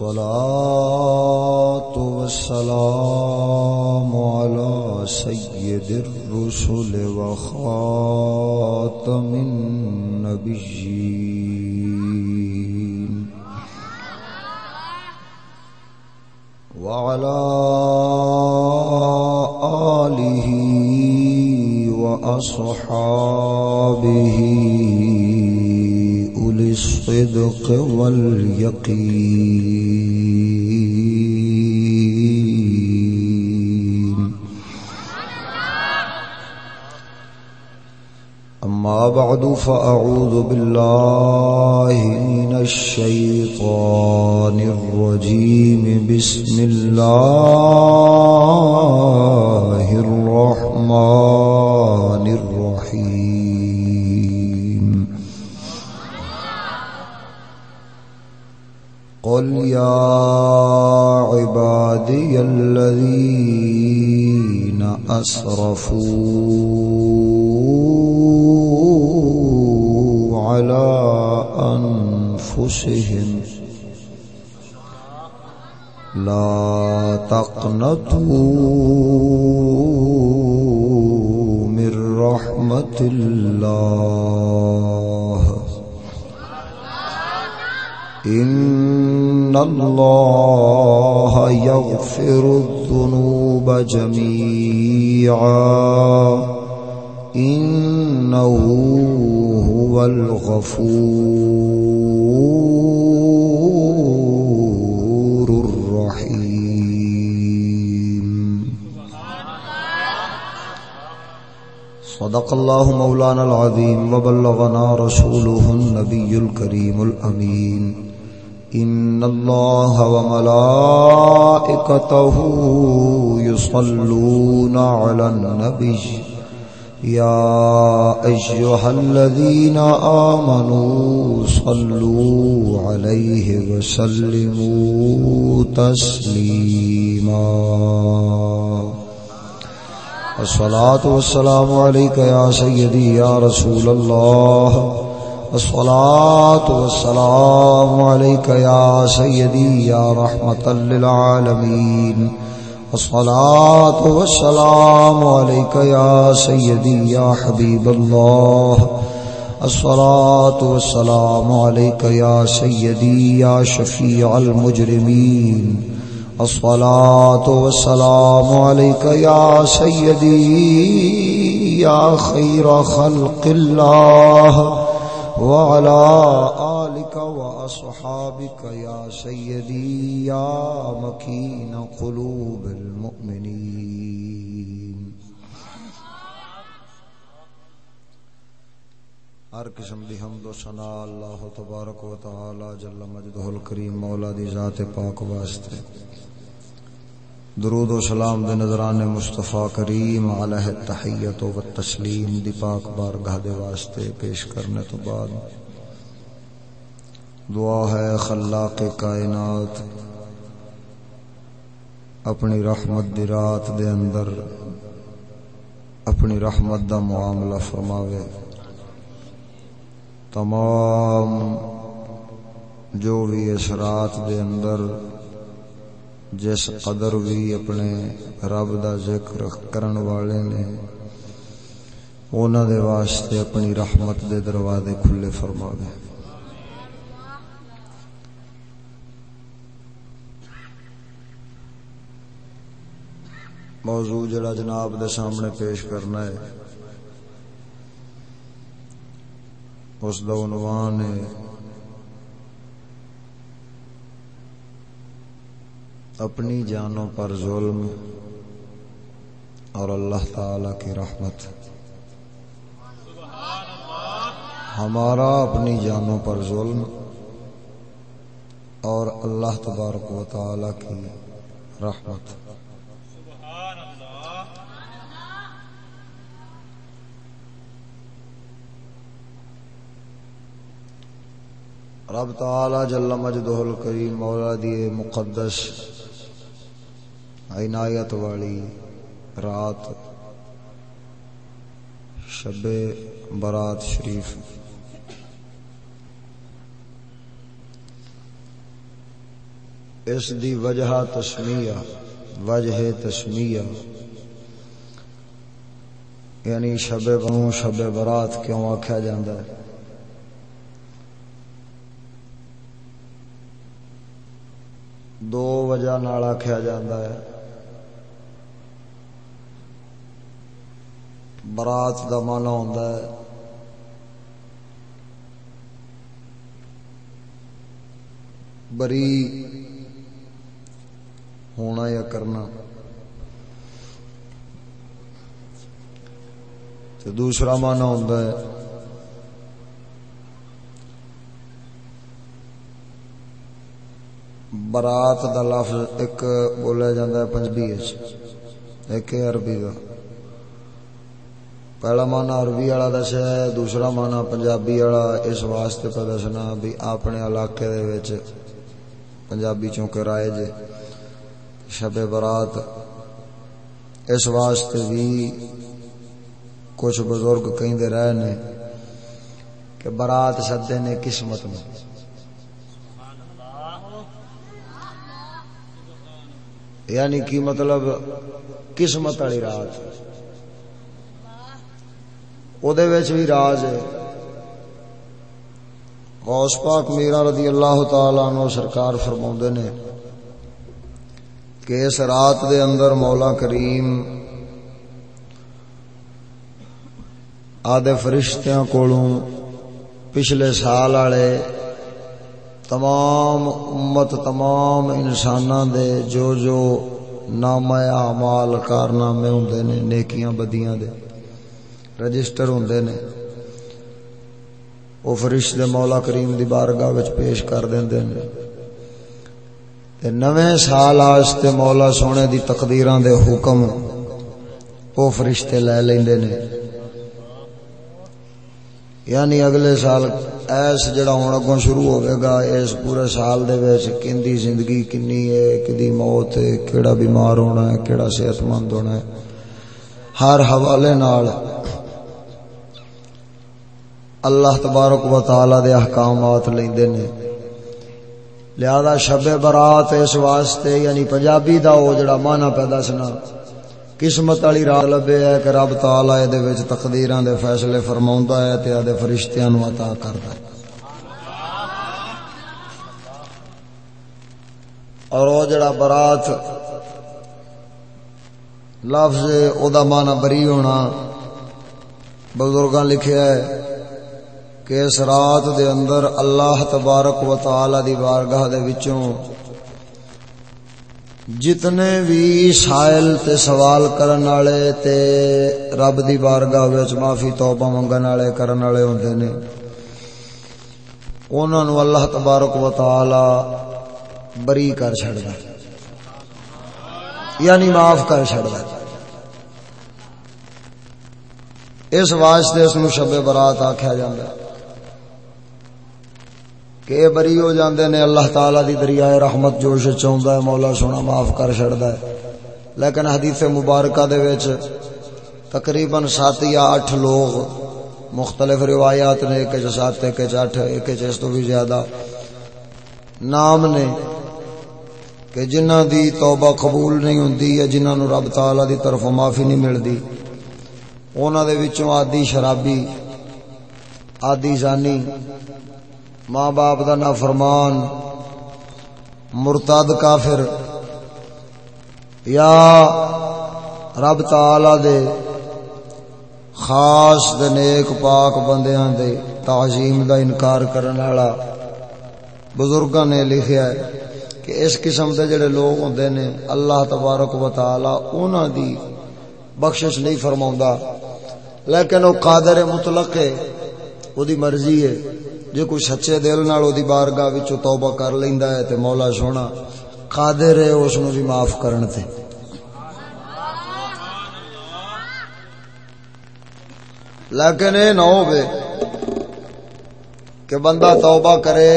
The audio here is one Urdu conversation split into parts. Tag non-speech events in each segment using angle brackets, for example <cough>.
والصلاة والسلام على سيد الرسل وخاتم النبيين. وعلى آله وأصحابه الصدق واليقين. بعد فأعوذ بالله من الشيطان الرجيم. بسم الله الرحمن الرحيم. قل يا عبادي الذين أسرفوا أنفسهم. لا تقنطوا من رحمة الله. إن الله يغفر الذنوب جميعا. إنه هو الغفور الرحيم. صدق الله مولانا العظيم وبلغنا رسوله النبي الكريم الأمين. إن الله وملائكته يصلون على النبي. يا أيها الذين آمنوا صلوا عليه وسلموا تسليما. الصلاة والسلام عليك يا سيدي يا رسول الله. والصلاة والسلام عليك يا سيدي يا رحمة للعالمين. والصلاة والسلام عليك يا سيدي يا حبيب الله. الصلاة والسلام عليك يا سيدي يا شفيع المجرمين. الصلاة والسلام عليك يا سيدي يا خير خلق الله. وعلى آلك وأصحابك يا سيدي يا مكين قلوب المؤمنين. ہر قسم دی حمد و ثنا اللہ تبارک و تعالی جل مجدہ الکریم مولا دی ذات پاک واسطے۔ درود و سلام دے نظران مصطفی کریم علیہ تحیت و تسلیم دی پاک بارگاہ دے واسطے پیش کرنے تو بعد۔ دعا ہے خلاق کائنات، اپنی رحمت دی رات دے اندر اپنی رحمت دا معاملہ فرماوے۔ تمام جو بھی اس رات دے اندر جس قدر بھی اپنے رب دا ذکر کرن والے نے اونا دے واسطے اپنی رحمت دے دروازے کھلے فرما دے موضوع جڑا جناب دے سامنے پیش کرنا ہے اس دا عنوان ہے اپنی جانوں پر ظلم اور اللہ تعالی کی رحمت۔ ہمارا اپنی جانوں پر ظلم اور اللہ تبارک و تعالی کی رحمت۔ رب تعالی جل مجدہ الکریم، مولا دی مقدس عنایت والی رات شب برات شریف۔ اس دی وجہ تسمیہ وجہ تسمیہ۔ یعنی شب بنو شب برات کیوں آخیا ہے؟ دو وجہ نال آخیا ہے۔ برات دا مانا ہوندہ ہے۔ بری ہونا یا کرنا۔ تو دوسرا مانا ہوتا ہے۔ برات دا لفظ ایک بولیا جاتا ہے پنجبی ایک عربی کا پہلا مانا عربی والا دسیا ہے دوسرا مانا پنجابی والا اس واسطے پہ دسنا بھی اپنے علاقے دے پنجابی چونکہ رائے جے شب برات اس واسطے بھی کچھ بزرگ کہیں دے رہے نے کہ برات سدے نے قسمت میں یعنی کی مطلب قسمت والی رات وہ بھی راز ہے غوث پاک میرا رضی اللہ تعالی عنہ سرکار فرما نے کہ اس رات دے اندر مولا کریم آدھے فرشتیاں کولوں پچھلے سال والے تمام امت تمام انسان دے جو جو نام اعمال کارنامے ہوندے نے نیکیاں بدیاں دے رجسٹر ہوندے نے وہ فرشتے مولا کریم دی بارگاہ وچ پیش کر دیندے نے تے نویں سال آستے مولا سونے دی تقدیران دے حکم وہ فرشتے لے لیندے نے یعنی اگلے سال ایس جڑا ہوں اگوں شروع ہوئے گا اس پورے سال دے ویچ کندی زندگی کنی ہے کدی موت ہے کیڑا بیمار ہونا ہے کیڑا صحت مند ہونا ہے ہر حوالے نال اللہ تبارک و تعالی دے احکامات لیندے نے۔ لہذا شب برات اس واسطے یعنی پنجابی دا او جڑا معنی پیدا سنا، قسمت والی رات لبے ہے کہ رب تعالی دے وچ تقدیراں دے فیصلے فرماوندا ہے تے ادے فرشتیاں نو عطا کردا ہے۔ اور او جڑا برات لفظ او دا معنی بری ہونا، بزرگاں لکھیا ہے کہ اس رات دے اندر اللہ تبارک و تعالی دی بارگاہ دے وچوں جتنے بھی سائل تے سوال کرن والے تے رب دی بارگاہ وچ معافی توبہ منگن والے کرن والے ہوندے نے انہاں نو اللہ تبارک و تعالی بری کر چھڑدا یعنی معاف کر چھڑدا اس واسطے اس نو شب برات آکھیا جاندا ہے کہ بری ہو جاندے نے، اللہ تعالی دی دریائے رحمت جوش چوندا ہے، مولا سونا معاف کر چھڑدا ہے۔ لیکن حدیث مبارکہ دے وچ تقریباً 7 یا 8 لوگ مختلف روایات نے، ایک چ 7 ایک چ 8 ایک چ اس تو بھی زیادہ نام نے کہ جنہاں دی توبہ قبول نہیں ہوندی یا جنہاں نو رب تعالی دی طرف معافی نہیں ملدی، انہاں دے وچوں عادی شرابی عادی زانی ماں باپ کا نا فرمان مرتد کافر، یا رب تعالی دے خاص دے نیک پاک بندیاں دے تعظیم دا انکار کرنے والا بزرگاں نے لکھیا ہے کہ اس قسم دے جڑے لوگ ہوندے نے، اللہ تبارک و تعالی انہاں دی بخشش نہیں فرماوندا لیکن وہ قادر مطلق ہے، وہ دی مرضی ہے۔ جے کوئی سچے دل نال اودی بارگاہ وچ توبہ کر لیندا ہے تے مولا سونا قادر ہے اس نو بھی معاف کرن تے لیکن اے نہ ہوے کہ بندہ توبہ کرے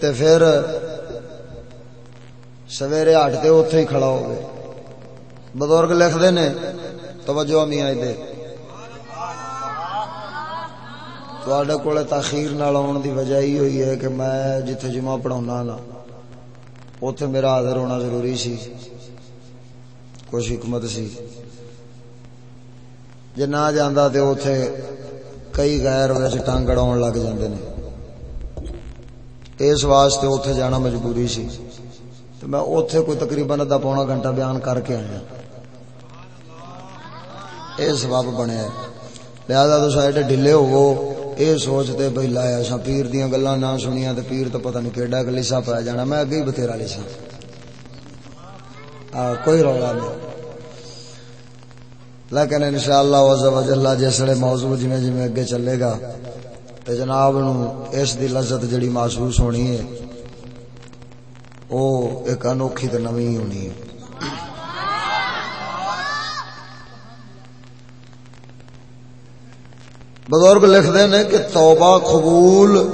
تے پھر سویرے ہٹتے اوتھے ہی کھڑا ہوے بزرگ لکھ دے نے توجہ میاں دے تواڈے کولے تاخیر نال آن دی وجہ ہی ہوئی ہے کہ میں جتھے جمعہ پڑھاونا نا اوتھے میرا حاضر ہونا ضروری سی کچھ حکمت سی جے نہ جاندا تے اوتھے کئی غیر وچ ٹانگ اڑاون لگ جاندے نے اس واسطے اوتھے جانا مجبوری سی تو میں اوتھے کوئی تقریباً ادھا پونا گھنٹہ بیان کر کے آیا یہ سبب بنیا لہذا تو سائڈ ڈھلے ہوو اے سوچتے بھائی لایا سا پیر دیا گلا نہ سنیا تو پیر تو پتہ نہیں کہڑا کہ لسا پایا جانا میں اگے ہی بتھیرا لسا کوئی رولا نہیں لیکن انشاءاللہ عز و جل جسڑے موضوع جویں جویں اگے چلے گا تے جناب نو اس دی لذت جڑی محسوس ہونی ہے او ایک انوکھی تے نویں ہونی ہے بزرگ لکھتے ہیں کہ توبہ قبول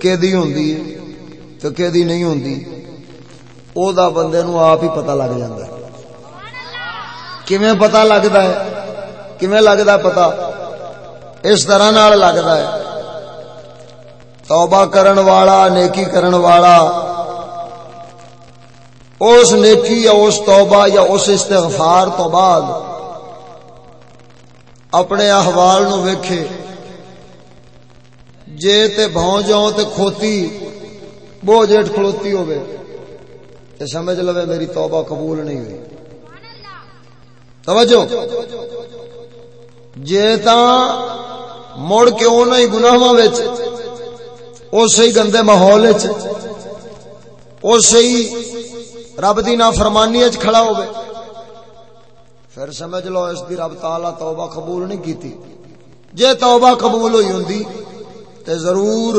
کہ ہوندی ہے تو کہ نہیں ہوندی۔ او دا بندے نو آپ ہی پتہ لگ جاندہ ہے۔ کیویں پتہ لگدا ہے؟ کیویں لگدا ہے پتہ؟ اس طرح نال لگدا ہے۔ توبہ کرن والا، نیکی کرن والا، اس نیکی یا اس توبہ یا اس استغفار تو بعد اپنے احوال نو ویکھے۔ جے تے بھون جاؤ تے کھوتی بو جیٹ کھلوتی ہوئے تے سمجھ لوے میری توبہ قبول نہیں ہوئی۔ توجہ۔ جے تا مڑ کے اونا ہی گناہاں وچ اسی گندے ماحول وچ اسی رب دی نافرمانی وچ کھڑا ہوئے پھر سمجھ لو اس دی رب تعالی توبہ قبول نہیں کیتی۔ جے توبہ قبول ہوئی ہوندی تے ضرور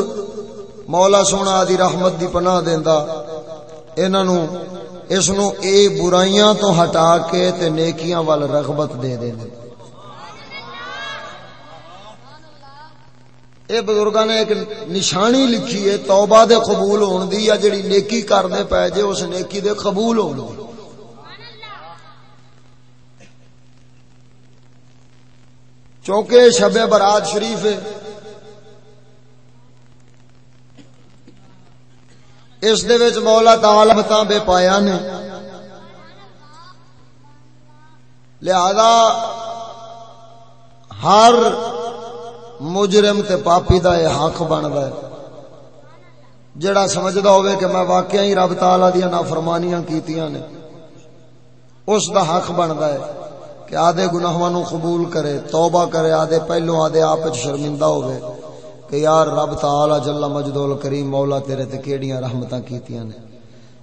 مولا سونا دی رحمت دی پناہ دیندا انہاں نو اس نو اے برائیاں تو ہٹا کے تے نیکیاں وال رغبت دے دیندے اے بزرگاں نے ایک نشانی لکھی ہے، توبہ دے قبول ہون دی یا جڑی نیکی کرنے پے جے اس نیکی دے قبول ہون۔ دی چونکہ شب برات شریف ہے۔ اس دے وچ مولا تعالی متاں بے پایا نے۔ لہذا ہر مجرم تے پاپی دا یہ حق بندا ہے۔ جڑا سمجھدا ہوئے کہ میں واقعی رب تعالی دی نافرمانیاں کیتیاں نے، اس دا حق بندا ہے۔ کہ آدھے گناہوں نو قبول کرے، توبہ کرے، آدھے پہلو، آدھے آپ شرمندہ ہوئے کہ یار رب تعالی جل مجدول کریم مولا تیرے تے کیڑیاں رحمتاں کیتیاں نے؟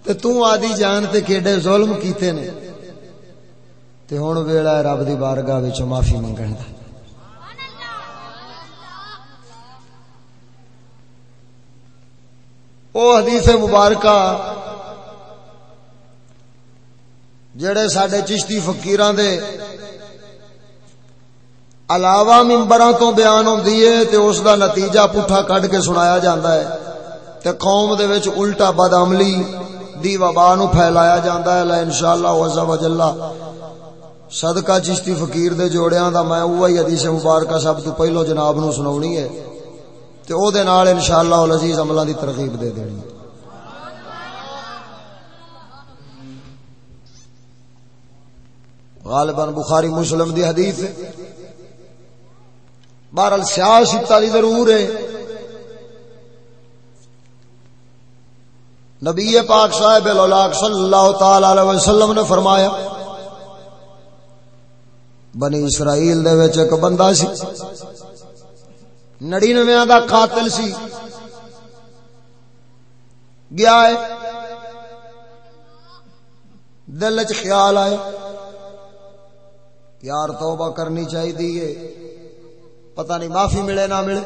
تے تو آدھی جان تے کیڑے ظلم کیتے نے؟ تے ہن ویلا ہے رب دی بارگاہ وچ معافی منگن دا۔ او حدیث مبارکہ جڑے ساڈے چشتی فقیراں دے علاوہ ممبراں تو بیان ہوندی ہے تے اس دا نتیجہ پٹھا کڈ کے سنایا جاندا ہے تے قوم دے وچ الٹا بد عملی دی وبا نو پھیلایا جاندا ہے، لا انشاءاللہ عز وجل صدقہ چشتی فقیر دے جوڑیاں دا میں اوہی حدیث مبارکہ سب تو پہلو جناب نو سناونی ہے۔ تے او دے نال انشاءاللہ العزیز عملاں دی ترغیب دے دینی۔ غالباً بخاری مسلم دی حدیث ہے۔ بہرحال سیاست دی ضرور ہے۔ نبی پاک صاحب الاولاق صلی اللہ تعالی علیہ وسلم نے فرمایا، بنی اسرائیل دے وچ ایک بندہ سی نڑی نویاں دا قاتل سی۔ گیا ہے۔ دل وچ خیال آئے۔ یار توبہ کرنی چاہیے پتہ نہیں معافی ملے نہ ملے۔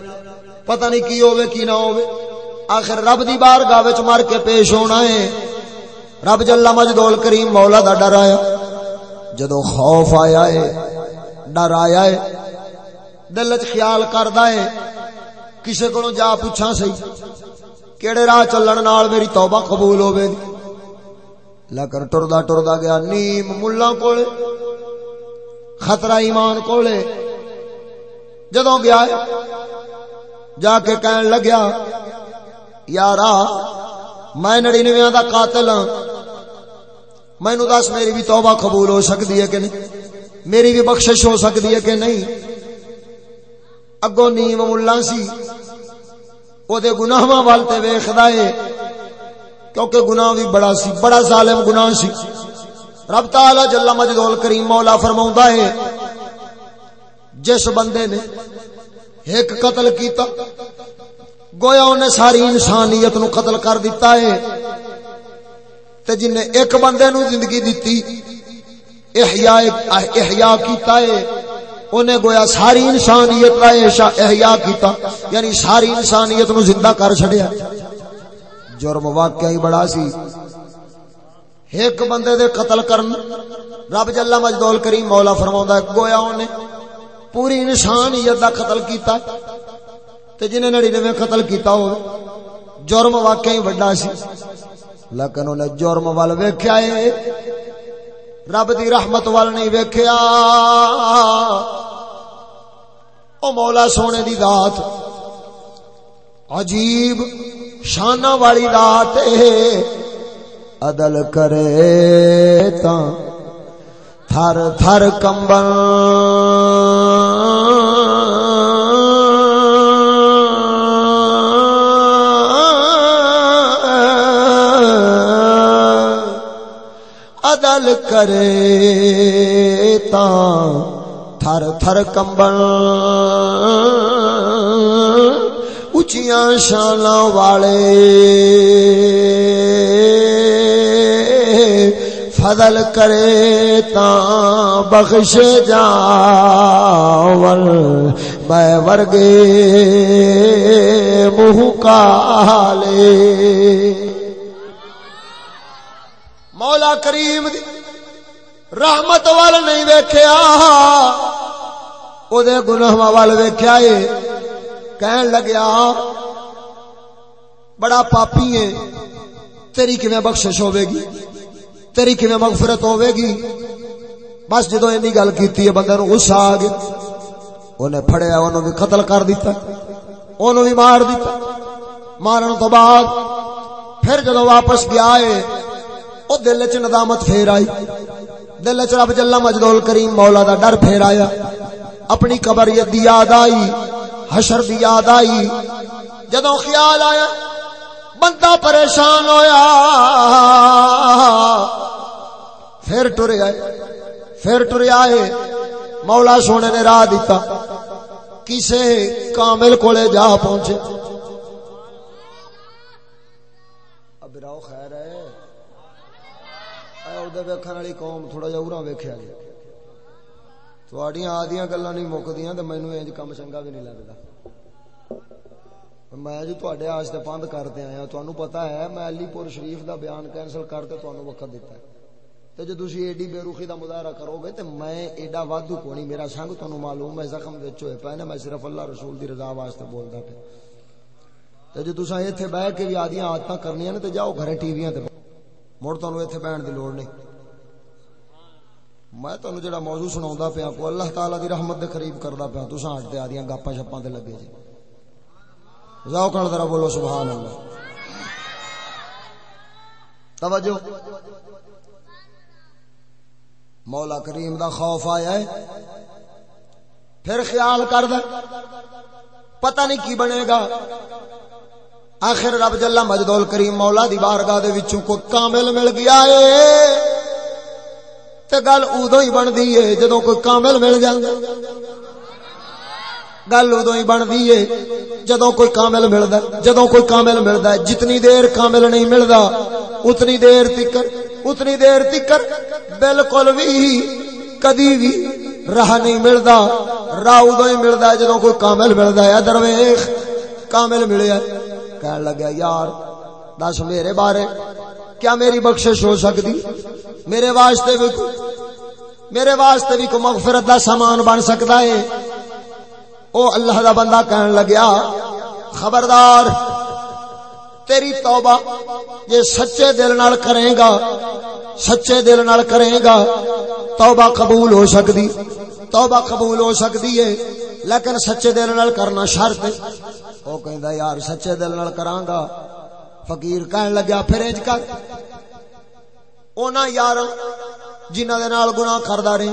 پتہ نہیں کی ہوے کی نہ ہوے آخر رب دی بارگاہ وچ مر کے پیش ہونا ہے۔ رب جل مجدول کریم مولا دا ڈر آیا۔ جدو خوف آیا ہے، ڈر آیا ہے۔ دل وچ خیال کردا ہے۔ کسے کولوں جا پوچھاں سی، کیڑے راہ چلن نال میری توبہ قبول ہوے لیکن ٹردا ٹردا گیا، نیم ملہ کولے خطرہ ایمان کولے۔ جدو گیا جا کے کہن لگیا، یارا، میں نڑینویاں دا قاتل ہاں۔ مینو دس میری بھی توبہ قبول ہو سکتی ہے کہ نہیں؟ میری بھی بخشش ہو سکتی ہے کہ نہیں؟ اگو نیم ملا سی۔ او دے گناہ والتے ویخدا ہے۔ کیونکہ گناہ بھی بڑا سی، بڑا ظالم گناہ سی۔ رب تعالی جل مجدول کریم مولا فرماوندا ہے، جس بندے نے ایک قتل کیتا، گویا انہیں ساری انسانیت نو قتل کر دیتا ہے، تے جن نے ایک بندے نو زندگی دیتی، احیاء احیاء کیتا ہے، انہیں گویا ساری انسانیت کا احیاء کیتا یعنی ساری انسانیت نو زندہ کر چھڑیا جرم واقعی بڑا سی۔ ایک بندے دے قتل کرن، رب جل مجدول کریم مولا فرماوندا ہے، گویا انہیں پوری انسانیت دا قتل کیتا تے جنہیں نڑی نے قتل کیتا ہو، جرم واقعی بڑا سی۔ لیکن انہیں جرم وال ویکھیا ہے۔ رب دی رحمت وال نہیں ویکھیا۔ او مولا سونے دی ذات، عجیب شانہ والی ذات ہے۔ عدل کرے تا تھر تھر کمبن عدل کرے تا تھر تھر کمبن اچیاں شان والے۔ فضل کرے تا بخش جا بے ورگے منہ کالے۔ مولا کریم دی رحمت وال نہیں ویکھیا۔ او دے گناہ وال ویکھیا اے۔ کہن لگیا، بڑا پاپی ہے تیری کیویں بخشش ہوے گی؟ تیری کیویں مغفرت ہوے گی؟ بس جدوں اینی گل کیتی ہے بندے نو غصہ آ گیا۔ اونے پھڑیا اونوں بھی قتل کر دیتا اونوں بھی مار دیتا مارن تو بعد پھر جدوں واپس گیا ہے، او دل چ ندامت پھیر آئی۔ دل چ رب جل مجدول کریم مولا دا ڈر پھیر آیا۔ اپنی قبر دی یاد آئی، حشر دی یاد آئی۔ جدوں خیال آیا بندہ پریشان ہویا۔ پھر ٹر آئے۔ پھر ٹر آئے۔ مولا سونے نے راہ دیتا۔ کسے کامل کولے جا پہنچے۔ اب راؤ خیر ہے۔ ویکھن والی قوم تھوڑا جا اورا ویکھیا جی تھوڑیاں آدیاں گلاں نہیں مکدیاں تے مینوں انج کم چنگا بھی نہیں لگدا۔ میں جی تواڈے واسطے پند کرتے آیا تانوں پتہ ہے میں علی پور شریف دا بیان کینسل کر کے تانوں وقت دیتا ہے تے جے تسی ایڈی بے روخی دا مظاہرہ کرو گے تے میں ایڈا وادو کونی میرا سنگ تانوں معلوم ہے زخم ہوئے پے میں صرف اللہ رسول دی رضا واسطے بولدا پیا تے جے تساں ایتھے بیٹھ کے بھی آدیاں عادتاں کرنیاں نے تے جاؤ گھرے ٹی ویاں تے مڑ تانوں ایتھے بیٹھن دی لوڑ نہیں میں تانوں جڑا موضوع سناوندا پیا کو اللہ تعالی دی رحمت دے قریب کردا پیا تساں ہٹ تے آدیاں گپاں شپاں تے لگے جی ذوق ذرا بولو سبحان اللہ توجہ۔ مولا کریم دا خوف آیا ہے۔ پھر خیال کر دے۔ پتہ نہیں کی بنے گا۔ آخر رب جل مجدول کریم مولا دی بارگاہ دے وچوں کو کامل مل گیا ہے۔ تے گل ادو ہی بندی ہے، جدوں کوئی کامل مل جاندا گل ادو ہی بنتی ہے۔ جدو کوئی کامل ملتا جدو کوئی کامل ملتا ہے، جتنی دیر کامل نہیں ملتا اتنی دیر تکر، اتنی دیر تکر، بالکل بھی کدی بھی راہ نہیں ملتا راہ ادو ہی ملتا ہے جدو کوئی کامل ملتا ہے۔ درویش، کامل ملیا کہنے لگا، یار، دس میرے بارے، کیا میری بخشش ہو سکتی؟ میرے واسطے بھی میرے واسطے بھی کوئی مغفرت دا سامان بن سکتا ہے۔ او اللہ دا بندہ کہن لگیا، خبردار، تیری توبہ یہ سچے دل نال کرے گا، سچے دل نال کرے گا، توبہ قبول ہو سکتی توبہ قبول ہو سکتی ہے، لیکن سچے دل نال کرنا شرط او کہندا یار، سچے دل نال کراں گا۔ فقیر کہن لگا پھر انج کر اونا یار جنہ دے نال گناہ کردا رہے،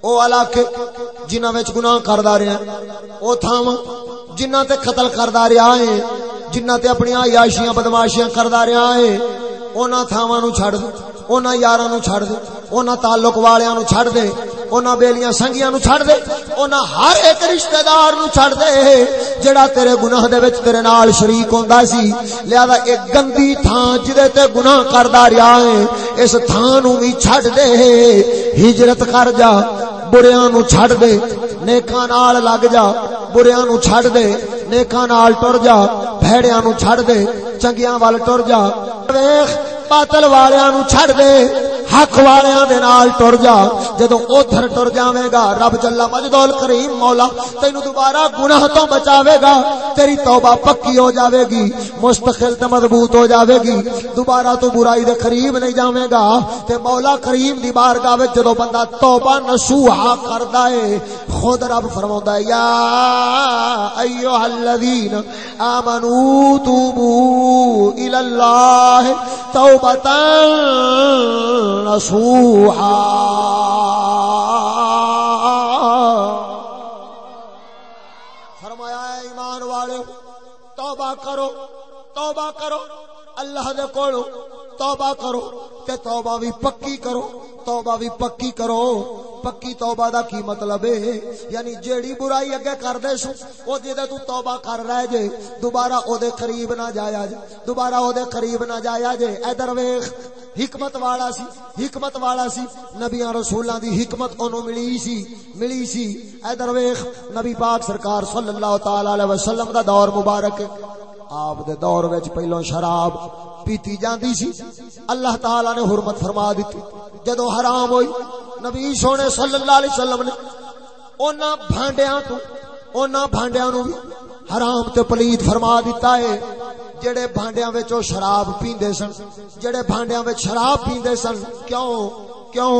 او علاقے جنہ وچ گناہ کردا رہے او تھاواں جنہ تے قتل کردا رہیا ہے جنہ تے اپنی عیاشیاں بدماشیاں کردا رہیا ہے اونا تھاواں نو چھڑ دے یاراں نو چھڑ دے، اونا تعلق والیاں نو چھڑ دے، اونا بیلیاں سنگیاں نو چھڑ دے، اونا ہر ایک رشتہ دار نو چھڑ دے۔ جڑا تیرے گناہ دے وچ تیرے نال شریک ہوندا سی، لہذا ایک گندی تھاں جدے تے گناہ کردا رہیا ہے، اس تھاں نو وی چھڑ دے۔ ہجرت کر جا بریاں نو چھڑ دے نیکاں نال لگ جا بریاں نو چھڑ دے نیکاں نال ٹر جا بھڑیاں نو چھڑ دے چنگیاں وال ٹر جا ویکھ باطل والیاں نو چھڑ دے حق والیاں دے نال ٹر جا۔ جدوں اوتھر ٹر جاویں گا، رب جل مجدول کریم مولا تینو دوبارہ گناہ تو بچاوے گا۔ تیری توبہ پکی ہو جاوے گی، مستقل تے مضبوط ہو جاوے گی۔ دوبارہ تو برائی دے قریب نہیں جاویں گا۔ تے مولا کریم دی بارگاہ وچ جدوں بندہ توبہ نصوحا کردا ہے، خود رب فرماوندا ہے، یا ایھا الذین آمنو توبو الی اللہ توبۃ فرمایا ہے ایمان والے توبہ کرو توبہ کرو، اللہ دے کولو، توبہ کرو، تے توبہ بھی پکی کرو، توبہ بھی پکی کرو۔ پکی توبہ دا کی مطلب ہے؟ یعنی جیڑی برائی اگے کر دے سو، او جی جے تو توبہ کر رہے جے، دوبارہ او دے قریب نہ جایا جے، دوبارہ او دے قریب نہ جایا جے۔ ادھر ویکھ حکمت والا سی، حکمت والا سی۔ نبیاں رسولاں دی حکمت اونوں ملی سی ملی سی۔ ادھر ویکھ نبی پاک سرکار صلی اللہ تعالی علیہ وسلم دا دور مبارک، آپ دے دور وچ پہلو شراب پیتی جاندی سی۔ اللہ تعالی نے حرمت فرما دیتی جدو حرام ہوئی نبی سونے صلی اللہ علیہ وسلم نے اونا بھانڈیاں تو، اونا بھانڈیاں نو بھی حرام تے پلید فرما دیتا ہے۔ جڑے بھانڈیاں وچ شراب پیندے سن، جڑے بھانڈیاں وچ شراب پیندے سن، کیوں؟ کیوں؟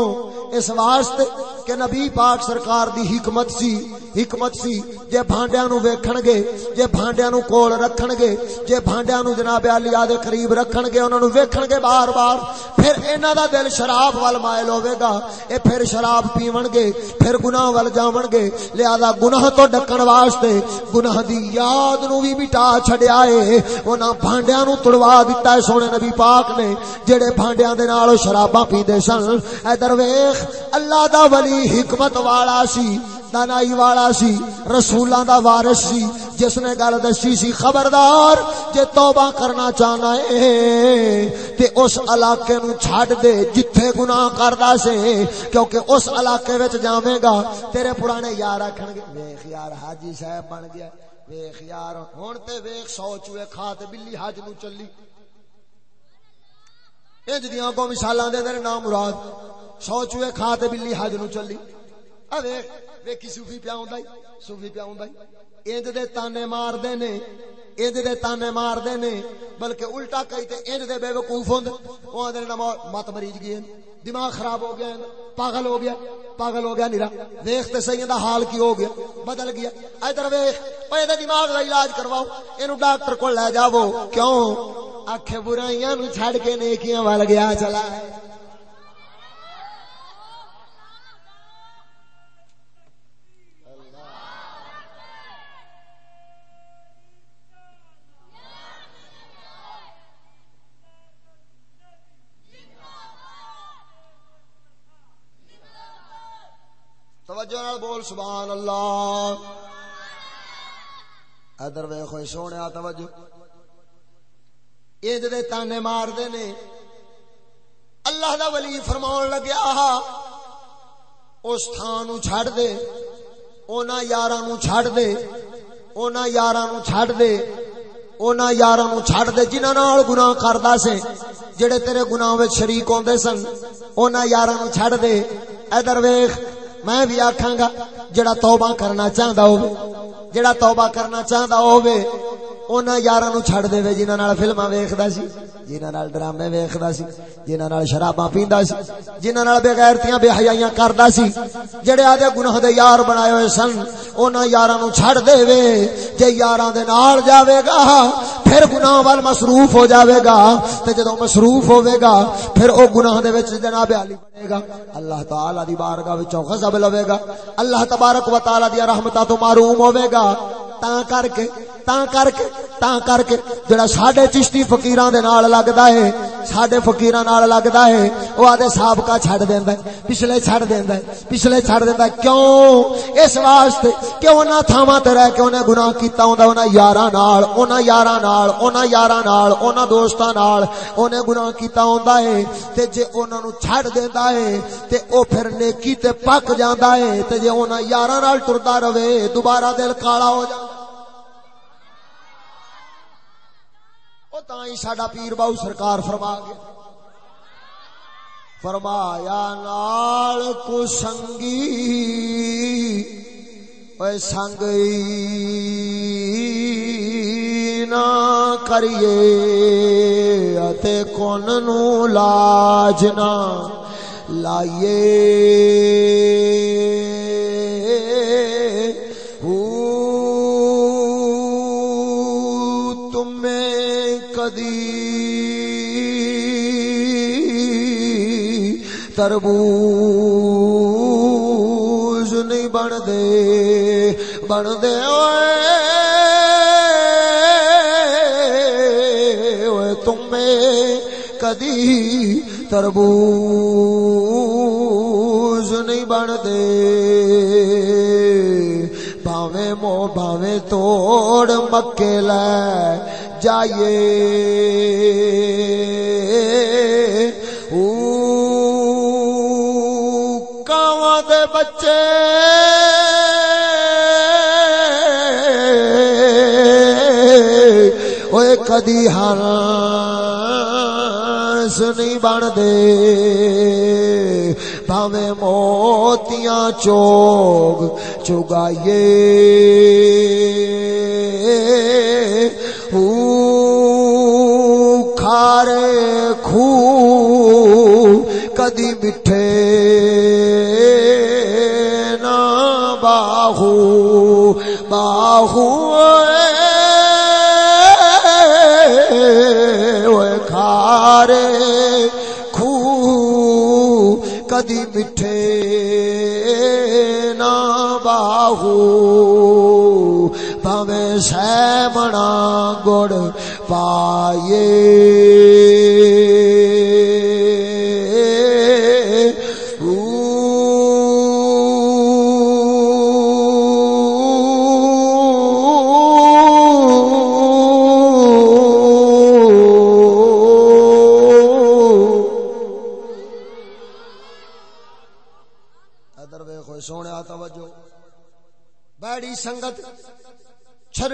اس واسطے کہ نبی پاک سرکار دی حکمت سی حکمت سی، جے بھانڈیاں نو ویکھن گے جے بھانڈیاں نو کول رکھن گے جے بھانڈیاں نو جناب علی دے قریب رکھن گے انہاں نو ویکھن گے بار بار، پھر انہاں دا دل شراب وال مائل ہوے گا، اے پھر شراب پیون گے پھر گناہ وال جاون گے لہذا گناہ تو ڈکن واسطے گناہ دی یاد نو وی مٹا چھڈیا اے، انہاں بھانڈیاں نو تڑوا دتا ہے سونے نبی پاک نے، جڑے بھانڈیاں دے نال شراباں پیندے سن ادھر ویکھ اللہ دا ولی حکمت والا سی، دانائی والا سی، رسولاں دا وارث سی، جس نے گل دسی سی، خبردار، جے توبہ کرنا چاہنا ہے، تے اس علاقے نو چھڈ دے، جتھے گناہ کردا سے، کیونکہ اس علاقے وچ جاویں گا، تیرے پرانے یار آکھن گے ویکھ یار، حاجی صاحب بن گیا ویکھ یار، ہن تے ویکھ سو چوئے کھا تے بلی حج نو چلی۔ انج دیاں کو مثالاں دے دے نام مراد سو چوئے کھا تے بلی حج نو چلی۔ اوے ویکھی صوفی پیا ہوندا صوفی پیا ہوندا انج دے تانے مار دے نے، انج دے تانے مار دے نے، بلکہ الٹا کئی تے انج دے بے وقوف ہوندے او دے نام مت مریج گئے دماغ خراب ہو گیا پاگل ہو گیا، پاگل ہو گیا نیرا۔ ویکھ تے صحیح دا حال کی ہو گیا، بدل گیا۔ ادھر ویکھ اوے دے دماغ دا علاج کرواؤ۔ اینو ڈاکٹر کول لے جاؤ۔ کیوں؟ اکھ برائیاں نو چھڑ کے نیکیاں وال گیا چلا ہے۔ توجہ نال بول سبحان اللہ۔ ادھر ویکھو سونے توجہ۔ ایں دے تانے مار دے نے، اللہ دا ولی فرمان لگیا اس تھان چھڑ دے، اونا یاراں نو چھڑ دے، اونا یاراں نو چھڑ دے، اونا یاراں نو چھڑ دے، جنہاں نال گناہ کردا سے، جڑے تیرے گناہ وچ شریک ہوندے سن، اونا یاراں نو چھڑ دے۔ ادھر ویکھ میں بھی آکھاں گا جڑا توبہ کرنا چاہندا ہوے جڑا توبہ کرنا چاہندا ہوے اونا یاراں نو چھڑ دے وے، جنہاں نال فلماں ویکھدا سی، جنہاں نال ڈرامے ویکھدا سی، جنہاں نال شراباں پیندا سی، جنہاں نال بے غیرتیاں بے حیائیاں کردا سی، جڑے آدے گناہ دے یار بنائے ہوئے سن انہاں یاراں نو چھڑ دے وے، جے یاراں دے نال جاوے گا، پھر گناہ وال مصروف ہو جاوے گا، تے جدوں مصروف ہوے گا، پھر او گناہ دے وچ جناب علی بنے گا۔ اللہ تعالی دی بارگاہ وچوں غضب لوے گا، اللہ تبارک و تعالی دی رحمتاں تو محروم ہوے گا۔ تا کر کے تا کر کے۔ تا کر کے جڑا ساڈے چشتی فقیراں دے نال لگدا ہے ساڈے فقیراں نال لگدا ہے او آدے سابقہ چھڈ دیندا ہے پچھلے چھڈ دیندا ہے پچھلے چھڈ دیندا ہے کیوں اس واسطے کہ انہاں تھاواں تے رہ کے انہیں گناہ کیتا ہوندا انہاں یاراں نال انہاں یاراں نال انہاں یاراں نال انہاں دوستاں نال انہیں گناہ کیتا ہوندا ہے تے جے انہاں نو چھڈ دیندا ہے تے او پھر نیکی تے پک جاندا ہے تے جے انہاں یاراں نال ٹردا رہے دوبارہ دل کالا ہو جاندا تھی ساڈا پیر باؤ سرکار فرما گیا۔ فرمایا، نال کو سنگی اے سنگئی نہ کریے اتے کون نو لاج نہ لائیے۔ تربوز نہیں بن دے بن دے اوئے تمہیں کدی تربوز نہیں بن دے باویں مو باویں توڑ مکے لے جائیے۔ بچے ہوئے کدی ہر نہیں بن دے پاوے موتیاں چوگ چگائیے۔ کھارے خو کدی مٹھے۔ باہو باہو کھارے خو کدی مٹھے نا باہو پوے سیمنا گڑ پائیے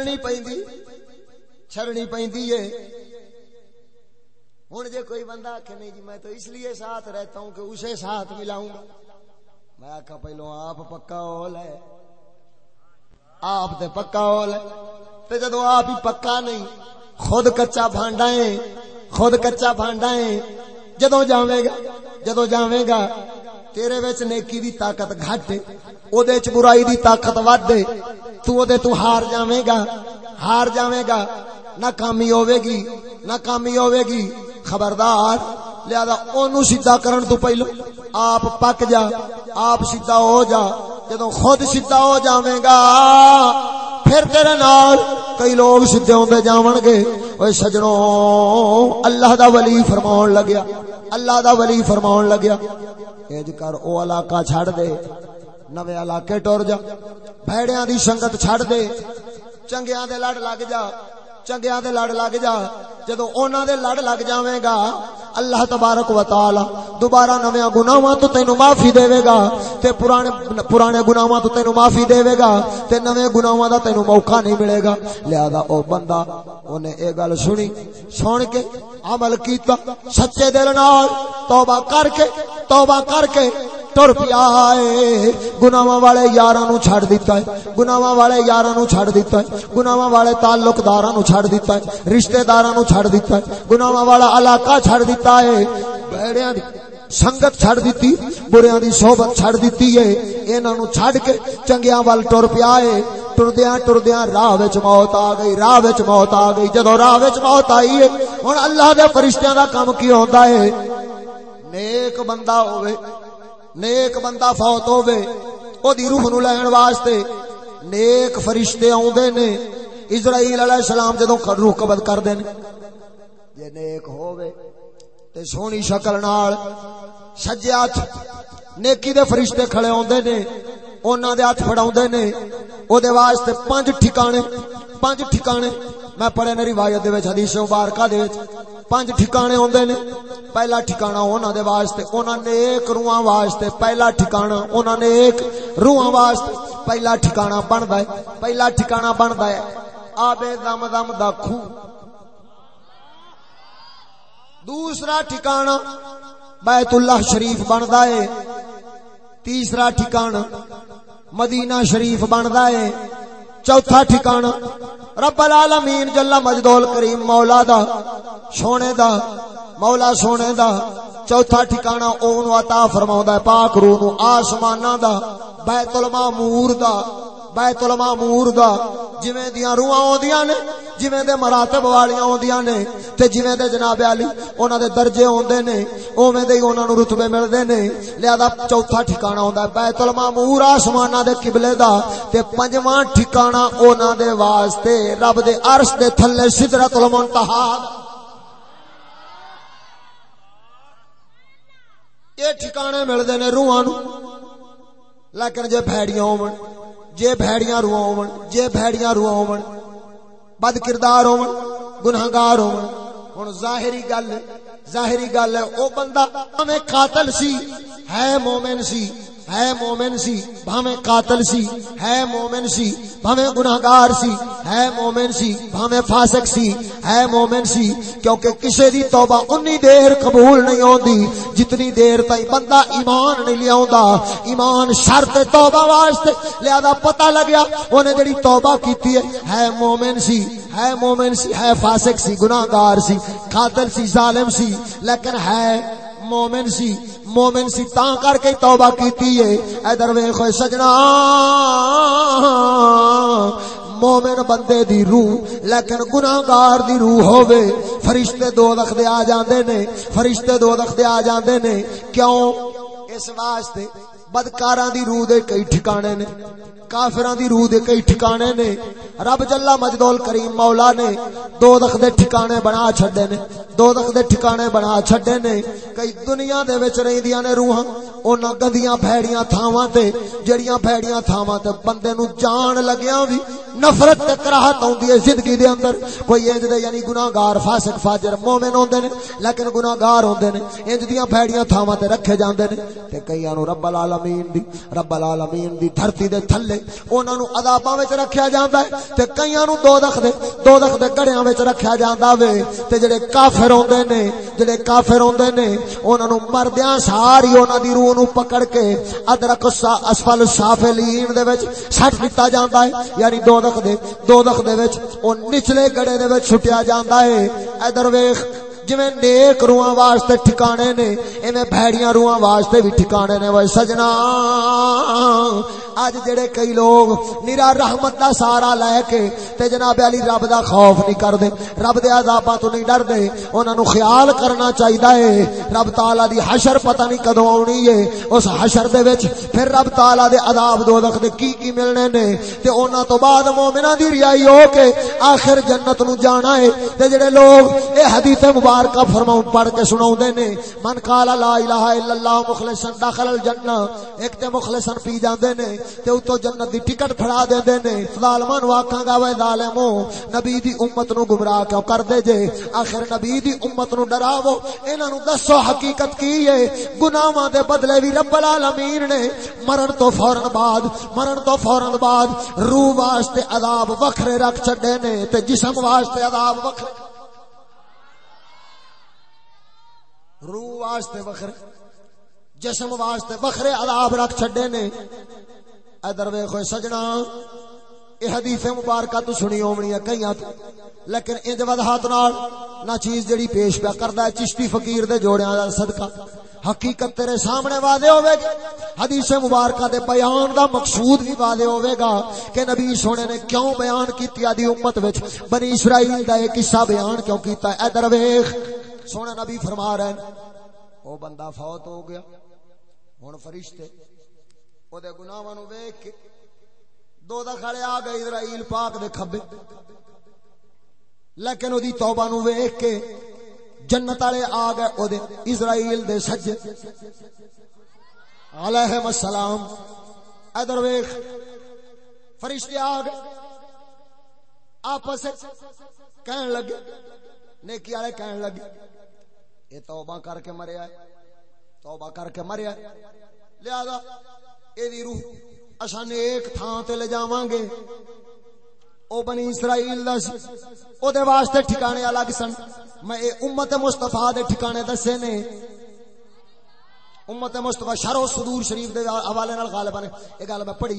چھرنی پیندی چھرنی پیندی ہے ہوں جے کوئی بندہ کہ نہیں جی میں تو اس لیے ساتھ رہتا ہوں کہ اسے ساتھ ملاؤں گا میں آخا پہلو آپ پکا ہول ہے آپ تے پکا ہول ہے تے جدو آپ ہی پکا نہیں خود کچا بھانڈا ہے خود کچا بھانڈا ہے جدو جاوے گا جدو جاوے گا تیرے وچ نیکی دی طاقت گھٹ او دے وچ برائی دی طاقت ود تو دے تو ہار جاویں گا، ہار جاویں گا۔ ناکامی ہوے گی ناکامی ہوے گی۔ خبردار، لہذا اونوں سیدھا کرن تو پہلو آپ پک جا، آپ سیدھا ہو جا۔ جدوں خود سیدھا ہو جاویں گا، پھر تیرے نال کئی لوگ سیدھے ہوندے جاون گے۔ اوے سجنوں، اللہ دا ولی فرمان لگیا، اللہ دا ولی فرمان لگیا۔ اج جی کر، او علاقہ چھڑ دے۔ نوے علاقے ٹر جا۔ بھڑیاں دی سنگت چھڑ دے۔ چنگیاں دے لڑ لگ جا۔ چنگیاں دے لڑ لگ جا۔ جدوں انہاں دے لڑ لگ جاویں گا، اللہ تبارک و تعالی دوبارہ نویاں گناہاں تو تینو معافی دے گا۔ تے پرانے پرانے گناہاں تو تینو معافی دے گا۔ تے نوے گناہاں دا تینو موقع نہیں ملے گا۔ لہذا او بندہ، اونے اے گل سنی۔ سن کے عمل کیتا، سچے دل نال توبہ کر کے، توبہ کر کے ٹر پیا ہے۔ گناواں والے یاراں نو چھڑ دیتا ہے۔ گناواں والے یاراں نو چھڑ دیتا ہے۔ گناواں والے تعلقداراں نو چھڑ دیتا ہے۔ رشتہ داراں نو چھڑ دیتا ہے۔ گناواں والا علاقہ چھڑ دیتا ہے۔ بھڑیاں دی سنگت چھڑ دیتی بریاں دی صحبت چھڑ دیتی ہے۔ انہاں نو چھڑ کے چنگیاں وال ٹر پیا ہے۔ ٹردیاں ٹردیاں راہ وچ موت آ گئی، راہ وچ موت آ گئی۔ جدوں راہ وچ موت آئی ہے، ہن اللہ دے فرشتیاں دا کام کی ہوندا ہے؟ نیک بندہ ہوے نیک بندہ فوت ہوے او دی روح نو لین واسطے نیک فرشتے اوندے نے، اسرائیل علیہ السلام جدوں روح قبض کردے نے۔ جے نیک ہوے تے سونی شکل نال سجے ہاتھ نیکی دے فرشتے کھڑے ہوندے نے انہاں دے ہاتھ پھڑاوندے نے او دے واسطے پانچ ٹھکانے پانچ ٹھکانے۔ میں پڑھے نے روایت دے وچ، حدیث مبارکہ دے وچ۔ پانچ ٹھکانے ہوندے نے۔ پہلا ٹھکانہ انہاں دے واسطے، انہاں نے ایک روحاں واسطے۔ پہلا ٹھکانہ انہاں نے ایک روحاں واسطے۔ پہلا ٹھکانہ بندا ہے۔ پہلا ٹھکانہ بندا ہے۔ آبے دم دم دا کھو۔ دوسرا ٹھکانہ بیت اللہ شریف بندا ہے۔ تیسرا ٹھکانہ مدینہ شریف بندا ہے۔ چوتھا ٹھکانہ رب العالمین جل مجدول کریم مولا دا، سونے دا، مولا سونے دا۔ چوتھا ٹھکانہ اون عطا فرماوندا ہے، پاک روح نو، آسماناں دا، بیت المامور دا۔ بیت المعمور دا، جویں دیاں روحاں اوندیاں نے، جویں دے مراتب والیاں اوندیاں نے، تے جویں دے جناب علی، انہاں دے درجے ہوندے نے، اوویں دے انہاں نو رتبے ملدے نے۔ لہذا چوتھا ٹھکانہ ہوندا ہے بیت المعمور آسماناں دے قبلے دا، تے پنجواں ٹھکانہ انہاں دے واسطے، رب دے عرش دے تھلے سدرۃ المنتہا۔ یہ ٹھکانے ملدے نے روحاں لیکن جے بھیڑیاں ہون جے بھڑیاں روحاں ہون، جے بھڑیاں روحاں ہون، بد کردار ہون، گنہگار ہون۔ ہن ظاہری گل ظاہری گل ہے، او بندہ اویں قاتل سی، ہے مومن سی۔ ہے مومن سی، بھاویں قاتل سی، ہے مومن سی، بھاویں گناہگار سی، ہے مومن سی، بھاویں فاسق سی، ہے مومن سی، کیونکہ کسے دی توبہ انی دیر قبول نہیں ہوندی، جتنی دیر تائیں بندہ ایمان نہیں لیاوندا ایمان شرط توبہ واسطے، لہذا پتہ لگیا اونے جڑی توبہ کیتی ہے ہے مومن سی، ہے مومن سی، ہے فاسق سی، گناہگار سی، قاتل سی، ظالم سی، لیکن ہے مومن سی مومن سی تاں کر کے توبہ کیتی ہے۔ ادھر ویکھو سجنا۔ مومن بندے دی روح، لیکن گناہگار دی روح ہووے۔ فرشتے دو دخ دے آ جاندے نے۔ فرشتے دو دخ دے آ جاندے نے۔ کیوں؟ اس واسطے بدکاراں دی روح دے کئی ٹھکانے نے، کافراں دی روح دے کئی ٹھکانے نے۔ رب جلا مجدول کریم مولا نے دو دخ دے ٹھکانے بنا چھڈے نے دو دخ دے ٹھکانے بنا چھڈے نے۔ کئی دنیا دے وچ رہندیاں نے روحاں انہاں گندیاں بھیڑیاں تھاواں تے، جڑیاں بھیڑیاں تھاواں تے بندے نو جان لگیاں وی، نفرت تے کراہت ہوندی ہے زندگی دے اندر۔ کوئی انج دے یعنی گناہگار فاسق، فاجر، مومن ہوندے نے، لیکن گناہگار ہوندے نے۔ انج دیاں بھیڑیاں تھاواں تے رکھے جاندے نے۔ تے کئیاں نو رب العالمین العالمین دی، رب العالمین دی دھرتی دے تھلے، انہاں نو عذاباں وچ رکھیا جاندا ہے، تے کئیاں نو دوزخ دے دوزخ دے گڑیاں وچ رکھیا جاندا وے، تے جڑے کافر ہوندے نے، جڑے کافر ہوندے نے، انہاں نو مردیاں ساری انہاں دی روح نو پکڑ کے ادرک اسفل سافلین دے وچ سٹ دتا جاندا ہے یعنی دوزخ دے دوزخ دے وچ، او نچلے گڑے دے وچ چھٹیا جاندا ہے۔ ادھر ویکھ جویں نیک روحاں واسطے ٹھکانے نے، ایویں بھیڑیاں روحاں واسطے بھی ٹھکانے نے۔ وے سجنا اج جڑے کئی لوگ نرا رحمت دا سارا لے کے تے جناب علی رب دا خوف نہیں کردے، رب دے عذاباں تو نہیں ڈردے، انہاں نو خیال کرنا چاہیدا ہے۔ رب تعالی دی حشر پتہ نہیں کدوں آونی ہے، اس حشر دے وچ پھر رب تعالی دے عذاب دوزخ دے کی کی ملنے نے۔ تے انہاں تو بعد مومناں دی رہائی ہو کے آخر جنت نو جانا ہے۔ تے جڑے لوگ اے حدیث مبارک مبارکہ فرماؤں، پڑھ کے سناوندے نے، من قال لا الہ الا اللہ مخلصا داخل الجنہ، ایک تے مخلصا پی جاندے نے، تے اتو جنت دی ٹکٹ پھڑا دے دے نے ظالمان واکھاں گا، وے ظالمو، نبی دی امت نو گمراہ کیوں کر دے جے؟ آخر نبی دی امت نو ڈراو، انہاں نو دسو حقیقت کی ہے؟ گناہاں دے بدلے وی رب العالمین نے، مرن تو فورن بعد، مرن تو فورن بعد، روح واسطے عذاب وکھرے رکھ چھڈے نے، تے جسم واسطے عذاب وکھرے روح واسطے وکھرے، جسم واسطے بخرے عذاب رکھ چھڈے نے۔ ادھر ویکھو سجنا، اے حدیث مبارکہ تو سنی ہونی ہے کئی تو۔ لیکن انج وضاحت نال نہ چیز جڑی پیش پیا کردا ہے، چشتی فقیر دے جوڑیاں دا صدقہ۔ حقیقت تیرے سامنے واضح ہوے گی حدیث مبارکہ دے بیان دا مقصود بھی واضح ہوے گا کہ نبی سونے نے کیوں بیان کیتی ادی امت وچ؟ بنی اسرائیل دا ایک قصہ بیان کیوں کیتا ہے؟ ادھر ویکھ۔ سونا نبی فرما رہے ہیں، او بندہ فوت ہو گیا۔ ہن فرشتے او دے گناہاں نو ویکھ کے دو دخلے آ گئے اسرائیل پاک دے کھبے۔ لیکن او دی توبہ نو ویکھ کے جنت والے آ گئے او دے اسرائیل دے سجے علیہ السلام۔ ادھر ویکھ، فرشتے آ گئے۔ آپس کہن لگے، نیکی والے کہن لگے یہ توبہ کر کے مریا ہے توبہ کر کے مریا ہے لہذا یہ روح اساں ایک تھان تے لے جاواں گے۔ او بنی اسرائیل دا او دے واسطے ٹھکانے الگ سن۔ میں اے امت مصطفی دے ٹھکانے دسے نے۔ امت مصطفی شرح و صدور شریف دے حوالے نال غالبا نے اے گل میں پڑھی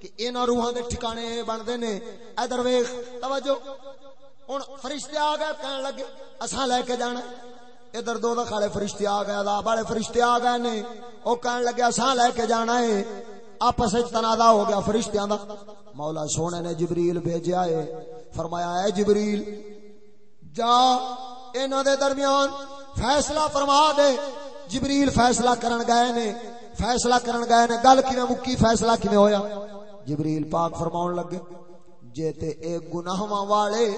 کہ انہاں روحاں دے ٹھکانے بندے نے۔ ادھر ویکھ، توجہ۔ ہن فرشتے آ گئے، کہن لگے، اساں لے کے جانا۔ ادھر دو دخالے فرشتے آ گئے، عذاب والے فرشتے آ گئے نے۔ او کہن لگے اساں لے کے جانا ہے۔ آپس وچ تنازع ہو گیا فرشتیاں دا۔ مولا سونے نے جبریل بھیجا ہے۔ فرمایا ہے جبریل، جا انہاں دے درمیان فیصلہ فرما دے۔ جبریل فیصلہ کرن گئے نے۔ فیصلہ کرن گئے نے۔ گل کیویں مکی؟ فیصلہ کیویں ہویا؟ جبریل پاک فرماون لگے، جے تے اے گناہاں والے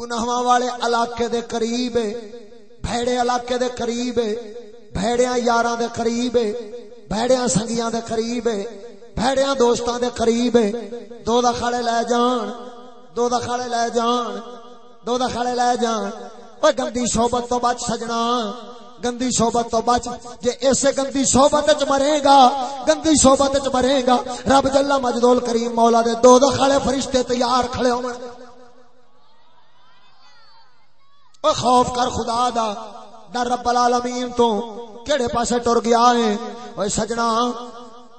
گناہاں والے علاقے دے قریب بھیڑے علاقے دے قریب ہے، بھیڑیاں یاراں دے قریب ہے بھڑیاں سنگیاں دے قریب ہے بھڑیاں دوستاں دے قریب ہے۔ دو دا کھڑے لے جان، دو دا کھڑے لے جان، دو دا کھڑے لے جان۔ اوے گندی صحبت تو بچ سجنا، گندی صحبت تو بچ۔ جے ایسے گندی صحبت وچ مرے گا، گندی صحبت وچ مرے گا۔ رب جل مجدول کریم مولا دے دو دا کھڑے فرشتے تیار کھڑے ہون او خوف کر خدا دا ڈر رب العالمین تو کیڑے پاسے ٹر گیا ہے اوے سجنا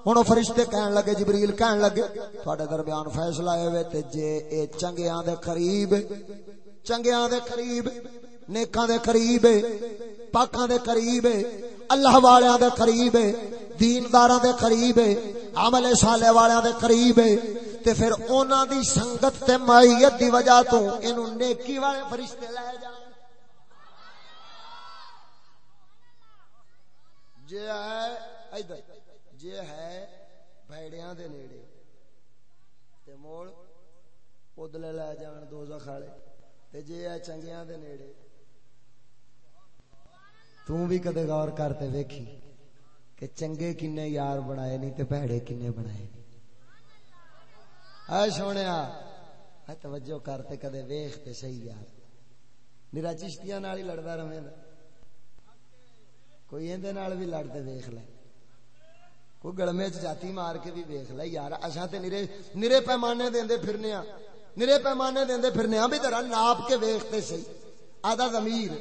ہن فرشتے کہن لگے جبریل کہن لگے تواڈے درمیان فیصلہ اے تے جے اے چنگیاں دے قریب چنگیاں دے قریب نیکاں دے قریب پاکاں دے قریب اللہ والیاں دے قریب دینداراں دے قریب عمل صالح والیاں دے قریب تے پھر انہاں دی سنگت تے معیت دی وجہ تو اینو نیکی والے فرشتے لے جان جے ہے ادھر جے ہے بھیڑیاں دے نیڑے تے موڑ پودلے لے جان دوزخ والے تے جے ہے چنگیاں دے نیڑے تو بھی کدے غور کرتے ویکھی کہ چنگے کنے یار بنائے نہیں تے بھیڑے کنے بنائے اے سونیا اے توجہ کرتے کدے ویکھ تے صحیح یار میرا چشتیاں نال ہی لڑدا رہے کوئی اندے نال بھی لڑتے ویکھ لے۔ کوئی گڑمے چ جاتی مار کے بھی ویکھ لے۔ یار، اساں تے نرے نرے پیمانے دیندے پھرنے ہاں نرے پیمانے دیندے پھرنے ہاں بھی ذرا ناپ کے ویکھتے صحیح۔ آدھا ضمیر،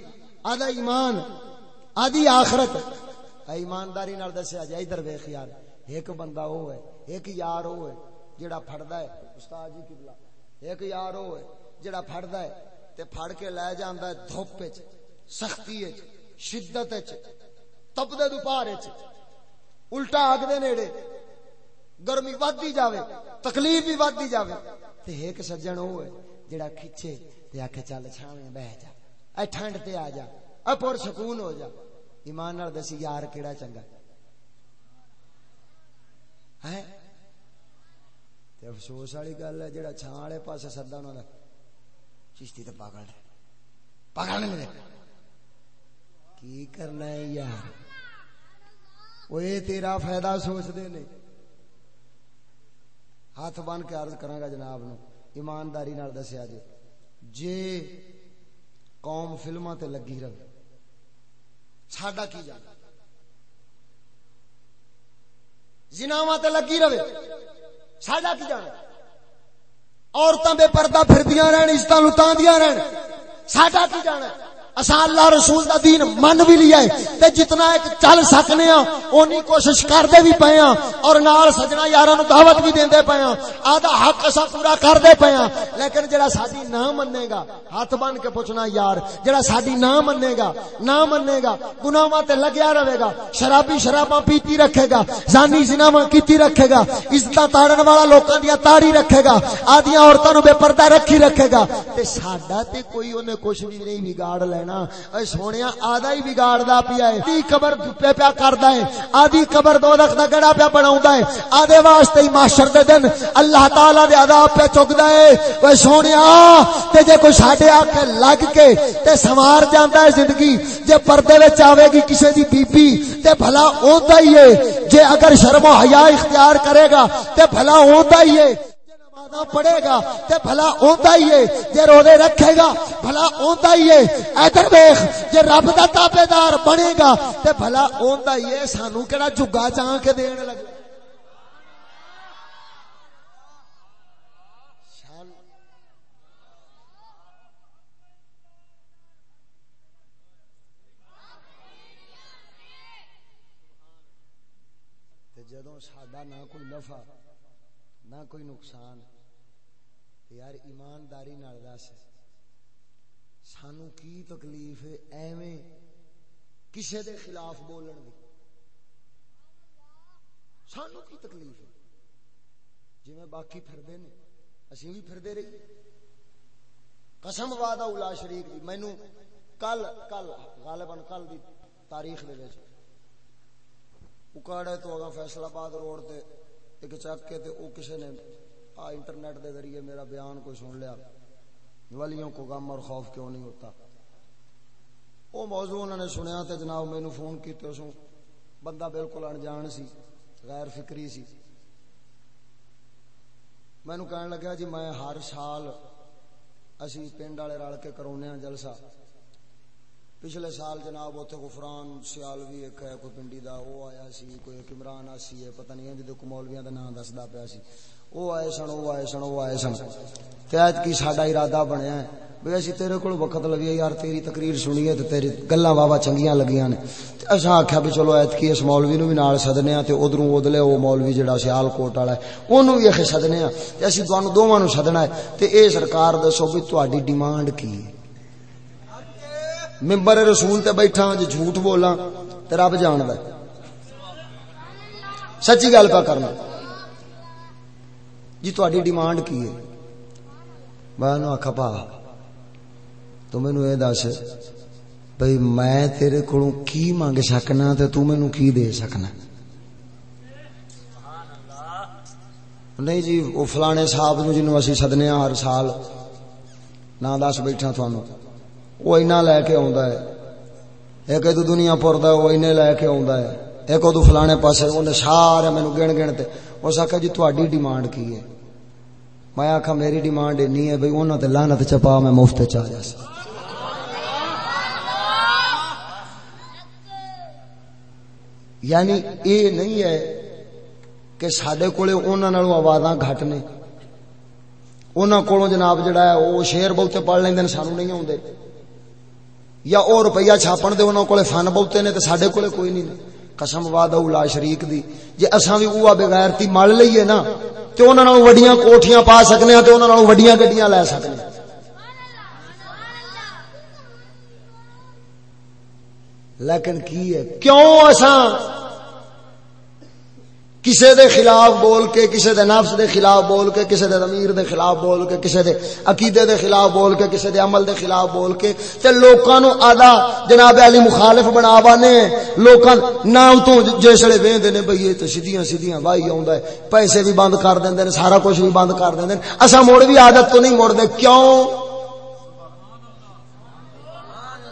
آدھا ایمان، آدھی آخرت۔ ایمانداری نال دسیا جائے، ادھر ویکھ یار۔ ایک بندہ او ہے، ایک یار او ہے جڑا پھڑدا ہے۔ استاد جی قبلہ۔ ایک یار او ہے جڑا پھڑدا ہے۔ تے پھڑ کے لے جاندا ہے دھوپ وچ، سختی وچ، شدت وچ۔ تپدے دوپہر الٹا اگ دے نیڑے۔ گرمی ودی جاوے، تکلیف بھی ودی جاوے۔ تے ایک سجن او ہے جڑا کھچے تے آکھے چل چھاویں بیٹھ جا۔ اے ٹھنڈ تے آ جا۔ اے پر سکون ہو جا۔ ایمان نال دسی یار کیڑا چنگا۔ ہے؟ تے افسوس والی گل ہے جڑا چھاں والے پاسے سدا انہاں دا۔ چشتی تے پاگل ہے پاگل نہیں کی کرنا ہے یار؟ وہ یہ تیرا فائدہ سوچتے نے ہاتھ بن کے عرض کرا گا جناب نو ایمانداری نال دسیا جی جے قوم فلماں تے لگی رہے ساڈا کی جانا جناواں تے لگی رہے ساڈا کی جانا عورتاں بے پردہ پھردیاں رہن عزتاں لٹاندیاں رہن ساڈا کی جانا اسا اللہ رسول دا دین من بھی لیا ہے تے جتنا ایک چل سکنے ہاں اونی کوشش کردے بھی پئے ہاں۔ اور نال سجنا یاراں نو دعوت بھی دیندے پئے ہاں۔ آدھا حق اسا پورا کردے پئے ہاں۔ لیکن جڑا ساڈی نہ مننے گا، ہاتھ بن کے پوچھنا یار، جڑا ساڈی نہ مننے گا نہ مننے گا، گناہاں تے لگیا رہے گا، شرابی شراباں پیتی رکھے گا، زانی زناواں کیتی رکھے گا عزت تاڑن والا لوکاں دی تاڑی رکھے گا، آدیاں عورتاں نو بے پردہ رکھی رکھے گا۔ تے ساڈا تے کوئی اونے کچھ بھی نہیں بگاڑ لینا۔ لینا اے سونے آدھا ہی بگاڑدا پیا ہے۔ آدھی قبر پہ پیا کردا ہے۔ آدھی قبر دوزخ دا گڑا پیا بناوندا ہے۔ آدھے واسطے ہی محشر دے دن اللہ تعالی دے عذاب پہ چکدا ہے۔ اوے سونیا، تے جے کوئی ساڈے آکھے لگ کے تے سوار جاندا ہے زندگی، جے پردے وچ آوے گی کسے دی بی بی تے بھلا اوندا ہی ہے۔ جے اگر شرم و حیا اختیار کرے گا، تے بھلا اوندا ہی ہے۔ پڑے گا تے بھلا اوندا ہی ہے، جے روزے رکھے گا، بھلا اوندا ہی ہے۔ ادھر دیکھ جے رب دا تابعدار بنے گا، تے بھلا اوندا ہی ہے۔ سانو کیڑا جھگا چاں کے دین لگے جدو ساڈا نہ کوئی نفع، نہ کوئی نقصان یار ایمانداری نال دس۔ سانو کی تکلیف ایویں کسے دے خلاف بولن دی۔ سانو کی تکلیف ہے؟ جی میں باقی پھردے نے، اسی بھی پھردے رہی۔ قسم وعدہ اولا شریک دی۔ مینو کل کل، غالباً کل دی تاریخ دے وچ۔ اکاڑے تو اگا فیصلہ آباد روڈ تے، ایک چک کے تے او کسے نے آ انٹرنیٹ دے ذریعے میرا بیان کوئی سن لیا۔ ولیوں کو غم اور خوف کیوں نہیں ہوتا؟ او موضوع انہوں نے سنیا تے جناب مینوں فون کیتے اسوں بندہ بالکل انجان سی، غیر فکری سی۔ مینوں کہن لگا جی میں ہر سال اسی پنڈ والے رل کے کرونے ہاں جلسہ۔ پچھلے سال جناب اتنے غفران سیالوی ایک ہے، کوئی پنڈی دا، وہ آیا سی، کوئی ایک عمران آسی ہے، پتہ نہیں ہے جدو مولویاں دا نام دسدا پیا سی۔ وہ آئے سن وہ آئے سن وہ آئے سن تے کی ساڈا ارادہ بنیا ہے بھئی اسی تیرے کول وقت لگیا یار تیری تقریر سنی ہے تے تیری گلاں واوا چنگیاں لگیاں نے تے اساں آکھیا بھی چلو ایت کی اس مولوی نو بھی نال سدنے ہاں تے ادھروں اودلے او مولوی جڑا سیال کوٹ والا ہے اونوں بھی اکھے سدنے ہاں تے اسی دوانوں دوواں نو سدنا ہے تے اے سرکار دسو بھی تہاڈی ڈیمانڈ کی ہے ممبر رسول تے بیٹھا جی جھوٹ بولا تے رب جاندا ہے سچی گل پا کرنا جی تہاڈی ڈیمانڈ کی ہے؟ میں نو آکھا پا، تو مینوں اے دس بھئی میں تیرے کولوں کی مانگ سکنا تے تو مینوں کی دے سکنا؟ نہیں جی وہ فلانے صاحب نو جنوں اسی سدنے ہر سال نہ دس بیٹھا تھانوں وہ اینا لے کے آندا ہے۔ ایک ادو دنیا پوردا وہ اینے لے کے آندا ہے۔ ایک ادو فلانے پاسے اونے سارے مینوں گن گن تے، اس آکھا جی تہاڈی ڈیمانڈ کی ہے؟ میں آکھا میری ڈیمانڈ اینی ہے بھئی انہاں تے لعنت چپا میں مفت چ آیا سی یعنی اے نہیں ہے کہ سڈے کولے انہاں نالوں آوازاں گھٹ نے۔ انہاں کولوں جناب جڑا ہے وہ شعر بہتے پڑھ لیندے نے سانو نہیں آوندے۔ یا او روپیہ چھاپن دے انہاں کولے فن بہتے نے تے ساڈے کولے کوئی نہیں۔ قسم وعدہ لا شریک دی۔ جے اساں بھی اوہ بغیرتی مل لئیے نا، تے انہاں نال وڈیاں کوٹھیاں پا سکنے ہاں تے انہاں نال وڈیاں گڈیاں لے سکنے ہاں۔ لیکن کی ہے؟ کیوں اساں کسے دے خلاف بول کے، کسے دے نفس دے خلاف بول کے، کسے دے ضمیر دے خلاف بول کے، کسے دے عقیدے دے خلاف بول کے، کسے دے عمل دے خلاف بول کے۔ تے لوکاں نو آدھا جناب علی مخالف بنا بانے لوکاں نام تو جسڑے ویندے نے، بھئی تے سیدھیاں سیدھیاں واہی آوندا ہے۔ پیسے بھی بند کر دیندے نے، سارا کچھ بھی بند کر دیندے نے۔ اساں موڑ بھی عادت تو نہیں موڑ دے کیوں؟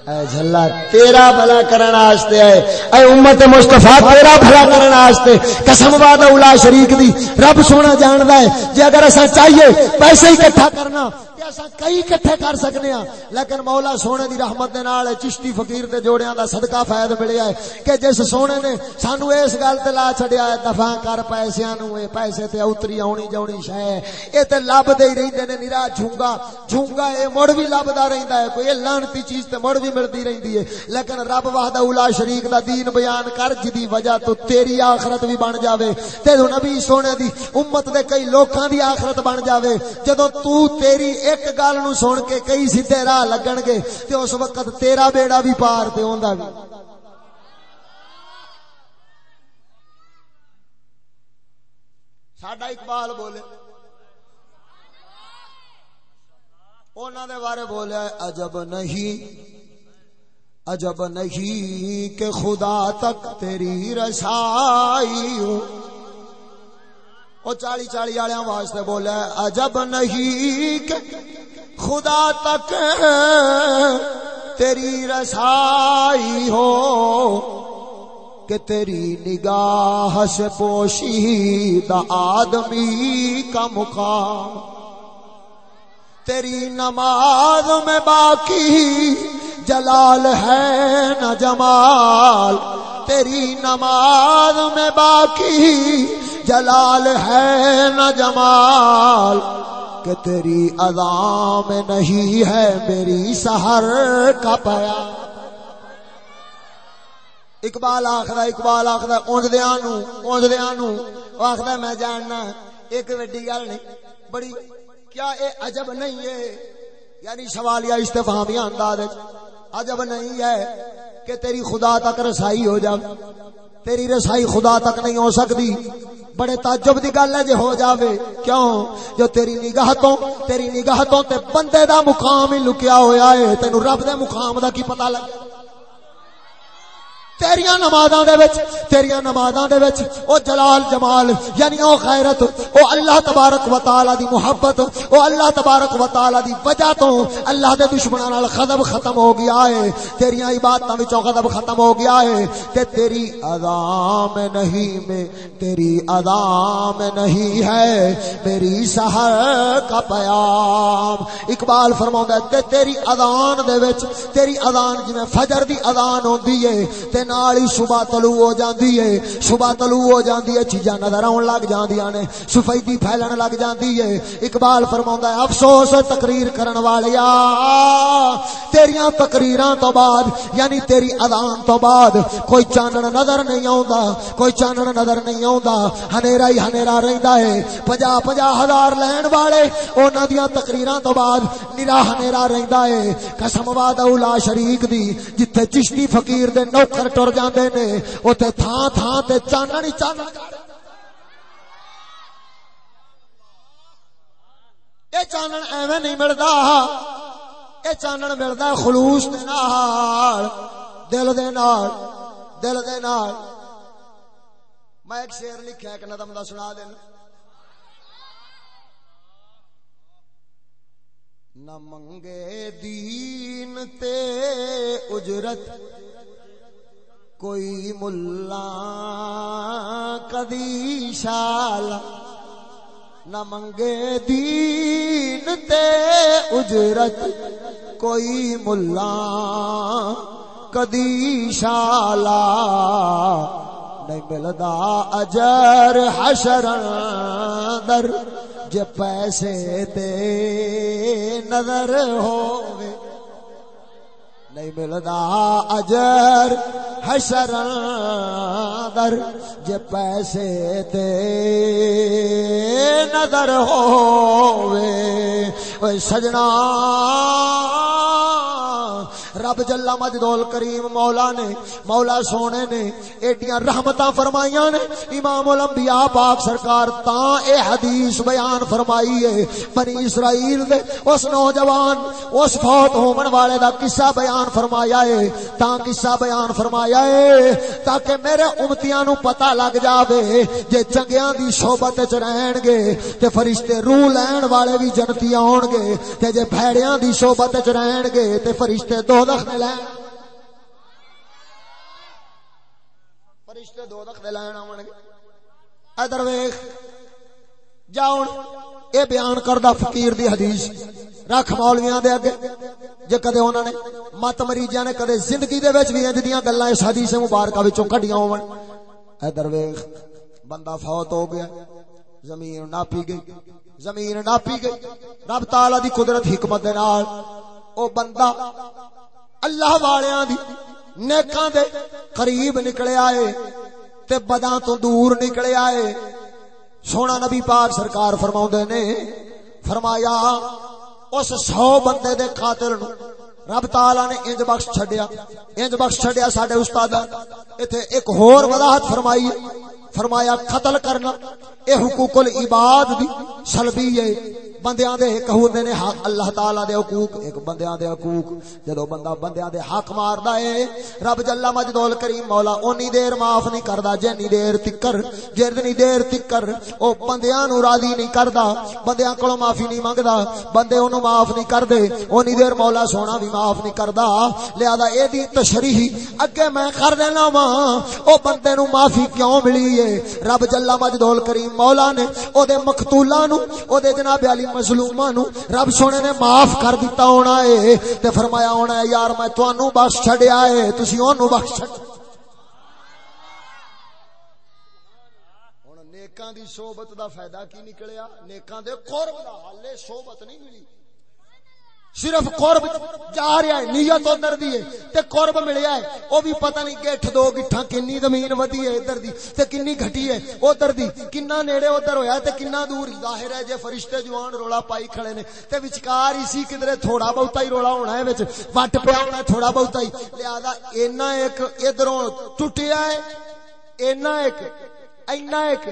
اے جھلا تیرا بھلا کرنا آستے ہے اے امت مصطفیٰ، تیرا بھلا کرنا آستے۔ قسم وعدہ اولا شریک دی، رب سونا جاندہ ہے جے اگر ایسا چاہیے، پیسے ہی کرنا۔ کرنا اساں کئی کٹھے کر سکنے ہاں۔ لیکن مولا سونے دی رحمت دے نال چشتی فقیر تے جوڑیاں دا صدقہ فائد ملیا ہے کہ جس سونے نے سانو اس گل تے لا چھڈیا ہے دفاع کر پیسیاں نو، اے پیسے تے اتری اونی جونی شے۔ اے تے لب دے ہی رہندے نے نرا جھونگا۔ جھونگا اے مڑ بھی لبدا رہندا ہے، کوئی لعنتی چیز تے مڑ بھی ملدی رہندی ہے۔ لیکن رب وحدہ اولا شریک دا دین بیان کر، جدی وجہ تو تیری آخرت بھی بن جاوے۔ تے نبی سونے دی امت دے کئی لوکاں دی آخرت بن جاوے۔ جدو تو تیری ایک گل نو سن کے کئی سیدھے راہ لگن گے تے اس وقت تیرا بیڑا بھی پار تے ہوندا بھی ساڈا اقبال بولے۔ انہوں نے بارے بولے عجب نہیں عجب نہیں کہ خدا تک تیری رسائی ہو وہ چالی چالی والے واسطے بولے، عجب نہیں کہ خدا تک تیری رسائی ہو، کہ تیری نگاہ سے پوشیدہ آدمی کا مقام، تیری نماز میں باقی جلال ہے نہ جمال، تیری نماز میں باقی جلال ہے نہ جمال، کہ تیری ادا میں نہیں ہے میری سہر کا پیا اقبال آخر اقبال آخر اونجدیا نو اونجدیا نو آخر میں جاننا ایک وڈی گل نہیں، بڑی کیا اے عجب نہیں ہے؟ یعنی سوالیہ استفامیہ انداز عجب نہیں ہے کہ تیری خدا تک رسائی ہو جائے تیری رسائی خدا تک نہیں ہو سکتی۔ بڑے تعجب دی گل ہے جے ہو جاوے۔ کیوں؟ جو تیری نگاہ تو تیری نگاہ تو تے بندے دا مقام ہی لکیا ہویا ہے تینوں رب دے مقام دا کی پتہ لگے؟ تیریاں نمازاں دے وچ، تیریاں نمازاں دے وچ، او جلال جمال یعنی او غیرت او اللہ تبارک و تعالی دی محبت، او اللہ تبارک و تعالی دی وجہ تو اللہ دے دشمناں نال غضب ختم ہو گیا ہے۔ تیریاں عبادتاں وچوں غضب ختم ہو گیا ہے۔ تے تیری ادا نہیں میں، تیری ادا نہیں ہے۔ میری سحر کا پیام۔ اقبال فرماوندا ہے، تے تیری اذان دے وچ، تیری اذان جویں فجر دی اذان ہوندی ہے، تے نال ہی صبح طلوع ہو جاندی ہے۔ صبح طلوع ہو جاندی ہے، چیزاں نظر آن لگ جاندیاں نے۔ سفیدی پھیلن لگ جاندی ہے۔ اقبال فرماوندا ہے، افسوس تقریر کرن والیا تیریاں تقریراں تو بعد یعنی تیری اذان تو بعد، کوئی چانن نظر نہیں آوندا۔ کوئی چانن نظر نہیں آوندا۔ ہنیرا ہی ہنیرا رہندا ہے۔ 50 50 ہزار لین والے انہاں دیاں تقریراں تو بعد نرا ہنیرا رہندا ہے۔ قسم وعدہ لا شریک دی، جتھے چشتی فقیر دے نوکر ٹر جاندے نے، اوتھے تھاں تھاں تے چانن ہی چانن اے چانن ایویں نہیں ملدا۔ اے چانن ملدا خلوص دے نال، دل دے نال، دل دے نال۔ میں ایک شعر لکھیا، ایک نظم دا سنا دینا نہ منگے دین تے اجرت کوئی ملا کدی شال نہ منگے دین تے اجرت، کوئی ملا کدی شالا نہیں ملدا اجر حشر در، جے پیسے تے نظر ہووے۔ نہیں ملدا اجر حشر در جے پیسے تے نظر ہووے اوے سجنا رب جلا مجدول کریم مولا نے، مولا سونے نے، ایڈیاں رحمتاں فرمائیاں نے۔ امام الانبیاء پاک سرکار تاں اے حدیث بیان فرمائی ہے۔ بنی اسرائیل دے اس نوجوان، اس فوت ہون والے دا قصہ بیان فرمایا ہے۔ تاں قصہ بیان فرمایا ہے، تاکہ میرے امتیاں نو پتہ لگ جاوے جے چنگیاں دی صحبت وچ رہن گے تے فرشتے روح لین والے بھی جنتی آن گے تے جے بھیڑیاں دی صحبت وچ رہن گے تے فرشتے دوزخ دے لین فرشتے دوزخ دے لین آون گے۔ ادھر ویکھ۔ جاؤ اے بیان کردہ فقیر دی حدیث۔ رکھ مولویاں دے اگے۔ جے کدے انہاں نے مت مریجاں نے کدے زندگی دے وچ وی انج دیاں گلاں اس حدیث مبارکہ وچوں کڈیاں ہون۔ اے درویش بندہ فوت ہو گیا۔ زمین ناپی گئی۔ زمین ناپی گئی۔ رب تعالی دی قدرت حکمت دے نال۔ او بندہ اللہ والیاں دی نیکاں دے قریب نکلے آئے تے بداں تو دور نکلے آئے۔ سونا نبی پاک سرکار فرماؤں دے نے، فرمایا، اس سو بندے دے قاتل نو رب تعالی نے انج بخش چھڈیا۔ انج بخش چھڈیا ساڈے استاد ایتھے ایک ہور وضاحت فرمائی۔ فرمایا قتل کرنا، اے حقوق العباد دی سلبی ہے۔ بندیاں دے ایک ہوندے نے حق، اللہ تعالی دے حقوق۔ ایک بندیاں دے حقوق۔ جدو بندہ بندیاں دے حق ماردا اے رب جل مجدول کریم مولا اونی دیر معاف نہیں کردا، جنی دیر تکر جتنی دیر تکر۔ او بندیاں نو راضی نہیں کردا، بندیاں کولوں معافی نہیں منگدا، بندے اونوں معاف نہیں کردے۔ اونی دیر مولا سونا بھی معاف نہیں کردا۔ لہذا اے دی تشریح، اگے میں کر دینا وا، او بندے نو معافی کیوں ملی؟ ہے۔ رب جل مجدول کریم مولا نے او دے مقتولاں نو او دے جناب علی مظلوماں نو رب سونے نے معاف کر دیتا ہونا ہے۔ تے فرمایا ہونا ہے، یار میں تانوں بخش چھڈیا ہے، تسی اونوں بخش چھڈ۔ نیکاں دی صحبت دا فائدہ کی نکلیا؟ نیکاں دے قرب دا حل صحبت نہیں ملی۔ صرف قرب جا رہا ہے، نیت ادھر دی ہے، تے قرب ملیا ہے۔ او بھی پتہ نہیں گٹھ دو گٹھا کنی زمین ودی ہے ادھر دی، تے کنی گھٹی ہے ادھر دی۔ کنا نیڑے ادھر ہویا تے کنا دور۔ ظاہر ہے، جے فرشتے جوان رولا پائی کھڑے نے، تے وچکار اسی کدرے تھوڑا بہتا ہی رولا ہونا ہے وچ۔ وٹ پیا ہونا ہے تھوڑا بہتا ہی۔ لہذا اینا ایک ادھروں ٹٹیا ہے، اینا ایک اینا ایک۔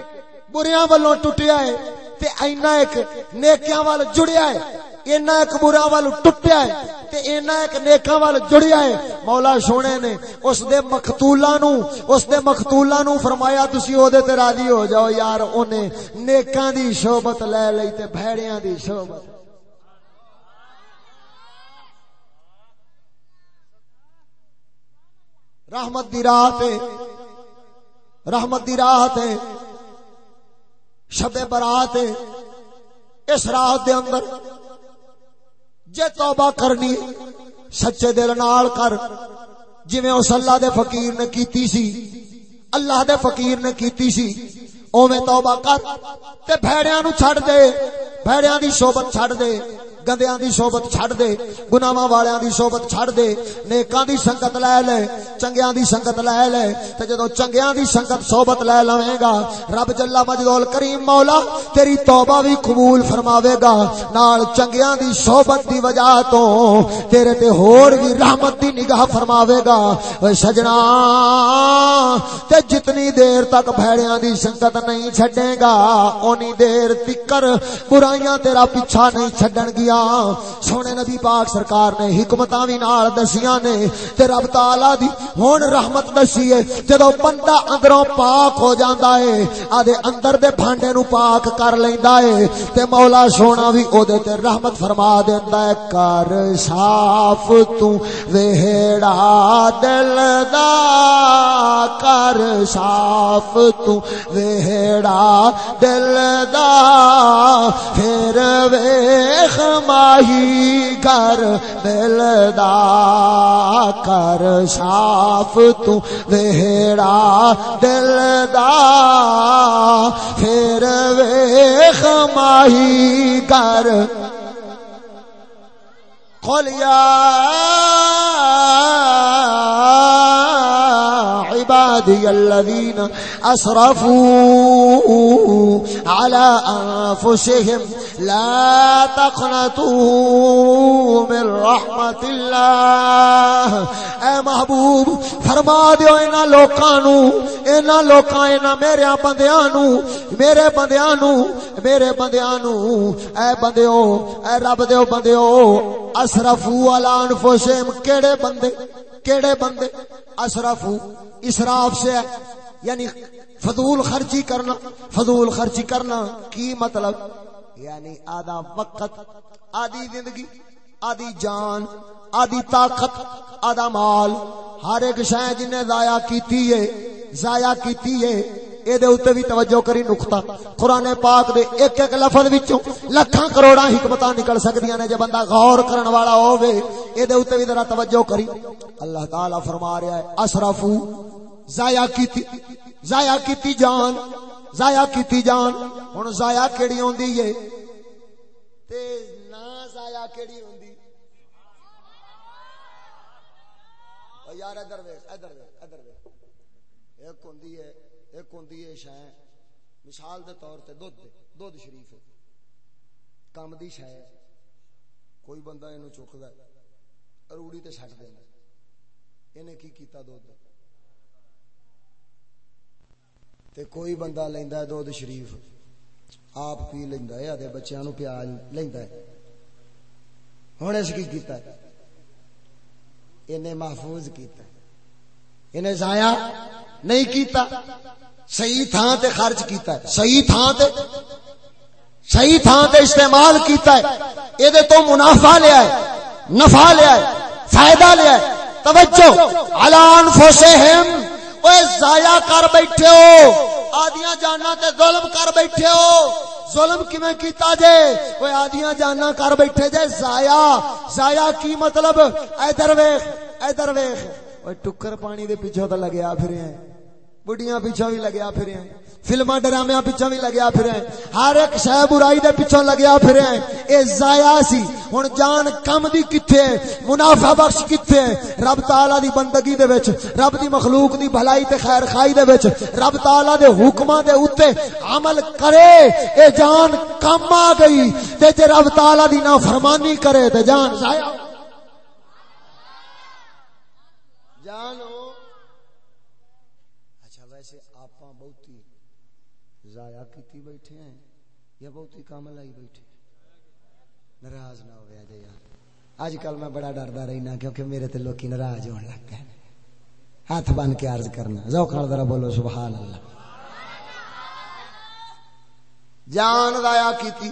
بریاں والوں ٹٹیا ہے، تے اینا ایک نیکیاں وال جڑیا ہے۔ اینا ایک برا وال ٹوٹیا ہے تے اینا ایک نیکاں وال جڑیا ہے۔ مولا سونے نے اس دے مقتولاں نو، اس دے مقتولاں نو فرمایا، تسی او دے تے راضی ہو جاؤ یار، اونے نیکاں دی شوبت لے لئی تے بھڑیاں دی شوبت۔ رحمت دی رات ہے رحمت دی رات ہے شب برات اس رات دے اندر جے توبہ کرنی، سچے دل نال کر۔ جویں اس اللہ دے فقیر نے کیتی سی، اللہ دے فقیر نے کیتی سی، اوویں توبہ کر تے بھیڑیاں نو چھڑ دے، بھیڑیاں دی صحبت چھڑ دے۔ گندیاں دی صحبت چھڑ دے گناہاں والیاں دی صحبت چھڑ دے نیکاں دی سنگت لے لے چنگیاں دی سنگت لے لے تے جدوں چنگیاں دی سنگت صحبت لے لویں گا رب جل مجدول کریم مولا تیری توبہ بھی قبول فرماوے گا نال چنگیاں دی صحبت دی وجہ تو تیرے تے ہور بھی رحمت دی نگاہ فرماوے گا اے سجنا تے جتنی دیر تک بھڑیاں دی سنگت نہیں چھڈے گا اونی دیر تکر برائیاں تیرا پیچھا نہیں چھڈن گیا سونے نبی پاک سرکار نے حکمتاں بھی نال دسیاں نے تے رب تعالی دی ہن رحمت دسی ہے۔ جدوں بندہ اندروں پاک ہو جاندا ہے آدے اندر دے بھانڈے نو پاک کر لیندا ہے۔ تے مولا سونا بھی او دے تے رحمت فرما دیندا ہے، کر صاف تو وہڑا دل دا، کر صاف تو وہڑا دل دا۔ پھر ویخ ماہی گھر ملدا کر صاف تو وہڑا دل دا پھر ویخ ماہی گھر کھولیا عبادي الذين أسرفوا على أنفسهم لا تقنطوا من رحمة الله. اے محبوب، فرما دیو اینا لوکاں نو اینا لوکاں اینا میرے بندیاں نو میرے بندیاں نو میرے بندیاں نو اے بندیو، اے رب دیو بندیو اسرفو علی انفسهم کیڑے بندے کیڑے بندے اسرفو اسراف سے ہے یعنی فضول خرچی کرنا، فضول خرچی کرنا کی مطلب؟ یعنی آدھا وقت، آدھی زندگی، آدھی جان، آدھی طاقت، آدھا مال۔ ہر ایک شے جن ضائع کیتی ہے، ضائع کیتی ہے اے دے اوتے بھی توجہ کری نقطہ قران پاک دے ایک ایک لفظ وچوں لاکھاں کروڑاں حکمتاں نکل سکدیاں نے جے بندہ غور کرن والا ہووے اے دے اوتے بھی ذرا توجہ کری اللہ تعالی فرما رہا ہے اسرفو ضائع کیتی ضائع کیتی جان ضائع کیتی جان ہن ضائع کیڑی ہوندی ہے تے نا ضائع کیڑی ہوندی او یار ادھر ویکھ ادھر ویکھ ادھر ویکھ ایک ہوندی ہے ایک ہوندی ہے شے مثال دے طور تے دودھ دودھ شریف ہے۔ کم دی شے کوئی بندہ اینو چکدا ہے روڑی تے چھٹ دیندا اینے کی کیتا دودھ؟ تے کوئی بندہ لیندا ہے دودھ شریف، آپ پی لیندا ہے، آدھے بچیاں نو پیا لیندا ہے۔ ہن اس کی کیتا ہے۔ انہیں محفوظ کیتا ہے۔ انہیں ضائع نہیں کیتا۔ صحیح تھان تے خرچ کیتا ہے۔ صحیح تھان تے صحیح تھان تے استعمال کیتا ہے۔ اے دے تو منافع لیا ہے، نفع لیا ہے، فائدہ لیا ہے۔ توجہ۔ علی انفسہم۔ اوے ضائع کر بیٹھے ہو۔ آدیاں جانا تے ظلم کر بیٹھے ہو۔ ظلم کیویں کیتا جے؟ اوے آدیاں جانا کر بیٹھے جے۔ ضائع۔ ضائع کی مطلب؟ ادھر ویکھ ادھر ویکھ۔ اوے ٹکر پانی دے پیچھے تے لگیا پھرے ہیں۔ بڑھیاں پیچھے بھی لگیا پھرے ہیں فلما ڈرامیا پیچھے بھی لگیا پھر ہر ایک شہ برائی دے پیچھے لگیا پھر اے ضائع سی ہن جان کم دی کتھے منافع بخش کتھے رب تعالی دی بندگی دے وچ رب دی مخلوق دی بھلائی تے خیر خائی دے وچ رب تعالی دے حکماں دے اوتے عمل کرے اے جان کم آ گئی تے جے رب تعالی دی نافرمانی کرے تے جان ضائع جانو ضائع کیتی بیٹھے ہیں، یا بہت ہی کام لائی بیٹھے ناراض نہ ہویا جی یار۔ اج کل میں بڑا ڈردا رہنا کیونکہ میرے تے لوکی ناراض ہون لگ گئے ہاتھ بن کے عرض کرنا۔ ذوق نال ذرا بولو سبحان اللہ جان ضائع کیتی۔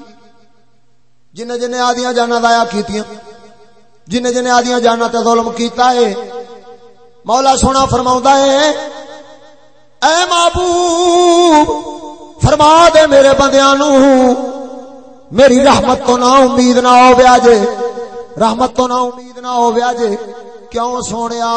جن جن آدیاں جانا ضائع کیتیاں۔ جن جن آدیاں جانا تے ظلم کیتا ہے۔ مولا سونا فرماوندا ہے، اے محبوب فرما دے میرے بندیاں نو میری رحمت تو نہ امید نہ ہو جے۔ رحمت تو نہ امید نہ ہو جے۔ کیوں سونیا؟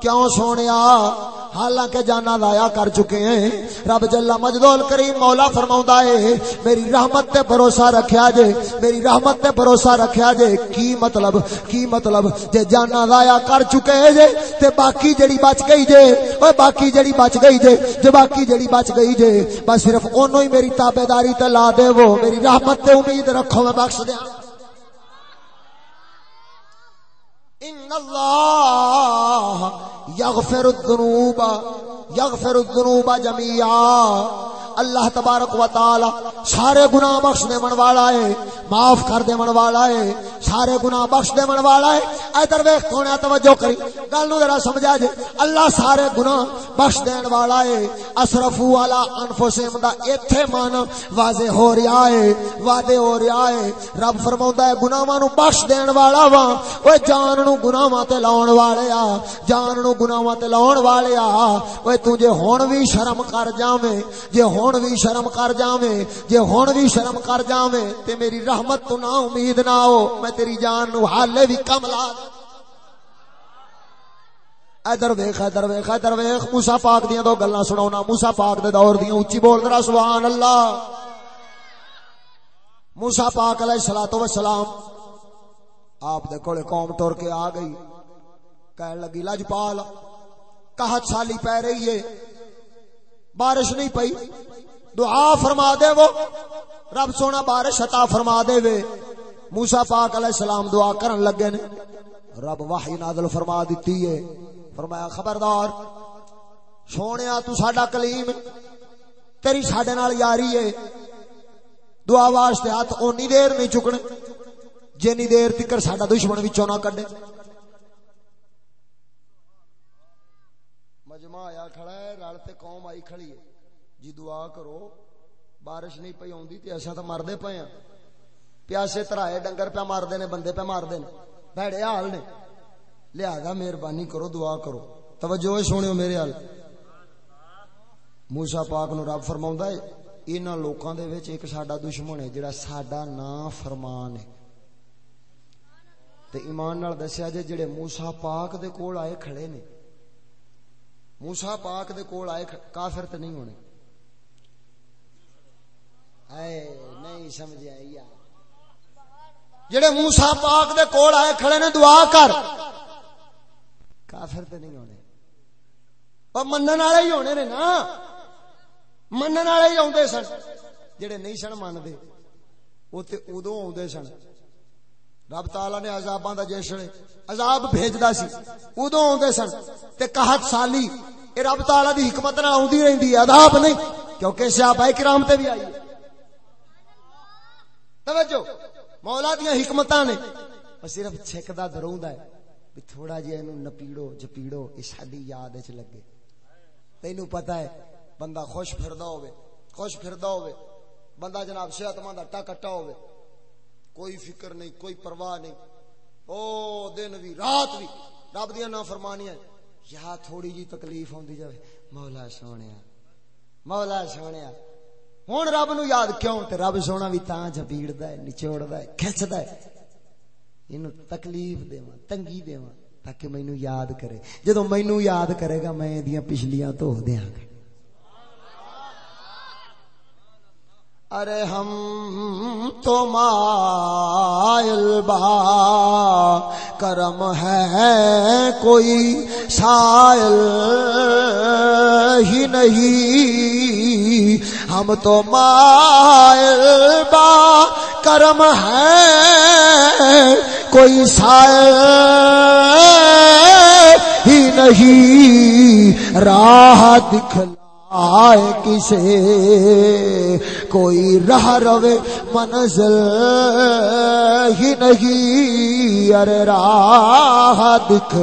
کیوں سونیا؟ حالانکہ جانا لایا کر چکے ہیں۔ رب جلا مجدول کریم مولا فرما ہے، میری رحمت تے بھروسہ رکھیا جے، میری رحمت تے بھروسہ رکھیا جے۔ کی مطلب؟ کی مطلب؟ جے جانا لایا کر چکے جے، تے باقی جڑی بچ گئی جے اوے باقی جڑی بچ گئی جے جے باقی جڑی بچ گئی جے۔ بس صرف اونوں ہی میری تابیداری تے لا دے وہ، میری رحمت تے امید رکھو، میں بخش دیاں۔ ان اللہ یغفر الذنوب یغفر الذنوب جميعا اللہ تبارک و تعالی سارے گناہ بخش دے من والا ہے، معاف کر دے من والا ہے، سارے گناہ بخش دے من والا ہے۔ ادھر ویکھ کونے توجہ کری۔ گل نو ذرا سمجھا جے۔ اللہ سارے گناہ بخش دین والا ہے۔ اسرفو والا انفسهم دا ایتھے مان واضح ہو رہا ہے، واضح ہو رہا ہے۔ رب فرماوندا ہے، گناہاں نو بخش دین والا وا اوے جان نو گناہاں تے لاون والے آ۔ جان نو گناہاں تے لاون والے آ اوے تو جے ہن وی شرم کر جاویں، جے ہن ہون بھی شرم کر جاویں، جے ہون بھی شرم کر جاویں، تے میری رحمت تو نہ امید نہ ہو، میں تیری جان نو حالے بھی کم لا ادھر ویکھ ادھر ویکھ ادھر ویکھ۔ موسی پاک دیاں دو گلاں سناونا۔ موسی پاک دے دور دیاں اونچی بول ذرا سبحان اللہ۔ موسی پاک علیہ الصلوۃ والسلام آپ دے کولے قوم ٹر کے آ گئی۔ کہن لگی لجپال کہت سالی پہ رہی ہے، بارش نہیں پئی۔ دعا فرما دے وہ۔ رب سونا بارش عطا فرما دے وے۔ موسی پاک علیہ السلام دعا کرن لگے نے۔ رب وحی نازل فرما دیتی ہے۔ فرمایا، خبردار، سونیا، تو ساڈا کلیم، تیری ساڈے نال یاری ہے۔ دعا واسطے ہاتھ اونی دیر نہیں چکنے۔ جنی دیر تکر ساڈا دشمن وچوں نہ کڈے مجمع آیا کھڑا ہے رل تے قوم آئی کھڑی ہے۔ جی دعا کرو، بارش نہیں پی آتی تو اصا تو مردے پے ہاں۔ پیاسے ترائے ڈنگر پہ مارتے نے، بندے پہ مارتے نے۔ بھڑے حال نے۔ لہذا مہربانی کرو، دعا کرو۔ توجہ سونے میرے حال۔ موسا پاک نو رب فرما ہے، انہاں لوکاں دے وچ ایک ساڈا دشمن ہے، جڑا ساڈا نا فرمان ہے۔ تے ایمان نال دسیا جے، جڑے موسی پاک دے کول آئے کھڑے نے موسی پاک دے کول آئے، کافر تے نہیں ہونے۔ اے، نہیں سمجھیا یار۔ جڑے موسی پاک دے کول آئے، کھڑے نے دعا کر۔ کافر تے نہیں ہونے۔ اور منن والے ہی ہونے نے نا۔ منن والے ہی آدھے سن۔ جڑے نہیں سن مانتے وہ تے ادو آدھے سن۔ رب تعالی نے عذاباں دا جیسے عذاب بھیجدا سی۔ ادو آدھے سن تے قحط سالی اے رب تعالی دی حکمت نال اوندی رہندی، عذاب نہیں۔ کیونکہ صحابہ کرام تے بھی آئی۔ توجہ، مولا دیا حکمتاں نے۔ صرف چھکدا دروندا ہے بھی تھوڑا جہا اینو نپیڑو جپیڑو یہ ساری یاد چ لگے۔ تینو پتہ ہے، بندہ خوش پھردا ہوے خوش پھردا ہوے بندہ جناب صحت مند اٹا کٹا ہوے کوئی فکر نہیں، کوئی پرواہ نہیں۔ او دن بھی رات بھی رب دیا نا فرمانیاں یا تھوڑی جی تکلیف ہوندی جاوے۔ مولا سونیا مولا سونیا ہوں رب نو یاد کیوں؟ تے رب سونا بھی تاں جپیڑدا ہے، نچوڑدا ہے کھچدا ہے۔ اینو تکلیف دیواں، تنگی دیواں، تاکہ مینوں یاد کرے۔ جدوں مینوں یاد کرے گا، میں دیاں پچھلیاں تو دیاں گا ارے ہم تو مائل با کرم ہے کوئی سائل ہی نہیں۔ ہم تو مائل با کرم ہے کوئی سائل ہی نہیں۔ راہ دکھل آئے کسے؟ کوئی رہ روے منزل ہی نہیں۔ ارے راہ دکھ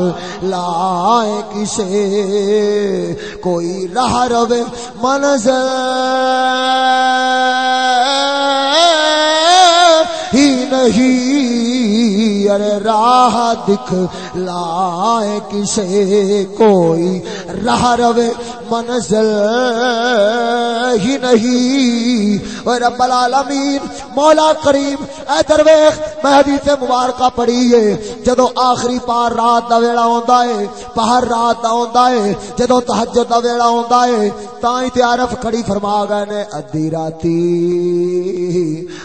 لائے کسے؟ کوئی رہ روے منزل ہی نہیں۔ ارے راہ دکھ لائے کسے کوئی، راہ روے منزل ہی نہیں۔ اور رب العالمین، مولا کریم، اے درویخ میں حدیث مبارکہ پڑھی ہے۔ جدو آخری پار رات دا ویڑا ہوندا ہے، پہر رات دا ہوندا ہے جدو تہجد دا ویڑا ہوندا ہے، تائیں تے عرف کھڑی فرما گئے نے، ادھی راتی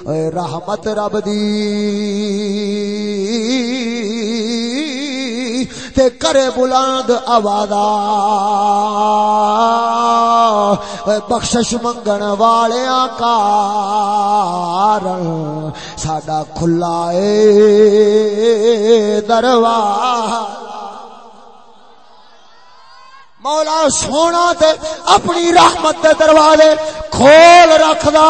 اے رحمت رب دی۔ تے کرے بلند آوازا۔ بخشش منگن والے کار ساڈا کھلا اے درواز مولا سونا تے اپنی رحمت دے دروازے کھول رکھدا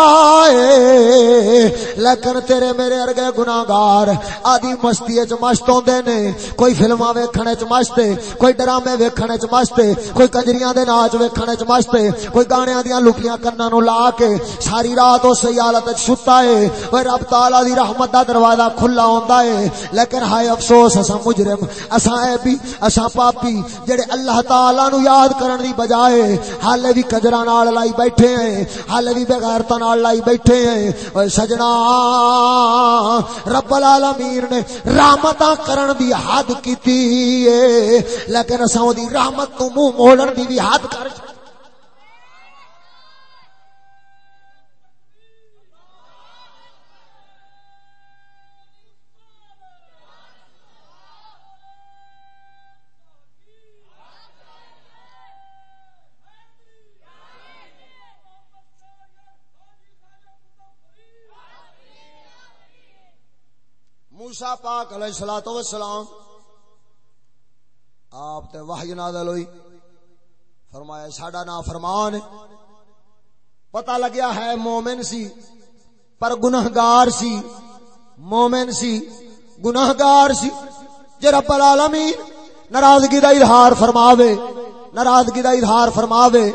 اے لیکن تیرے میرے ارگے گناہگار آدی مستی وچ مست ہوندے نے۔ کوئی فلماں ویکھنے وچ مست ہے، کوئی ڈرامے ویکھنے وچ مست ہے، کوئی کنجریاں دے ناچ ویکھنے وچ مست ہے، کوئی گانیاں دیاں لکیاں کناں نو لا کے ساری رات اس حالت وچ ستا ہے۔ اوے رب تعالی دی رحمت دا دروازہ کھلا ہوندا ہے۔ لیکن ہائے افسوس، اساں مجرم، اساں اے بھی اساں پاپی، جڑے اللہ تعالی نو یاد کرن دی بجائے حالے بھی کجرا نال لائی بیٹھے ہیں حالے بھی بغیرتا نال لائی بیٹھے ہیں۔ اوے سجنا، رب العالمین نے رحمتاں کرن دی حد کیتی ہے، لیکن اساں دی رحمت تو منہ موڑن دی بھی حد کر موسا پاک علیہ الصلوۃ والسلام آپ تے وحی نازل ہوئی۔ فرمایا، ساڈا نا فرمان پتہ لگیا ہے مومن سی، پر گنہگار سی۔ مومن سی گنہگار سی۔ جے رب العالمین ناراضگی دا اظہار فرماوے، ناراضگی دا اظہار فرماوے،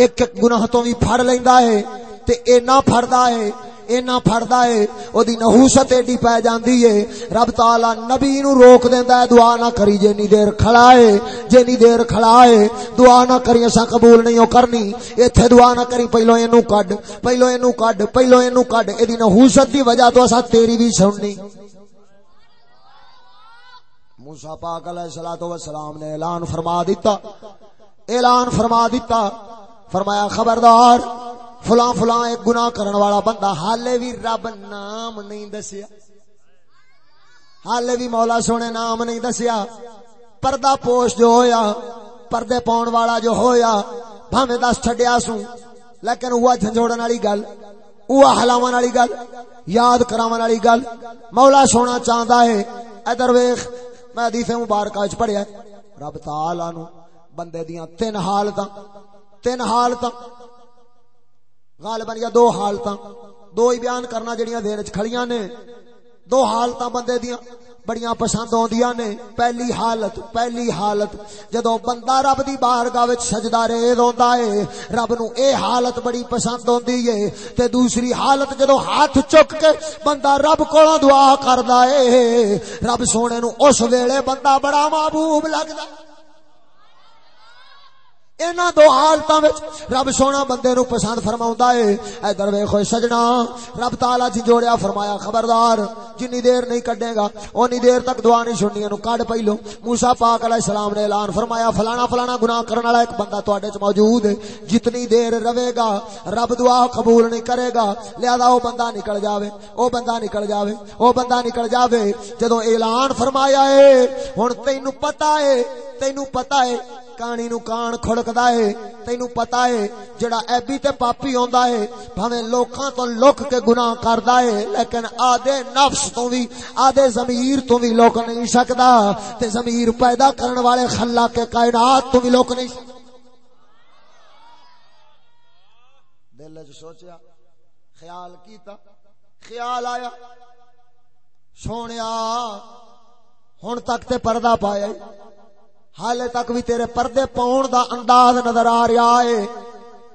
ایک ایک گناہ تو بھی پھڑ لیندا ہے، تے اینا پھڑدا ہے۔ اینا پھڑدا ہے، اودی نحوست ایڈی پے جاندی ہے۔ رب تعالی نبی نو روک دیندا ہے، دعا نہ کری جنی دیر کھڑا ہے جنی دیر کھڑا ہے۔ دعا نہ کری اساں قبول نہیں ہو کرنی۔ ایتھے دعا نہ کری، پہلو اینو کڈ، پہلو اینو کڈ، پہلو اینو کڈ۔ ایدی نحوست دی وجہ تو اساں تیری بھی سننی۔ موسیٰ پاک علیہ الصلوۃ والسلام نے اعلان فرما دیتا اعلان فرما دیتا فرمایا، خبردار فلاں فلاں ایک گناہ کرن والا بندہ حالے بھی رب نام نہیں دسیا۔ حالے بھی مولا سونے نام نہیں دسیا۔ پردہ پوش جو ہویا، پردے پاؤن والا جو ہویا، بھاویں دس چھڈیا سوں۔ لیکن وہ جھنجوڑن والی گل وہ ہلاون والی گل، یاد کراون والی گل۔ مولا سونا چاہندا ہے، ادھر ویکھ، میں حدیث مبارکہ وچ پڑھیا رب تعالی نو بندے دیاں تین حالتاں تین حالتاں۔ غالباً یا دو حالتاں، دو ہی بیان کرنا جڑیاں دین وچ کھڑیاں نے۔ دو حالتاں بندے دیاں بڑیاں پسند ہوندیاں نے۔ پہلی حالت پہلی حالت، جدوں بندہ رب دی بارگاہ وچ سجدہ ریز ہوندا ہے، رب نو اے حالت بڑی پسند ہوندی ہے۔ تے دوسری حالت، جدوں ہاتھ چک کے بندہ رب کولوں دعا کردا ہے، رب سونے نو اس ویلے بندہ بڑا محبوب لگدا۔ ہے اینا دو حالتاں وچ رب سونا بندے نو پسند فرماوندا اے ادھر ویکھو سجنا، رب تعالی جی جوڑیا فرمایا، خبردار، جنی دیر نہیں کڈے گا، اونی دیر تک دعا نہیں سننی نو کڈ پئیلو موسی پاک علیہ السلام نے اعلان فرمایا، فلانا فلانا گناہ کرن والا ایک بندہ تواڈے وچ موجود ہے، جتنی دیر رہے گا، رب دعا قبول نہیں کرے گا، لہذا او بندہ نکل جاوے، او بندہ نکل جاوے، او بندہ نکل جاوے۔ جدوں اعلان فرمایا اے، ہن تینو پتہ ہے تینو پتہ ہے کانی نو کان کھڑکدا ہے، تینو پتا ہے، جڑا ایبی تے پاپی ہوندا ہے، بھاویں لوکاں تو لک کے گناہ کردا ہے، لیکن آدھے نفس تو بھی آدھے ضمیر تو بھی لوک نہیں سکدا تے ضمیر پیدا کرن والے خلاق کے کائنات تو بھی لوک نہیں سکدا دل وچ سوچیا، خیال کیتا، خیال آیا، سونیا، ہن تک تے پردہ پایا۔ حالے تک بھی تیرے پردے پاؤن دا انداز نظر آ رہا ہے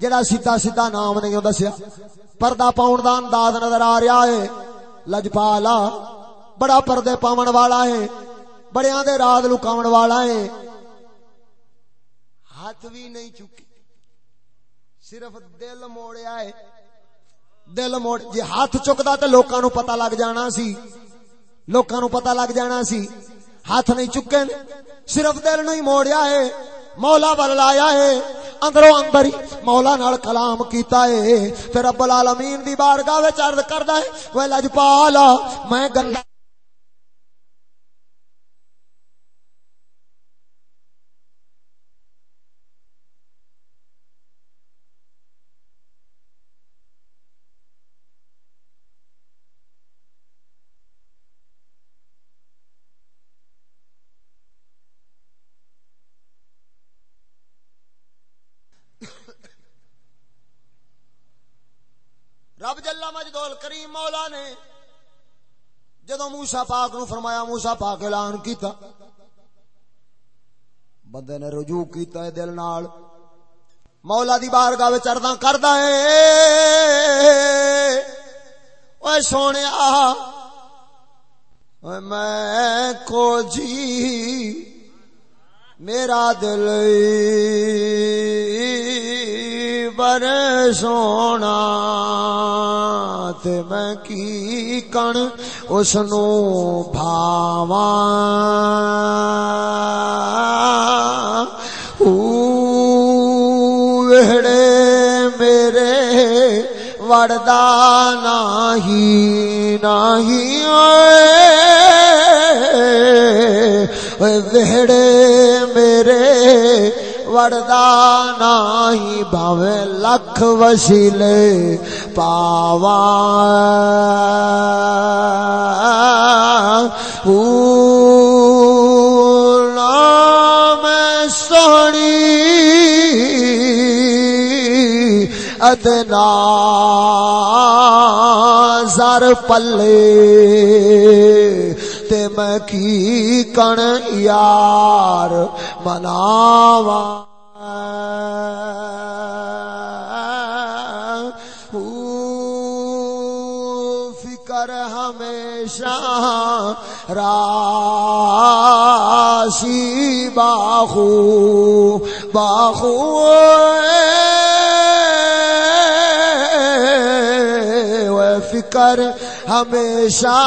جڑا سیدھا سیدھا نام نہیں دسیا پردہ پاؤن دا انداز نظر آ رہا ہے لجپالا بڑا پردے پاون والا ہے بڑیاں دے راز لکاون والا ہے ہاتھ بھی نہیں چکی صرف دل موڑیا ہے دل موڑ جی ہاتھ چکدا تے لوکاں نو پتہ لگ جانا سی لوکاں نو پتہ لگ جانا سی ہاتھ نہیں چکے صرف دل نہیں موڑیا ہے، مولا ول لایا ہے۔ اندروں اندر ہی مولا نال کلام کیتا ہے۔ پھر رب العالمین دی بارگاہ وچ عرض کردا ہے وہ لجپالا، میں گندا رب جلا مجدول کریم مولا نے جدو موسا پاک نو فرمایا موسا پاک اعلان کیتا۔ بندے نے رجوع کیتا ہے دل نال۔ مولا دی بارگاہ وچ اردا کردا ہے۔ اوے سونیا اوے میں کو جی میرا دل بر سونا تے میں کن اس نو بھاواں وہڑے میرے وڑدا نہیں نہیں وہڑے میرے وڑدا نہیں بھاوے لکھ وسیلے پاوا۔ نام سونی ادنا زر پلے۔ تے میں کی کن یار مناوا فکر ہمیشہ راسی باہو باہو فکر ہمیشہ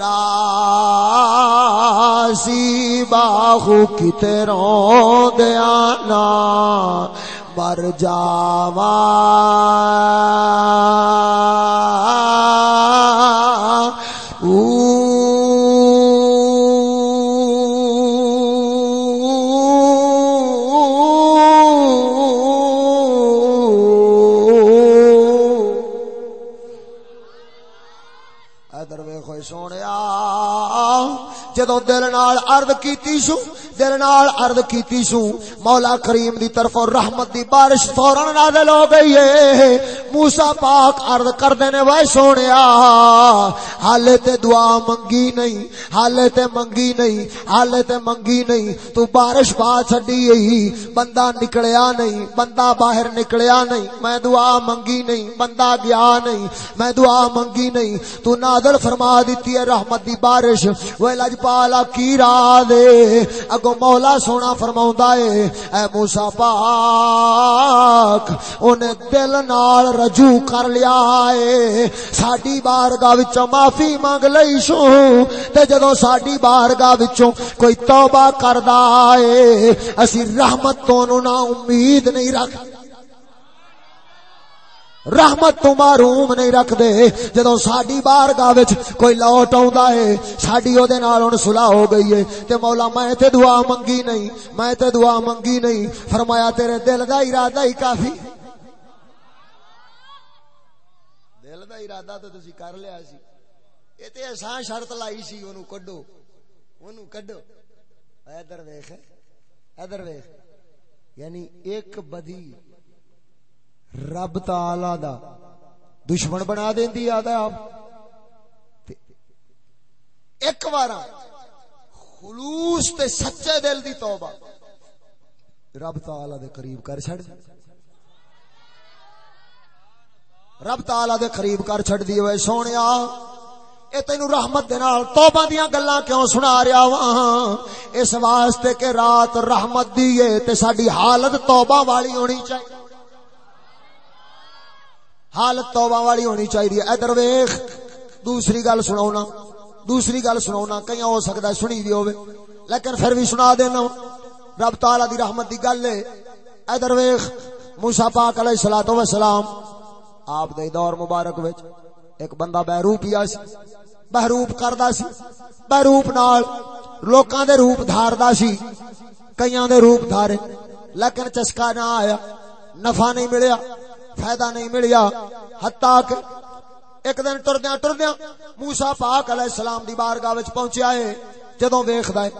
راسی باہو کتے رو دیا نا مر جاوا جدو دل نال عرض کیتی سو دل نال عرض کیتی سو۔ مولا کریم دی طرف رحمت دی بارش فورن نازل ہو گئی ہے۔ موسی پاک عرض کردے نے، وے سونیا حالے تے دعا منگی نہیں حالے تے منگی نہیں حالے تے منگی نہیں۔ تو بارش پا چھڈی ہی بندہ نکلیا نہیں، بندہ باہر نکلیا نہیں۔ میں دعا منگی نہیں، بندہ گیا نہیں، میں دعا منگی نہیں۔ تو نازل فرما دیتی ہے رحمت دی بارش۔ وہ لجپالا، کی راہ دے اگو کو مولا سونا فرما اے موسا پاک انہیں دل نال رجوع کر لیا ہے ساڈی بارگاہ وچوں معافی مانگ لئی سو تے جدوں ساڈی بارگاہ وچوں کوئی توبہ کردا ہے اسی رحمت تو نہ امید نہیں رکھ رحمت تو معروم نہیں رکھ دے جدو ساڈی بارگاہ وچ کوئی لوٹ آوندا ہے، ساڈی او دے نال ہن صلح ہو گئی ہے۔ تے مولا، میں تے دعا منگی نہیں، میں تے دعا منگی نہیں۔ فرمایا، تیرے دل دا ارادہ ہی کافی۔ دل دا ارادہ تے تسی کر لیا سی۔ اے تے اساں شرط لائی سی، اونوں کڈو۔ اونوں کڈو۔ ادھر ویکھ ادھر ویکھ۔ یعنی ایک بدی رب تعالی دا دشمن بنا دیندی آدھا آپ۔ ایک بار خلوص تے سچے دل دی توبہ۔ رب تعالی دے قریب کر چھڑ۔ رب تعالی دے قریب کر چھڑ دی ہوئے سونیا۔ اے تینو رحمت دے نال توبہ دیاں گلاں کیوں سنا رہا وا ہاں؟ اس واسطے کہ رات رحمت دی اے تے ساڈی حالت توبہ والی ہونی چاہیے۔ حالت توبہ والی ہونی چاہیے۔ ادھر ویخ دوسری گل سنا دوسری گل سنا کئی ہو سکتا ہے سنی بھی ہوئے لیکن پھر بھی سنا دینا۔ رب تالا دی رحمت دی گل ہے۔ ادھر ویخ موسا پاک علیہ السلام وسلام آپ دے دور مبارک وچ ایک بندہ بہروپ ہی سی بہروپ کردا سی بہروپ نال لوکاں دے روپ دھاردا سی، کئیاں دے روپ دھارے۔ لیکن چسکا نہ آیا، نفع نہیں ملیا۔ فائدہ نہیں ملیا۔ حتیٰ کہ ایک دن ٹردیا ٹردیا موسا پاک علیہ السلام دی بارگاہ وچ پہنچیا ہے جدوں ویکھدا ہے،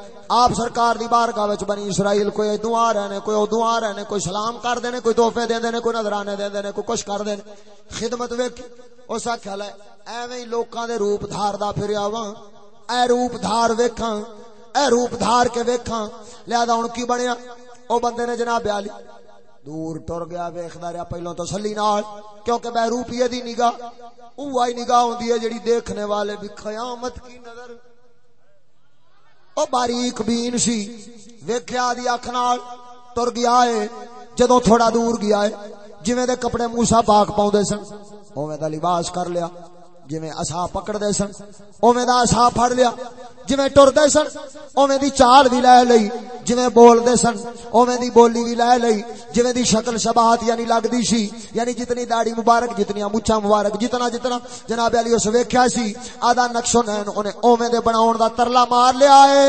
آپ سرکار دی بارگاہ وچ بنی اسرائیل کوئی دعا رہے نے، کوئی ادو آ رہے نے، کوئی سلام کر دے نے، کوئی تحفے دیندے نے، کوئی نظرانے دیندے نے، کوئی کچھ کر دے نے۔ خدمت ویکھ اس آکھیا لے، ایویں لوکاں دے روپ دھاردا پھریا وا اے روپ دھار ویکھاں، اے روپ دھار کے ویکھاں۔ لہذا ہن کی بنیا؟ او بندے نے جناب علی دور ٹر گیا ویکھدا رہیا پہلو تسلی نال، کیونکہ بے روپیے دی نگاہ۔ اوہ نگاہ ہوندی ہے جڑی دیکھنے والے بھی قیامت کی نظر۔ او باریک بین سی، ویکھیا دی اکھ نال ٹر گیا ہے، جدوں تھوڑا دور گیا ہے۔ جویں دے کپڑے موسی پاک پاوندے سن، اوویں دا لباس کر لیا۔ جویں اسا پکڑ دے سن، اوویں دا اسا پھڑ لیا۔ جویں ٹر دے سن، اوویں دی چال بھی لے لئی، جویں بولدے سن، اوویں دی بولی بھی لے لئی، جویں دی شکل شباہت یعنی لگدی سی یعنی جتنی داڑھی مبارک، جتنی مچھا مبارک، جتنا جتنا جناب علی اس ویکھیا سی آدا نقش و نین اونے اوویں دے بناون دا ترلا مار لیا اے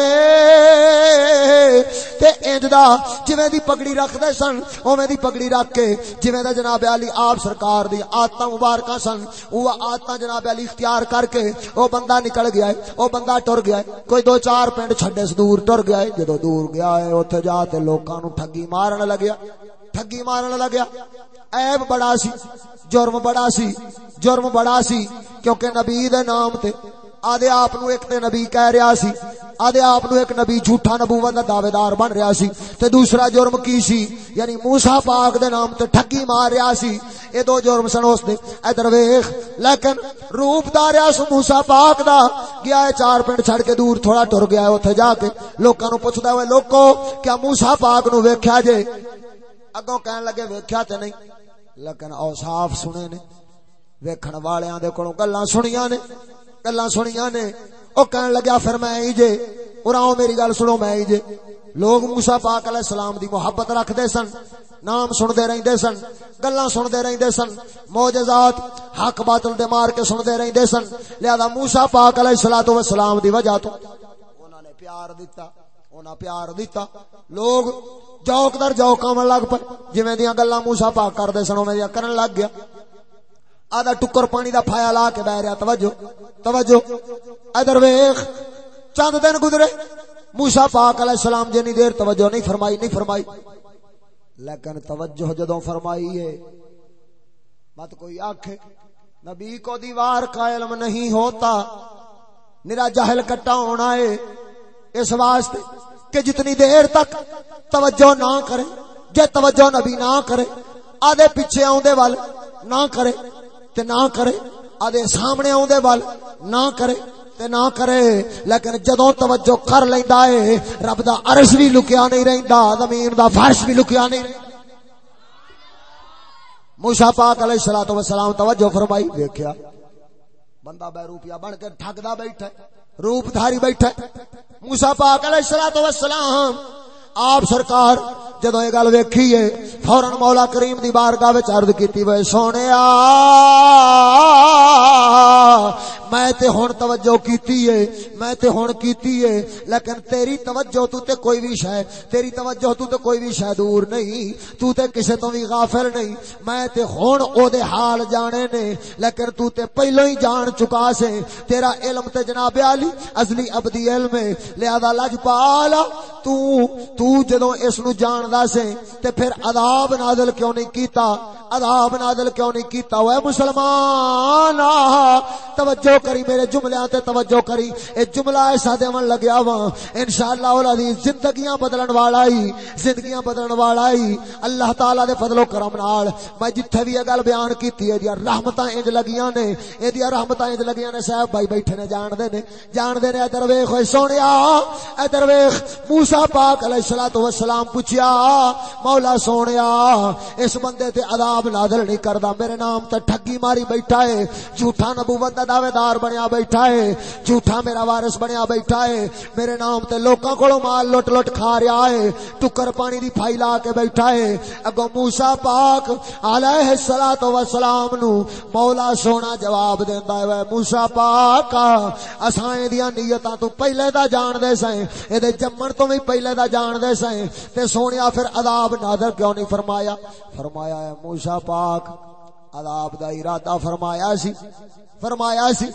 تے انج دا جویں دی پگڑی رکھ دے سن، اوویں دی پگڑی رکھ کے، جویں دا جناب علی آپ سرکار دی آتا مبارکاں سن او آتا جناب علی اختیار کر کے او بندہ نکل گیا ہے او بندہ ٹر گیا ہے۔ کوئی دو چار پنڈ چھڈے سے دور ٹر گیا ہے جدو دور گیا ہے اوتھے جا تے لوکاں نو ٹھگی مارن لگیا ٹھگی مارن لگیا عیب بڑا سی جرم بڑا سی جرم بڑا سی کیونکہ نبی دے نام تے آدھے آپ نو ایک تے نبی کہہ رہا سی، آدھے آپ نو ایک نبی جھوٹا نبوت دا دعوے دار بن رہا سی۔ تے دوسرا جرم کی سی؟ یعنی موسیٰ پاک دے نام تے ٹھگی مار رہا سی۔ اے دو جرم سن اس دے۔ ادھر ویکھ، لیکن روپ داریا سو موسیٰ پاک دا۔ گیا ہے چار پنڈ چھڑ کے دور تھوڑا ٹر گیا ہے اوتھے جا کے۔ لوکاں نو پوچھدا ہوئے، لوکو، کیا موسیٰ پاک نو ویکھیا جے؟ اگوں کہن لگے، ویکھیا تے نہیں۔ لیکن اوصاف سنے نے۔ ویکھن والیاں دے کولوں گلاں سنیاں نے۔ گلاں سنیاں نے، او کہن لگا پھر میں ہی جے اراؤ میری گل سنو میں ہی جے۔ لوگ موسی پاک علیہ السلام دی محبت رکھدے سن، نام سندے رہندے سن، گلاں سندے رہندے سن، معجزات، حق باطل دے مار کے سندے رہندے سن۔ لہذا موسی پاک علیہ الصلوۃ والسلام دی وجہ تو انہاں نے پیار دتا، انہاں پیار دتا۔ لوگ جوک در جوک آون لگ پے، جویں دیاں گلاں موسی پاک کردے سن، اوویں دیاں کرن لگ گیا۔ آدھا ٹکر پانی دا پھایا لا کے بہ رہا، توجہ توجہ۔ ادھر ویخ چند دن گزرے موسا پاک علیہ السلام جنی دیر توجہ نہیں فرمائی نہیں فرمائی۔ لیکن توجہ جدو فرمائی ہے مت کوئی آخ نبی کو دیوار کا علم نہیں ہوتا، نرا جہل کٹا ہونا ہے۔ اس واسطے کہ جتنی دیر تک توجہ نہ کرے، جے توجہ نبی نہ کرے، آدھے پیچھے آدھے وال نہ کرے۔ تے نہ کرے، آدھے سامنے آدھے وال نہ کرے تے نہ کرے، لیکن جدوں توجہ کر لیندا ہے، رب دا عرش بھی لکیا نہیں رہندا، زمین دا فرش بھی لکیا نہیں رہندا۔ موسی پاک علیہ الصلوۃ والسلام توجہ فرمائی دیکھیا بندہ بے روپیہ بن کے ٹھگدا بیٹھا روپ دھاری بیٹھا موسی پاک علیہ الصلوۃ والسلام آپ سرکار جدو یہ گل ویکھی ہے فورن مولا کریم دی بارگاہ وچ عرض کیتی وے سونیا میں تے ہن توجہ کیتی ہے، میں تے ہن کیتی ہے، لیکن تیری توجہ تو تے کوئی بھی شے، تیری توجہ تو تے کوئی بھی شے دور نہیں، تو تے کسے تو بھی غافل نہیں۔ میں تے ہن او دے حال جانے نے، لیکن تو تے پہلو ہی جان چکا سے۔ تیرا علم تے جناب علی ازلی ابدی علم ہے۔ لہذا لجپال تو تو جدوں اس نو جاندا سے، تے پھر عذاب نازل کیوں نہیں کیتا؟ عذاب نازل کیوں نہیں کیتا؟ اوے مسلمان توجہ کری، میرے جملیاں تے توجہ کری۔ اے جملہ ایسا دیون لگیا وا۔ انشاءاللہ اولادی زندگیاں بدلن والا ہی، زندگیاں بدلن والا ہی۔ اللہ تعالی دے فضل و کرم نال۔ میں جتھے بھی یہ گل بیان کیتی ہے دی رحمتاں انج لگیاں نے۔ اے دی رحمتاں انج لگیاں نے، صاحب بھائی بیٹھے نے جان دے نے۔ جان دے نے، ادھر ویکھ ہوئے سونیا۔ ادھر ویکھ، موسی پاک علیہ الصلوۃ والسلام پوچھیا۔ مولا سونیا، اس بندے تے عذاب نازل نہیں کردا۔ میرے نام تے ٹھگی ماری بیٹھا ہے۔ جھوٹا نبوت دا دعوے دار بنیا بیٹھا ہے، جھوٹا میرا وارث بنیا بیٹھا ہے۔ میرے نام تے لوکاں کولوں مال لٹ لٹ کھا رہا ہے۔ ٹکر پانی دی پھائی لا کے بیٹھا ہے۔ اگوں موسی پاک علیہ الصلوۃ والسلام نو مولا سونا جواب دیندا ہے۔ موسی پاک، اساں دیاں نیتاں تو پہلے دا جان دے سیں اے دے جمن تو بھی پہلے دا جان دے سیں تے سونیا پھر عذاب نازل کیوں نہیں فرمایا؟ فرمایا ہے موسی پاک، عذاب دا ارادہ فرمایا سی۔ فرمایا سی،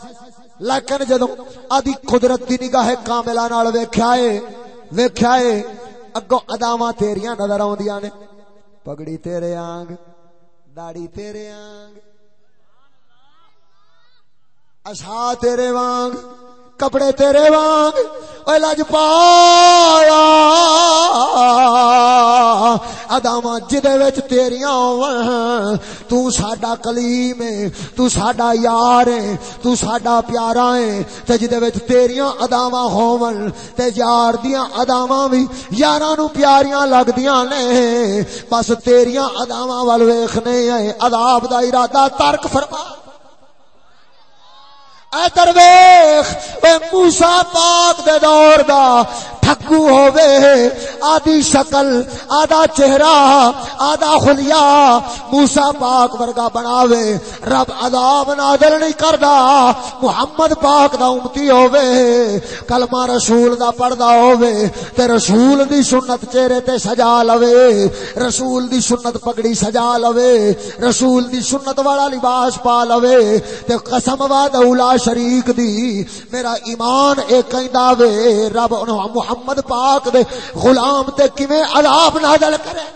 لیکن جدو آدھی قدرت دی نگاہ کاملہ نال ویکھیا اے ویکھیا اے، اگوں اداواں تیریاں نظر آوندیاں نے۔ پگڑی تیرے آنگ، داڑھی تیرے آنگ۔ اشا تیرے وانگ کپڑے تیرے وانگ اے لج پایا۔ اداواں جدے وچ تیریاں ہون، تو ساڈا کلیم ہے، تو ساڈا یار ہے، تو ساڈا پیارا ہے۔ تے جدے وچ تیریاں اداواں ہون، تے یار دیاں اداواں وی یاراں نو پیاریاں لگدیاں نے۔ بس تیریاں اداواں ول ویکھنے اے عذاب دا ارادہ ترک فرما۔ اے درویش، اے موسیٰ پاک دے دور دا ٹھگو ہووے، آدھی شکل، آدھا چہرہ، آدھا خلیا موسیٰ پاک ورگا بناوے، رب عذاب نادل نہیں کردا، محمد پاک دا امتی ہووے، کلمہ رسول دا پڑدا ہووے، تے رسول دی سنت چہرے تے سجا لوے، رسول دی سنت پگڑی سجا لوے، رسول دی سنت والا لباس پا لوے، تے قسم وعدہ اولا شریک دی۔ میرا ایمان اے کہندا وے، رب محمد پاک دے غلام تے کیویں عذاب نازل کرے؟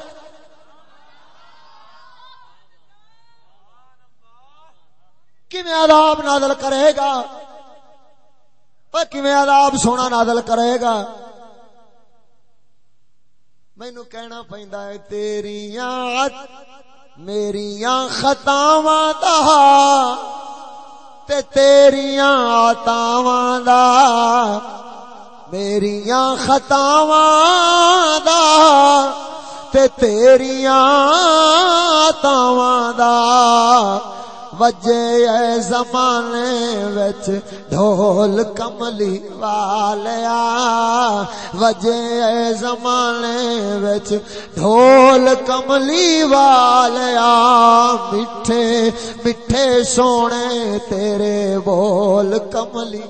کیویں عذاب نازل کرے گا؟ کیویں عذاب سونا نازل کرے گا؟ مینو کہنا پیندا ہے، تیریاں، میریاں خطاواں دا تے تیریاں آتاواں دا میریاں خطاواں دا تے تیریاں آتاواں دا۔ وجے زمانے وچ ڈھول کملی والیا۔ وجے زمانے وچ ڈھول کملی والیا۔ میٹھے میٹھے سونے، تیرے بول کملی۔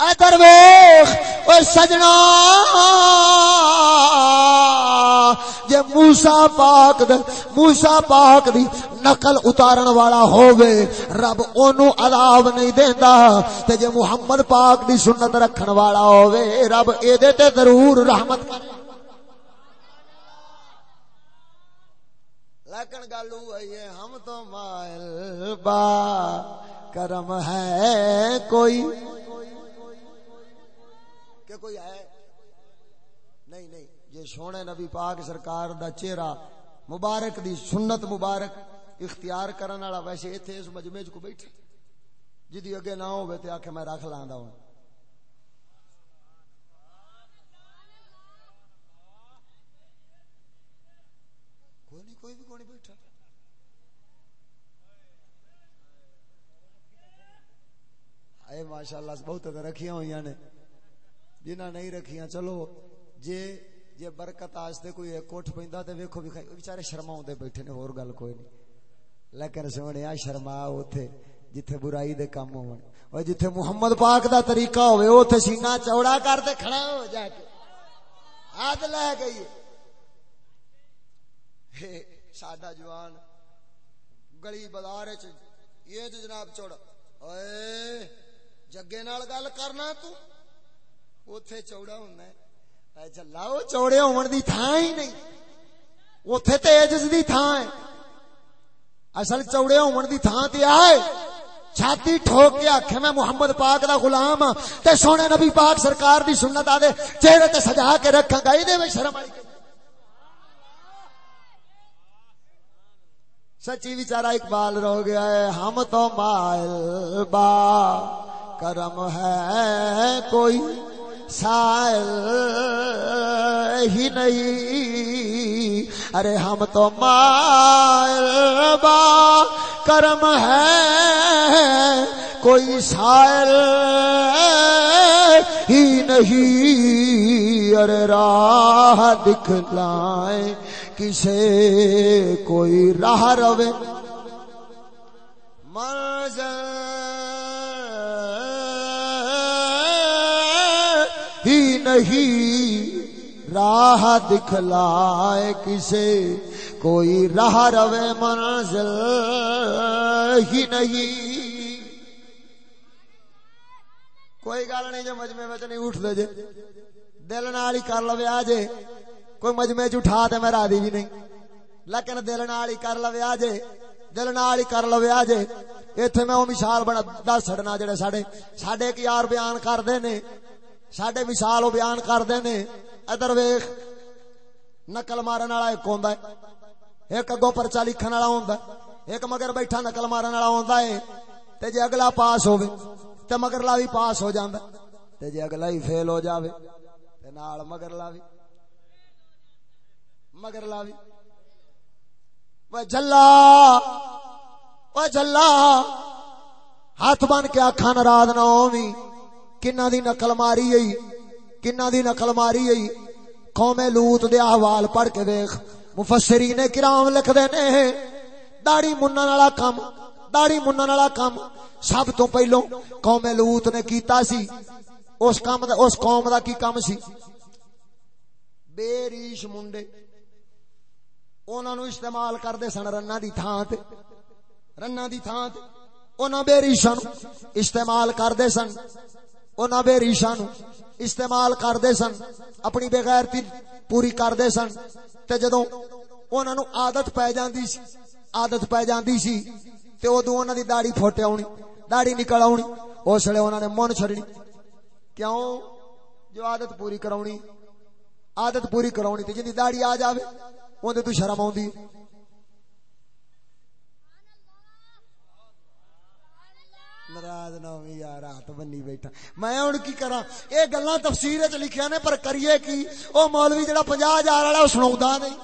اے درویش او سجنا۔ جے موسا پاک دے موسا پاک دی نقل اتارن والا ہووے، رب اونوں عذاب نہیں دیندا۔ تے جے محمد پاک دی سنت رکھن والا ہووے، رب اے دے تے ضرور رحمت کرے لیکن گل ہے ہم تو مائل با کرم ہے کوئی۔ کہ کوئی ہے؟ نہیں سونے نبی پاک سرکار دا چہرہ مبارک دی سنت مبارک اختیار کرن والا ویسے ایتھے اس مجمع کو بیٹھے۔ جدی اگے نہ ہوے تے آکھے میں رکھ لاندا ہوں۔ کوئی نہیں، کوئی بھی، کوئی بیٹھا۔ اے ماشاءاللہ بہت رکھیاں ہوئی نے۔ جنہ نہیں رکھیاں، چلو، جے جے برکت آستے کوئی ایک کوٹھ پیندا تے ویکھو بھی بیچارے شرماوندے بیٹھے نے، اور گل کوئی نہیں۔ لیکن سونیا شرما اوتھے جتھے برائی دے کام ہون۔ او جتھے محمد پاک دا طریقہ ہوے اوتھے سینہ چوڑا کر تے کھڑا ہو جا کے۔ ہاتھ لے گئی ساڈا جوان گلی بازار وچ۔ یہ تو جناب چوڑا۔ اوئے، جگے نال گل کرنا تو۔ اوتھے چوڑا ہونا ہے جلا وہ چوڑے ہون دی تھان ہی نہیں۔ اوتھے تے عجز دی تھان ہے۔ اصل چوڑے ہون دی تھان تے آئے۔ چھاتی ٹھوک کے آکھے، میں محمد پاک دا غلام ہاں۔ تے سونے نبی پاک سرکار دی سنت آدے چہرے تے سجا کے رکھاں گا دے میں شرم آئی۔ سچی بیچارہ اقبال رو گیا ہے، ہم تو مائل با، کرم ہے کوئی۔ سائل ہی نہیں۔ ارے ہم تو مائل با کرم ہے۔ کوئی سائل ہی نہیں۔ ارے راہ دکھلائیں کسے، کوئی راہ روے۔ منزل نہیں راہ دکھلائے کسے، کوئی راہ روے منزل ہی نہیں۔ کوئی گل نہیں جو مجمے میں نہیں اٹھ دے جے۔ دل نال ہی کر لوے آ جے۔ کوئی مجمے چ اٹھا تے میں راضی بھی نہیں۔ لیکن دل نال ہی کر لوے آ جے۔ دل نال ہی کر لوے آ جے۔ ایتھے میں او مثال بنا دس چھڑنا جڑے ساڈے ساڈے کی یار بیان کردے نے۔ ساڈے مثال او بیان کردے نے۔ ادھر ویکھ، نقل مارن والا ایک ہوندا ہے۔ ایک اگوں پرچا لکھن والا ہوندا ہے۔ ایک مگر بیٹھا نقل مارن والا ہوندا ہے۔ تے جے اگلا پاس ہوے تے مگرلا بھی پاس ہو جاندا تے جے اگلا ہی فیل ہو جاوے، تے نال مگرلا بھی مگر لاوی وہ جلا وہ جلا۔ ہاتھ بن کے آخا ناراض نہ ہووی کنا دی نقل ماری گئی کنا دی نقل ماری گئی قوم لوت دے احوال پڑھ کے دیکھ مفسرین کرام لکھ دے نے داڑی منن والا کام داڑی منن والا کام سب تو پہلو قوم لوت نے کیتا سی اس کام دا اس قوم دا کی کام سی بے ریش منڈے انہوں نے استعمال کرتے سن رنا دی تھان تے رنا دی تھان تے انہاں بے ریشاں استعمال کرتے سن انہاں بے ریشاں نو استعمال کرتے سن، اپنی بے غیرتی پوری کرتے سن۔ تے جدوں انہاں نو عادت پے جاندی سی، عادت پے جاندی سی، تے اودوں انہاں دی داڑھی پھوٹے آونی داڑھی نکل آونی اس لیے انہوں نے من چھڑنی۔ کیوں؟ جو عادت پوری کرونی عادت پوری کرونی تے جن داڑھی آ جاوے اون تے تو شرم آوندی۔ ناراض نہ ہوئی، یار ہاتھ بنی بیٹھا۔ میں ہن کی کراں؟ اے گلاں تفسیر وچ لکھیاں نے، پر کریے کی؟ او مولوی جڑا 50000 والا، او سناوندا نہیں۔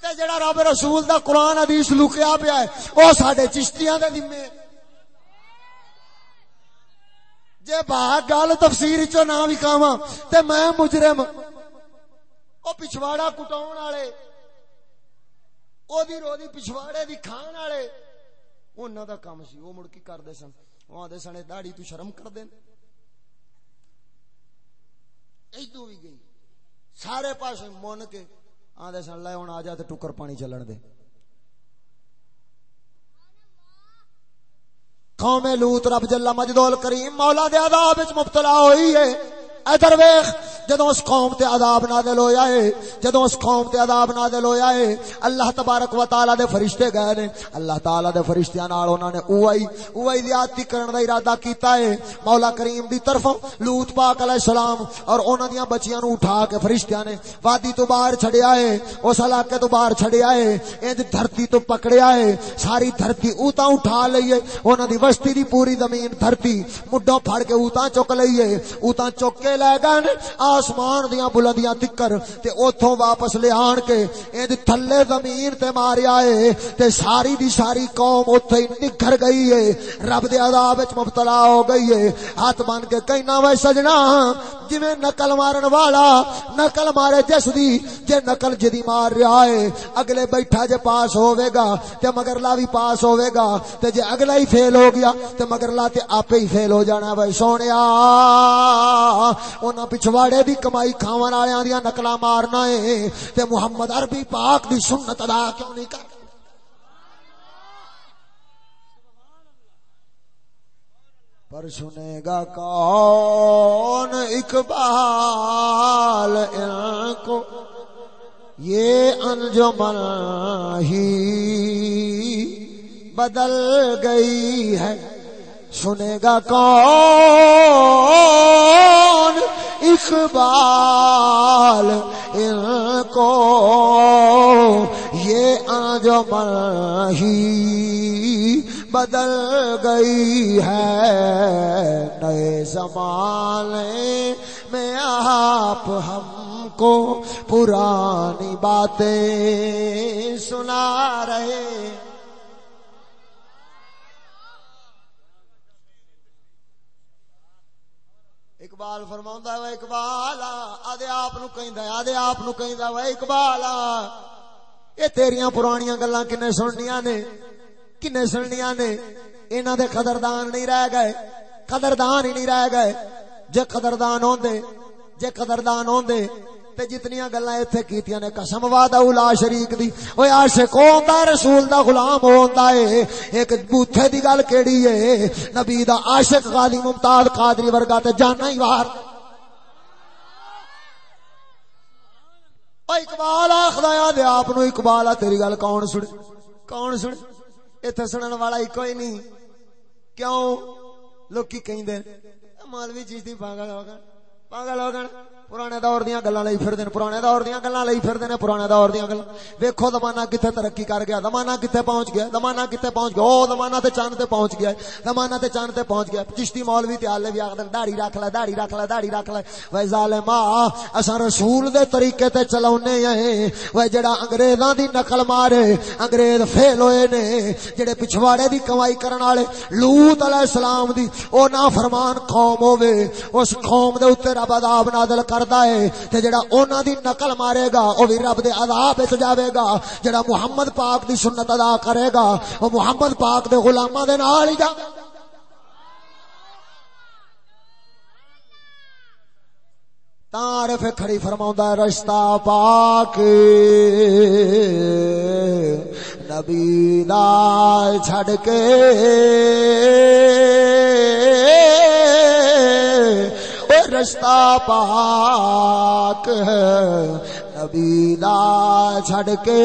تے جڑا رب رسول دا قرآن حدیث لکیا پیا ہے، او ساڈے چشتیاں دے ذمہ جے باہر گل تفسیر چو نہ وکاواں تے میں مجرم۔ او پچھواڑا کٹاون والے، او دی رو دی پچھواڑے دی کھان والے۔ انہاں دا کام سی او مڑ کی کردے سن او آدے سن داڑھی تو شرم کر دین ایدو بھی گئی سارے پاسے من کے آدھے سن لے ہن آ جا تے ٹکر پانی چلن دے قوم لوت رب جل مجدول کریم مولا دے عذاب وچ مبتلا ہوئی ہے ادھر ویکھ جدوں اس قوم تے عذاب نازل ہویا ہے، جدوں اس قوم تے عذاب نازل ہویا ہے، اللہ تبارک و تعالی دے فرشتے گئے نے، اللہ تعالی دے فرشتیاں نال انہاں نے اوئی اوئی زیادتی کرن دا ارادہ کیتا ہے۔ مولا کریم دی طرفوں لوط پاک علیہ السلام اور انہاں دیاں بچیاں نو اٹھا کے فرشتیاں نے وادی تو باہر چھڑیا ہے، اس علاقے تو باہر چھڑیا ہے، انج دھرتی تو پکڑیا ہے۔ ساری دھرتی اوتا اٹھا لئیے انہاں دی بستی دی پوری زمین دھرتی مڈوں پھڑ کے اوتا چک لئیے اوتا چک کے لے گئے آسمان دیاں بلندیاں تکر تے اوتھوں واپس لے آن کے ایں تھلے زمین تے ماریا اے تے ساری دی ساری قوم اوتھے نکھر گئی اے۔ رب دے عذاب وچ مبتلا ہو گئی اے۔ ہاتھ بن کے کہنا وے سجنا، جویں نقل مارن والا، نقل مارے جس دی، جے نقل جدی مار رہا ہے اگلے بیٹھا جے پاس ہوے گا، تے مگر لا بھی پاس ہوے گا، تے جے اگلا ہی فیل ہو گیا، تے مگر لا تے آپے ہی فیل ہو جانا بھائی سونیا انہاں پچھواڑے دی کمائی کھاون والےاں دی نقلا مارنا ہے۔ تے محمد عربی پاک دی سنت ادا کیوں نہیں کر پر سنے گا کون اقبال ان کو؟ یہ انجمن ہی بدل گئی ہے۔ سنے گا کون اقبال ان کو یہ انجمن ہی بدل گئی ہے۔ نئے زمانے میں آپ ہم کو پرانی باتیں سنا رہے اقبال فرماؤں ہے اقبال آدھے آپ نو کہیں آدھے آپ نو کہیں اقبال یہ تیریاں پرانیاں گلاں کنے سننیاں نے، کنے سننیاں نے۔ انہاں دے قدردان نہیں رہ گئے، قدردان ہی نہیں رہ گئے۔ جے قدردان ہوندے، جے قدردان ہوندے تے جتنیاں گلاں ایتھے کیتیاں نے قسم وعدہ اولا شریک دی۔ اوے عاشق ہوندا رسول دا غلام ہوندا اے۔ ایک بوتھے دی گل کیڑی اے؟ نبی دا عاشق غازی ممتاز قادری ورگا تے جانا ہی وار او اقبال آخدا یا دے آپ نو اقبال تیری گل کون سن؟ کون سن؟ ایتھے سنن والا ہی کوئی نہیں۔ کیوں؟ لوکی کہندے مولوی چیز دی پاگل ہو گئے۔ پاگل ہو گئے۔ پرانے دور دیاں گلاں لئی پھردے نے، پرانے دور دیاں گلاں لئی پھردے نے، پرانے دور دیاں گلاں۔ ویکھو زمانہ کتے ترقی کر گیا، زمانہ کتے پہنچ گیا، زمانہ کتے پہنچ گیا۔ او زمانہ تے چاند تے پہنچ گیا، زمانہ تے چاند تے پہنچ گیا۔ چشتی مولوی تے حالے بھی آکھدے داڑھی رکھ لے، داڑھی رکھ لے، داڑھی رکھ لے۔ وے ظالما اساں رسول دے طریقے تے چلاونے ہیں وے جڑا انگریزاں دی نقل مارے، انگریز فیل ہوئے نے۔ جڑے پچھواڑے دی کمائی کرن والے، لوط علیہ السلام دی، او نافرمان قوم ہوے اس قوم دے اوتے رب عذاب نازل کر کردا ہے تے جڑا انہاں دی نقل مارے گا، او وی رب دے عذاب وچ جاوے گا، جڑا محمد پاک دی سنت ادا کرے گا، او محمد پاک دے غلاماں دے نال ہی جاوے تعارف کھڑی فرماوندا رشتہ پاک، نبی دا چھڑ کے۔ رشتہ پاک نبی دا چھڑ کے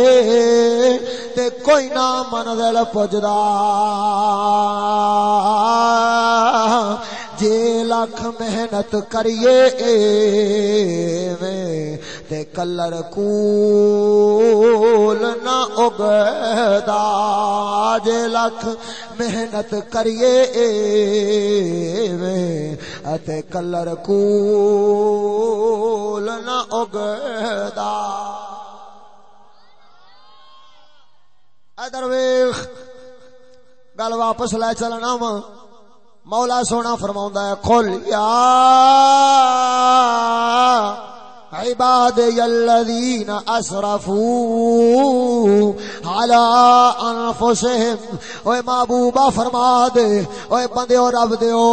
تے کوئی نہ منزل پجدا۔ جے لکھ محنت کریے میں تے کلر کول نہ اگدا جے لکھ محنت کریے میں تے کلر کول نہ اگدا۔ ادر ویخ، گل واپس لے چلنا وا۔ مولا سونا فرما ہے، کھول یا عباد الذين اسرفوا على انفسهم اوے محبوبا فرما دے. اوے بندیو رب دیو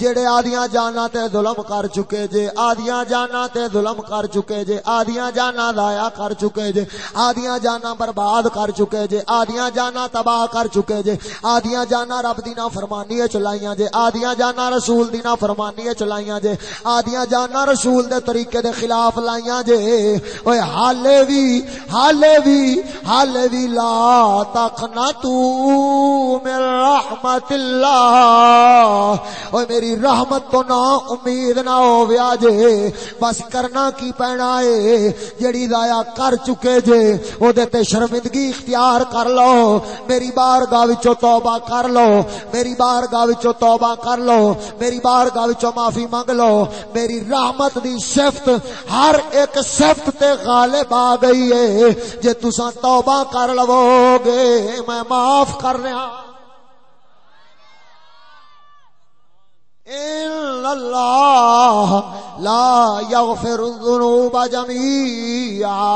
جڑے آدیاں جانا تے ظلم کر چکے جے، آدیاں جانا تے ظلم کر چکے جے، آدیاں جانا ضائع کر چکے جے، آدیاں جانا برباد کر چکے جے، آدیاں جانا تباہ کر چکے جے، آدیاں جانا رب دی نافرمانی چلائیاں جے، آدیاں جانا رسول دی نافرمانی چلائیاں جے، آدیاں جانا رسول دے طریقے دے خلاف خلاف لائیاں جے۔ اوے حالے وی حالے وی حالے وی، لا تقنا تو من رحمت اللہ۔ اوے میری رحمت تو نا امید نہ ہو ویا جے۔ بس کرنا کی پینا ہے جڑی ضائع کر چکے جے او دے تے شرمندگی اختیار کر لو۔ میری بارگاہ وچوں توبہ کر لو۔ میری بارگاہ وچوں توبہ کر لو۔ میری بارگاہ وچوں معافی مانگ لو۔ میری رحمت دی صفت ہر ایک صفت تے غالب آ گئی ہے۔ جے تساں توبہ کر لو گے، میں معاف کر رہا ان اللہ لا یغفر الذنوب جميعا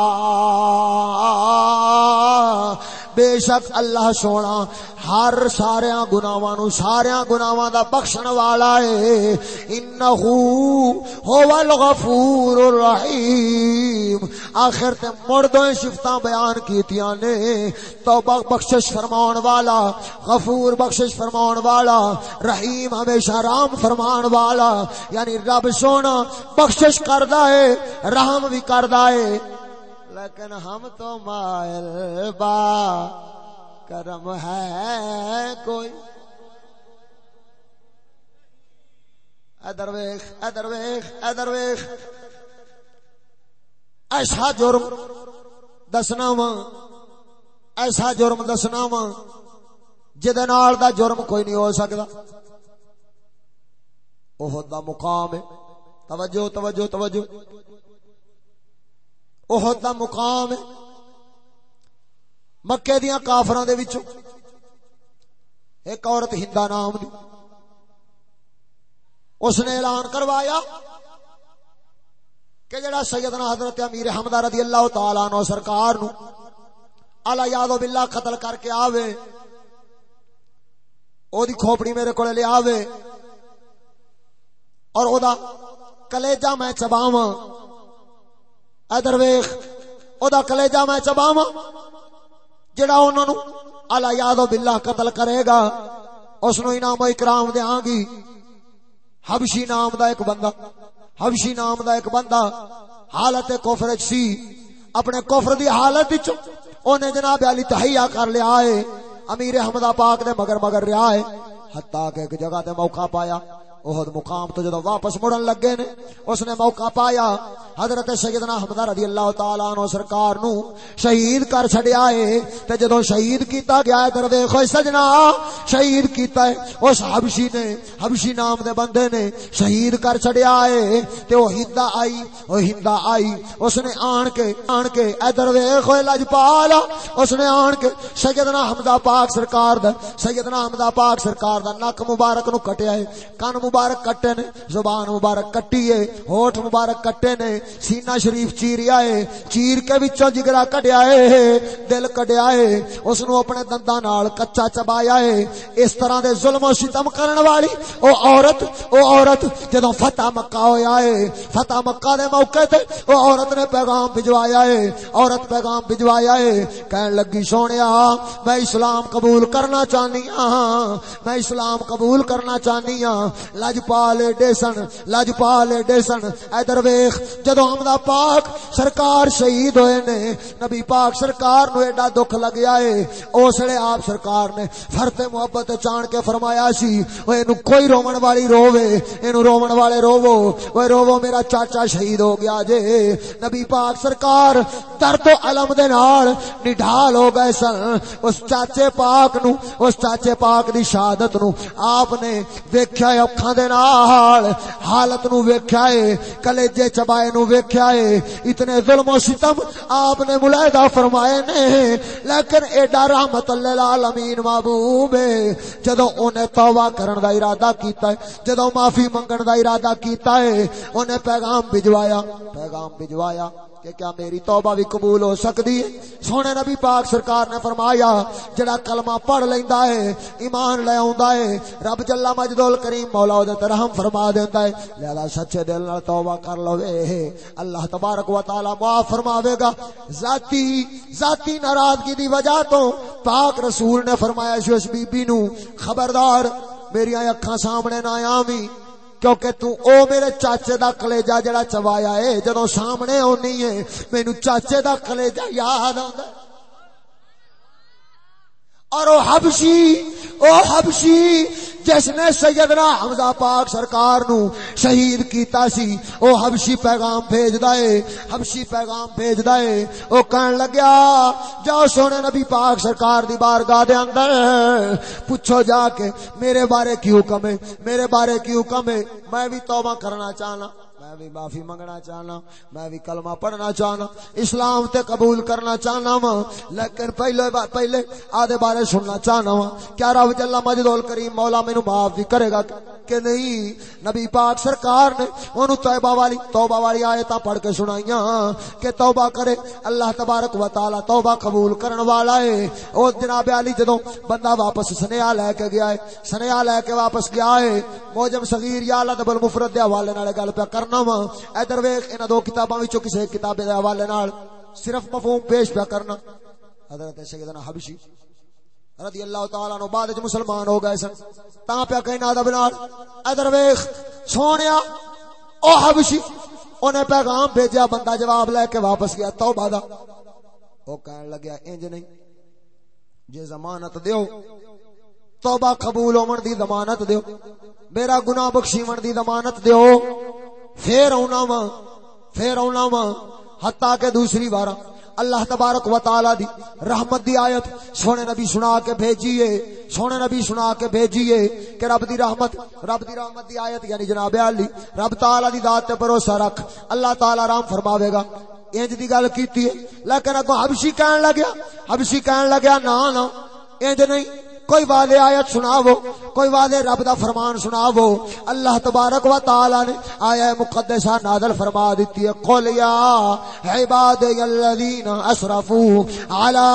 بے شک اللہ سونا، ہر سارے گناواں نو، سارے گناواں دا بخشن والا ہے۔ انہو هو الغفور الرحیم۔ آخر تے مڑ دو صفتاں بیان کیتیاں نے۔ توبہ بخشش فرمان والا، غفور بخشش فرمان والا، رحیم ہمیشہ رام فرمان والا۔ یعنی رب سونا، بخشش کردا ہے، رحم بھی کردا ہے۔ لیکن ہم تو مائل با کرم ہے کوئی۔ ادر ویخ ادر ویخ ادر ویخ۔ ایسا جرم دسنا وا ایسا جرم دسنا وا جال دا جرم کوئی نہیں ہو سکتا وہ دا مقام ہے۔ توجہ توجہ توجہ۔ احد دا مقام ہے۔ مکے دیاں کافراں دے وچوں۔ ایک عورت ہندا نام دی۔ اس نے اعلان کروایا کہ جڑا سیدنا حضرت امیر حمدہ رضی اللہ تعالی عنہ سرکار نو الا یادو باللہ قتل کر کے آوے، او دی کھوپڑی میرے کولے لے آوے، اور او دا کلیجہ میں چباواں ادر ویخ او دا کلیجہ میں چباواں، جڑا انہاں نو الا یادو باللہ قتل کرے گا، اس نو انعام و اکرام دیاں گی۔ حبشی نام دا ایک بندہ، حبشی نام دا ایک بندہ حالت کفر وچ سی۔ اپنے کفر دی حالت وچ اونے جناب علی تحیہ کر لیا ہے۔ امیر حمدہ پاک دے مگر مگر رہا ہے۔ حتیٰ کہ ایک جگہ تے موقع پایا۔ احد مقام تو جدو واپس مڑن لگے نے، اس نے موقع پایا۔ حضرت سیدنا حمدہ رضی اللہ تعالیٰ عنہ سرکار نو شہید کر چھڑیا ہے۔ تے جدو شہید کیتا گیا ہے در دیکھو سجنا، شہید کیتا ہے۔ اس حبشی نے، حبشی نام دے بندے نے شہید کر چھڑیا ہے۔ تے وہ ہندہ آئی وہ ہندہ آئی۔ اس نے آن کے آن کے ادھر دیکھو لجپالا اس نے آن کے سیدنا حمدہ پاک سرکار دا، سیدنا حمدہ پاک سرکار دا نک مبارک نو کٹیا ہے۔ کان مبارک کٹے نے زبان مبارک کٹی ہے ہوٹ مبارک کٹے نے، سینہ شریف چیریا ہے، چیر کے وچوں جگرا کڈیا ہے، دل کڈیا ہے اس نو اپنے دنداں نال کچا چبایا ہے۔ اس طرح دے ظلم و ستم کرن والی او عورت او عورت جدوں فتح مکہ ہویا ہے، فتح مکہ دے موقع تے او عورت نے پیغام بھجوایا ہے، عورت پیغام بھجوایا ہے۔ کہن لگی، سونیا، میں اسلام قبول کرنا چاہنی ہاں میں اسلام قبول کرنا چاہنی ہاں۔ لجپال ایڈے سن لجپال ایڈے سن ادھر ویخ جدو آمدہ پاک سرکار شہید ہوئے نے نبی پاک سرکار نو ایڈا دکھ لگیا ہے اسلے آپ سرکار نے فرت محبت چان کے فرمایا سی وہ اینو کوئی رومن والی رووے اینو رومن والے روو وہ روو میرا چاچا شہید ہو گیا جے نبی پاک سرکار درد و علم دے نال نڈھال ہو گئے سن اس چاچے پاک نو اس چاچے پاک دی شہادت نو آپ نے ویکھیا ہے اکھاں دے نال حالت نو ویکھیا ہے کلیجے چبائے نو ویکھیا ہے اتنے ظلم و ستم آپ نے ملاحدہ فرمائے نے لیکن ایڈا رحمت اللہ العالمین محبوب ہے جدو انہیں توبہ کرن دا ارادہ کیتا ہے جدو معافی منگن دا ارادہ کیتا ہے انہیں پیغام بھجوایا پیغام بھجوایا کہ کیا میری توبہ بھی قبول ہو سکتی ہے؟ سونے نبی پاک سرکار نے فرمایا، جڑا کلمہ پڑھ لیندا ہے، ایمان لے آوندا ہے، رب جل مجد کریم مولا او تے رحم فرما دیندا ہے، لہذا سچے دل نال توبہ کر لوے۔ اللہ تبارک و تعالی معاف فرماوے گا۔ ذاتی ذاتی ناراضگی دی وجہ تو پاک رسول نے فرمایا اس بی بی نو خبردار، میری اکھاں سامنے نہ آویں۔ کیونکہ تو او میرے چاچے دا کلیجہ جڑا چوایا ہے جدو سامنے ہونی ہے مینو چاچے دا کلیجہ یاد آندا اور او حبشی او حبشی، جس نے سیدنا حمزہ پاک سرکار نو شہید کیتا سی، او حبشی پیغام بھیج دائے حبشی پیغام بھیج دائے او کہن لگیا، جاؤ سونے نبی پاک سرکار دی بارگاہ دے اندر، پوچھو جا کے میرے بارے کی حکم ہے میرے بارے کی حکم ہے میں بھی توبہ کرنا چاہنا۔ میں بھی معافی منگنا چاہنا، میں بھی کلمہ پڑھنا چاہنا، اسلام تے قبول کرنا چاہنا وا لیکن پہلے پہلے آدھے بارے سننا چاہنا وا کیا رب جل مجدول کریم مولا مینو معاف بھی کرے گا۔ کہ نہیں؟ نبی پاک سرکار نے اونوں توبہ والی توبہ والی آیتاں پڑھ کے سنائیاں کہ توبہ کرے۔ اللہ تبارک و تعالی توبہ قبول کرن والا ہے۔ او جناب علی جدوں بندہ واپس سنیا لے کے گیا ہے سنیا لے کے واپس گیا ہے، موجم صغیر یا لدب المفرد دے حوالے نال گل پہ کرنا وا۔ ادھر ویکھ، انہاں دو کتاباں وچوں کسے کتاب دے حوالے نال صرف مفہوم پیش پہ کرنا۔ حضرت سیدنا حبشی رضی اللہ تعالی عنہ بعد وچ مسلمان ہو گئے سن۔ تاں پہ کہنا ادب نال ادھر ویکھ سونیا، او حبشی اونے پیغام بھیجیا، بندہ جواب لے کے واپس گیا، توبہ دا۔ او کہن لگیا، انج نہیں، جے ضمانت دیو، توبہ قبول ہون دی ضمانت دیو۔ میرا گناہ بخشیون دی ضمانت دیو۔ پھر اونا وا، پھر اونا وا حتا کہ دوسری بار اللہ تبارک و تعالی دی رحمت دی آیت سونے نبی سنا کے بھیجیے، سونے نبی سنا کے بھیجیے کہ رب دی رحمت، رب دی رحمت دی آیت یعنی جناب علی، رب تعالی دی ذات تے بھروسہ رکھ، اللہ تعالی رحم فرماوے گا۔ انج دی گل کیتی ہے، لیکن اگوں حبشی کہن لگیا، حبشی کہن لگیا نا نا انج نہیں۔ کوئی وعدے آیت سناو کوئی وعدے رب دا فرمان سناو اللہ تبارک و تعالی نے آیا مقدسہ نازل فرما دیتی ہے۔ قل یا عباد الذین اسرفوا علی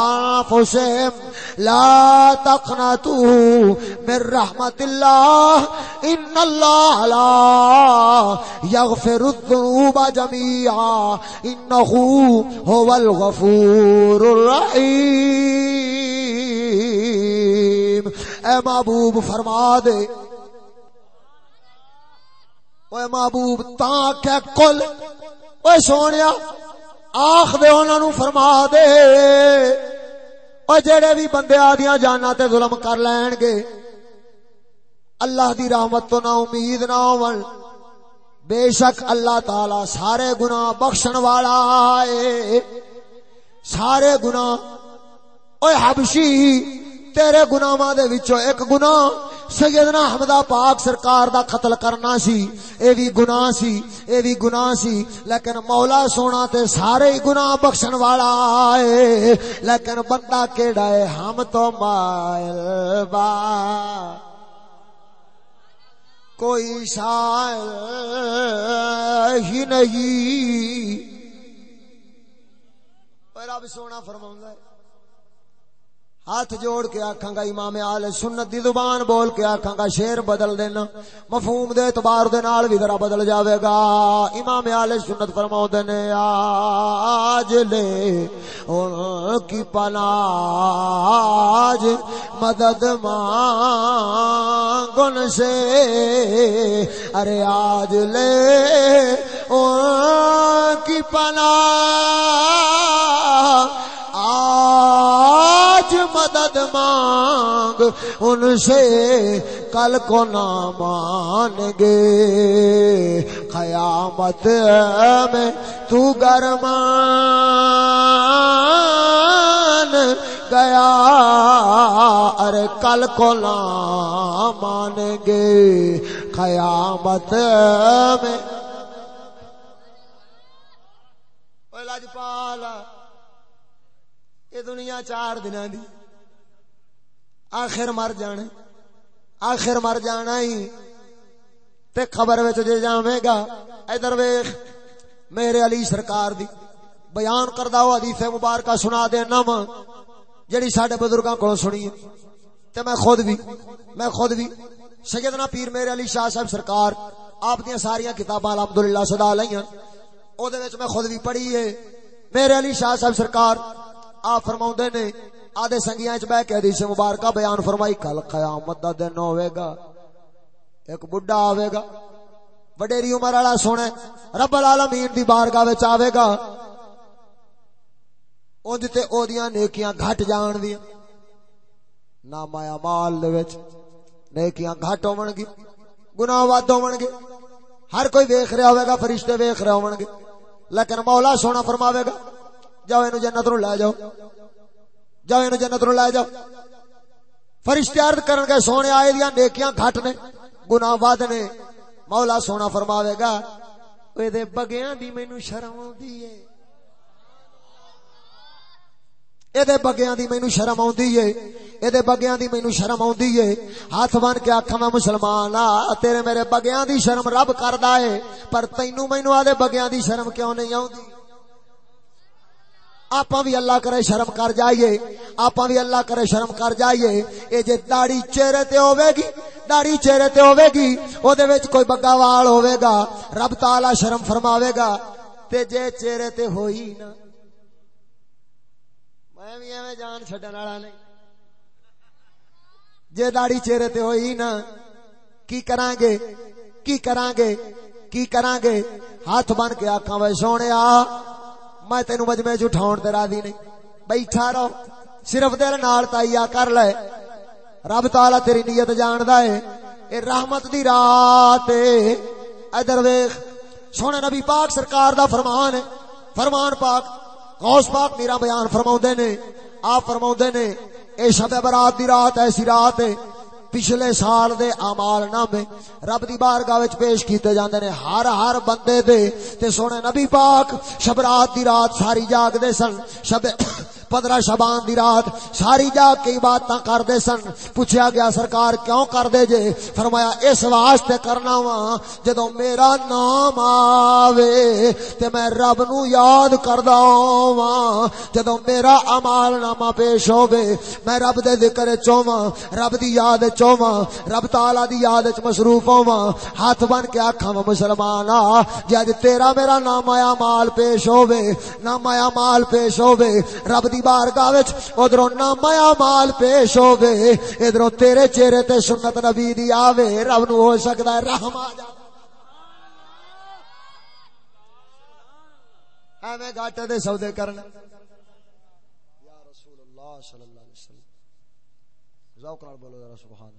انفسهم لا تقنطوا من رحمت اللہ، ان اللہ لا یغفر الذنوب جميعا انه هو الغفور الرحیم۔ اے محبوب، فرما دے۔ اے محبوب تا کہ کل۔ اے سونیا، آخ دے انہاں نو فرما دے۔ او جڑے بھی بندے آدیاں جانا تے ظلم کر لین گے، اللہ دی رحمت تو نہ امید نہ ہون بے شک اللہ تعالی سارے گناہ بخشن والا ہے۔ سارے گناہ اوے حبشی، تیرے گناہاں دے وچوں ایک گناہ، سیدنا حمدہ پاک سرکار دا قتل کرنا سی، اے وی گناہ سی، اے وی گناہ سی، لیکن مولا سونا تے سارے ہی گناہ بخشن والا ہے، لیکن بندہ کیڑا ہے، ہم تو مائل با۔ کوئی شائل ہی نہیں۔ رب سونا فرماؤں ہے۔ ہاتھ جوڑ کے آکھاں گا امام آل سنت دی زبان بول کے آکھاں گا شیر بدل دینا مفہوم دے اعتبار دے نال بھی ذرا بدل جاوے گا امام آل سنت فرماؤ دے نے، آج لے ان کی پناج مدد مانگن سے۔ ارے آج لے ان کی پناہ آج مدد مانگ، ان سے کل کو نہ مان گے قیامت میں تو گرمان گیا ارے کل کو نہ مان گے قیامت میں یہ دنیا چار دن دی۔ آخر مر جانے آخر مر جانا ہی۔ تے خبر جے جاویں گا، ادھر ویخ میرے علی سرکار دی۔ بیان کردہ ہو حدیث مبارکہ سنا دے نم جڑی ساڈے بزرگاں کو سنی ہے۔ تے میں خود بھی میں خود بھی سیدنا پیر میرے علی شاہ صاحب سرکار، آپ دیا ساریاں کتاباں الحمدللہ صدا لئیاں او دے وچ میں خود بھی پڑھی ہے۔ میرے علی شاہ صاحب سرکار آ فرما نے، آدھے سنگیاں چ بہ کے حدیث مبارکہ بیان فرمائی، کل قیامت دا دن ہوے گا، ایک بڈھا آوے گا، وڈیری عمر والا سونے، رب العالمین دی بارگاہ وچ آوے گا، اونج تے او دیاں نیکیاں گھٹ جان دی نہ مایا مال دے وچ نیکیاں گھٹ ہون گی، گناہ ود ہون گے ہر کوئی ویکھ رہا ہوے گا، فرشتے ویکھ رہے ہون گے، لیکن مولا سونا فرماوے گا جاؤ اینو جنت نو لے جاؤ۔ جاؤ اینو جنت نو لے جاؤ۔ فرشتے عرض کرن گے، سونے آئے دیاں نیکیاں گھٹ نے، گناہ ود نے۔ مولا سونا فرماوے گا اوے دے بگیاں دی مینوں شرم اوندی ہے اے دے بگیاں دی مینوں شرم اوندی ہے اے دے دی مینوں شرم اوندی ہے ہاتھ بن کے آکھاں میں، مسلمان آ، تیرے میرے بگیاں دی شرم رب کردا ہے پر تینوں مینوں آ دے بگیاں دی شرم کیوں آپ بھی اللہ کرے شرم کر جائیے آپ بھی اللہ کرے شرم کر جائیے۔ اے جے داڑی چہرے تے ہوے گی داڑی چہرے تے ہوے گی او دے وچ کوئی بگا وال ہوے گا، رب تعالی شرم فرماوے گا۔ تے جے چہرے تے ہوئی نا، میں بھی ایویں جان چھڈن والا نہیں۔ جے داڑی چہرے تے ہوئی نا، کی کران گے کی کران گے کی کران گے ہاتھ بن کے آکھاں، وے سونیا میں تینو مجمے چ اٹھاؤن تے راضی نہیں۔ بیٹھا رہو، صرف دل نال تائیا کر لے۔ رب تعالی تیری نیت جاندا ہے۔ اے رحمت دی رات ادھر ویکھ، سونے نبی پاک سرکار دا فرمان ہے۔ فرمان پاک، غوث پاک میرا بیان فرماوندے نے۔ آپ فرماوندے نے، اے شب برات دی رات ایسی رات ہے۔ پچھلے سال دے اعمال نامے رب دی بارگاہ وچ پیش کیتے جاندے نے۔ ہر ہر بندے دے تے سونے نبی پاک شب رات دی رات ساری جاگ دے سن۔ شب پندرہ شبان دی رات ساری جا کے عبادتاں کر دے سن۔ پوچھا گیا، سرکار کیوں کر دے جے؟ فرمایا، اس واسطے کرنا وا جدوں میرا نام آوے تے میں رب نو یاد کردا وا۔ جدوں میرا اعمال نامہ پیش ہوے میں رب دے ذکر چوواں رب دی یاد چوواں رب تعالی دی یاد وچ مصروف ہوواں۔ ہاتھ بن کے آکھاں مسلمان آ، جے اج تیرا میرا نام آیا مال پیش ہوے نام آیا مال پیش ہوے رب دی بارگاہ وچ، ادھروں نامیا مال پیش ہوے ادھروں تیرے چہرے تے سنت نبی دی آوے، رب نو ہو سکدا ہے، رحم آ جا۔ ایویں گاٹے دے سودے کرنا یا رسول اللہ صلی اللہ علیہ وسلم۔ ذوق نال بولو ذرا، سبحان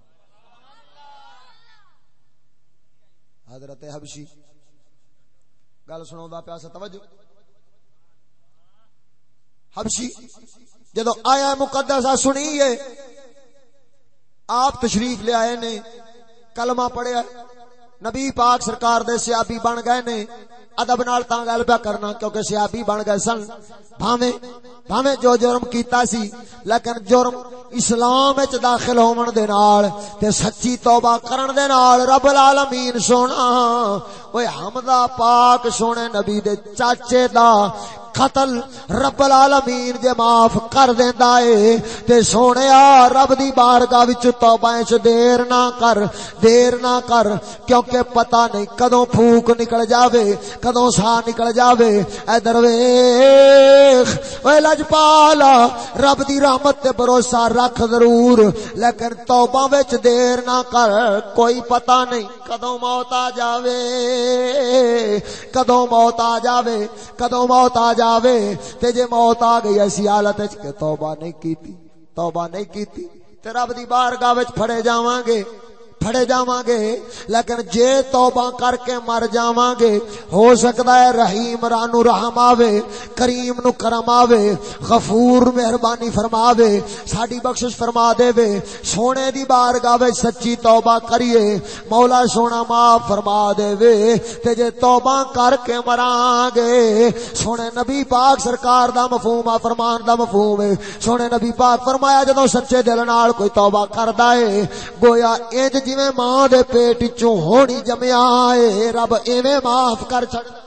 حضرت حبشی، گل سناوندا پیا توجہ۔ حبشی، جدو آیا مقدسہ سنیے، آپ تشریف لے آئے نے، کلمہ پڑھیا، نبی پاک سرکار دے سیابی بن گئے نے، ادب نال تاں گل پیا کرنا، کیونکہ سیابی بن گئے سن، بھاویں بھاویں جو جرم کیتا سی، لیکن جرم اسلام وچ داخل ہون دے نال، تے سچی توبہ کرن دے نال، رب العالمین سونا اوے حمدہ پاک سونے نبی دے چاچے دا قتل رب العالمین جے معاف کر دیندا اے۔ تے سونیا رب دی بارگاہ وچ توبہ وچ دیر نہ کر، دیر نہ کر، کیونکہ پتہ نہیں کدوں پھوک نکل جاوے، کدوں سا نکل جاوے۔ اے درویش، اے لجپالا، رب دی رحمت تے بھروسہ رکھ ضرور، لیکن توبہ وچ دیر نہ کر، کوئی پتہ نہیں کدوں موت آ جاوے۔ کدوں موت آ جاوے، کدوں موت آ جاوے جاوے تے جے موت آ گئی ایسی حالت وچ کہ توبہ نہیں کیتی، توبہ نہیں کیتی، تے رب دی بارگاہ وچ پھڑے جاواں گے۔ پھڑے جاواں گے لیکن جے توبہ کر کے مر جاواں گے ہو سکتا ہے رحیم رانو رحم آوے، کریم نو کرم آوے، غفور مہربانی فرماوے، ساڈی بخشش فرما دے وے سونے دی بارگاہ وچ سچی توبہ کریے، مولا سونا معاف فرما دے وے تے جے توبہ کر کے مراں گے سونے نبی پاک سرکار دا مفہوم آ فرمان دا مفہوم ہے، سونے نبی پاک فرمایا جدوں سچے دل نال کوئی توبہ کردا ہے، گویا انج جی جویں ماں دے پیٹ چوں ہونی جمیا اے رب ایویں معاف کر چھڑدا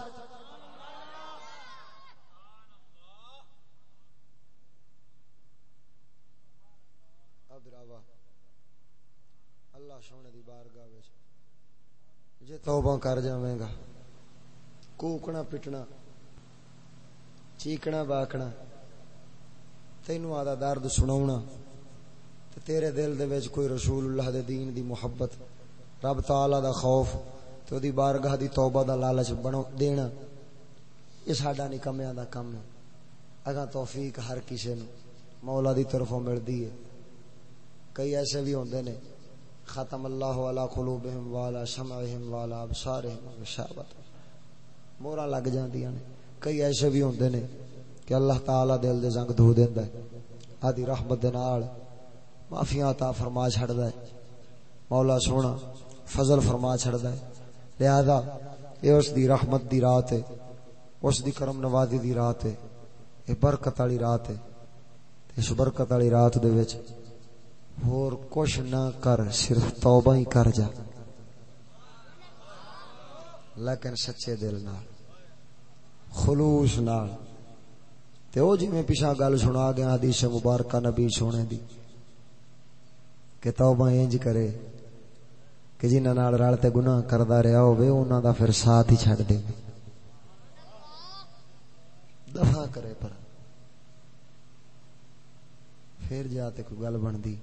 اللہ جے توبہ کر جاویں گا۔ کوکنا پٹنا چیکنا باکنا تینوں آدھا درد سناونا۔ تیرے دل دے وچ کوئی رسول اللہ دے دین دی محبت، رب تعالی دا خوف تے اودی بارگاہ دی توبہ دا لالچ بنو دینا، یہ ساڈا نکمیاں دا کم ہے۔ اگاں توفیق ہر کسے نو مولا دی طرفوں ملدی ہے۔ کئی ایسے بھی ہوندے نے، ختم اللہ علی قلوبہم والا سمعہم والا ابصارہم وشابت مورا لگ جاندیاں نے۔ کئی ایسے بھی ہوندے نے کہ اللہ تعالی دل دے زنگ دھو دیندا ہے۔ آدی رحمت دے نال معافیاں عطا فرما چھڑدا ہے۔ مولا سونا، فضل فرما چھڑدا ہے۔ لہذا یہ اس دی رحمت دی رات ہے۔ اس دی کرم نوازی دی رات ہے۔ یہ برکت والی رات ہے۔ اس برکت والی رات دے وچ اور کچھ نہ کر، صرف توبہ ہی کر جا۔ لیکن سچے دل نال، خلوص نال۔ تے او جی میں پیچھا گل سنا گیا، حدیث مبارکہ نبی سونے دی۔ کہ توبہ انج کرے کہ جنہاں نال رل تے گناہ کردا رہیا ہوے انہاں دا پھر ساتھ ہی چھڈ دے۔ دفع کرے پر۔ پھر جا تے کوئی گل بندی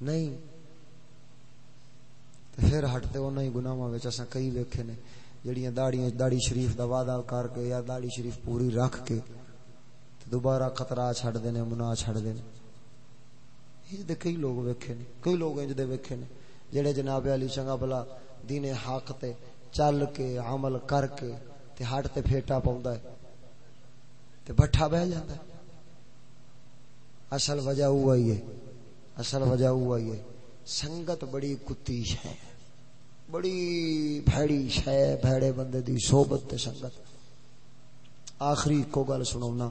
نہیں۔ تے پھر ہٹتے انہاں ہی گناہاں وچ اساں کئی ویکھے نے، جڑیاں داڑیاں، داڑی شریف دا وعدہ کر کے یا داڑی شریف پوری رکھ کے دوبارہ خطرہ چھڈ دینے مناہ چھڈ دینے۔ دے کئی لوگ ویکھے نے، کئی لوگ انج دے ویکھے نے۔ جڑے جناب علی چنگا بلا دین حق تے چل کے، عمل کر کے تے ہٹ تے پھیٹا پاوندا ہے، تے بٹھا بہ جاندا ہے۔ اصل وجہ وہ ہی ہے، اصل وجہ وہ ہی ہے۔ سنگت بڑی کتی ہے بڑی بھڑی شے، بھڑے بندے دی صحبت تے سنگت۔ آخری کو گل سناونا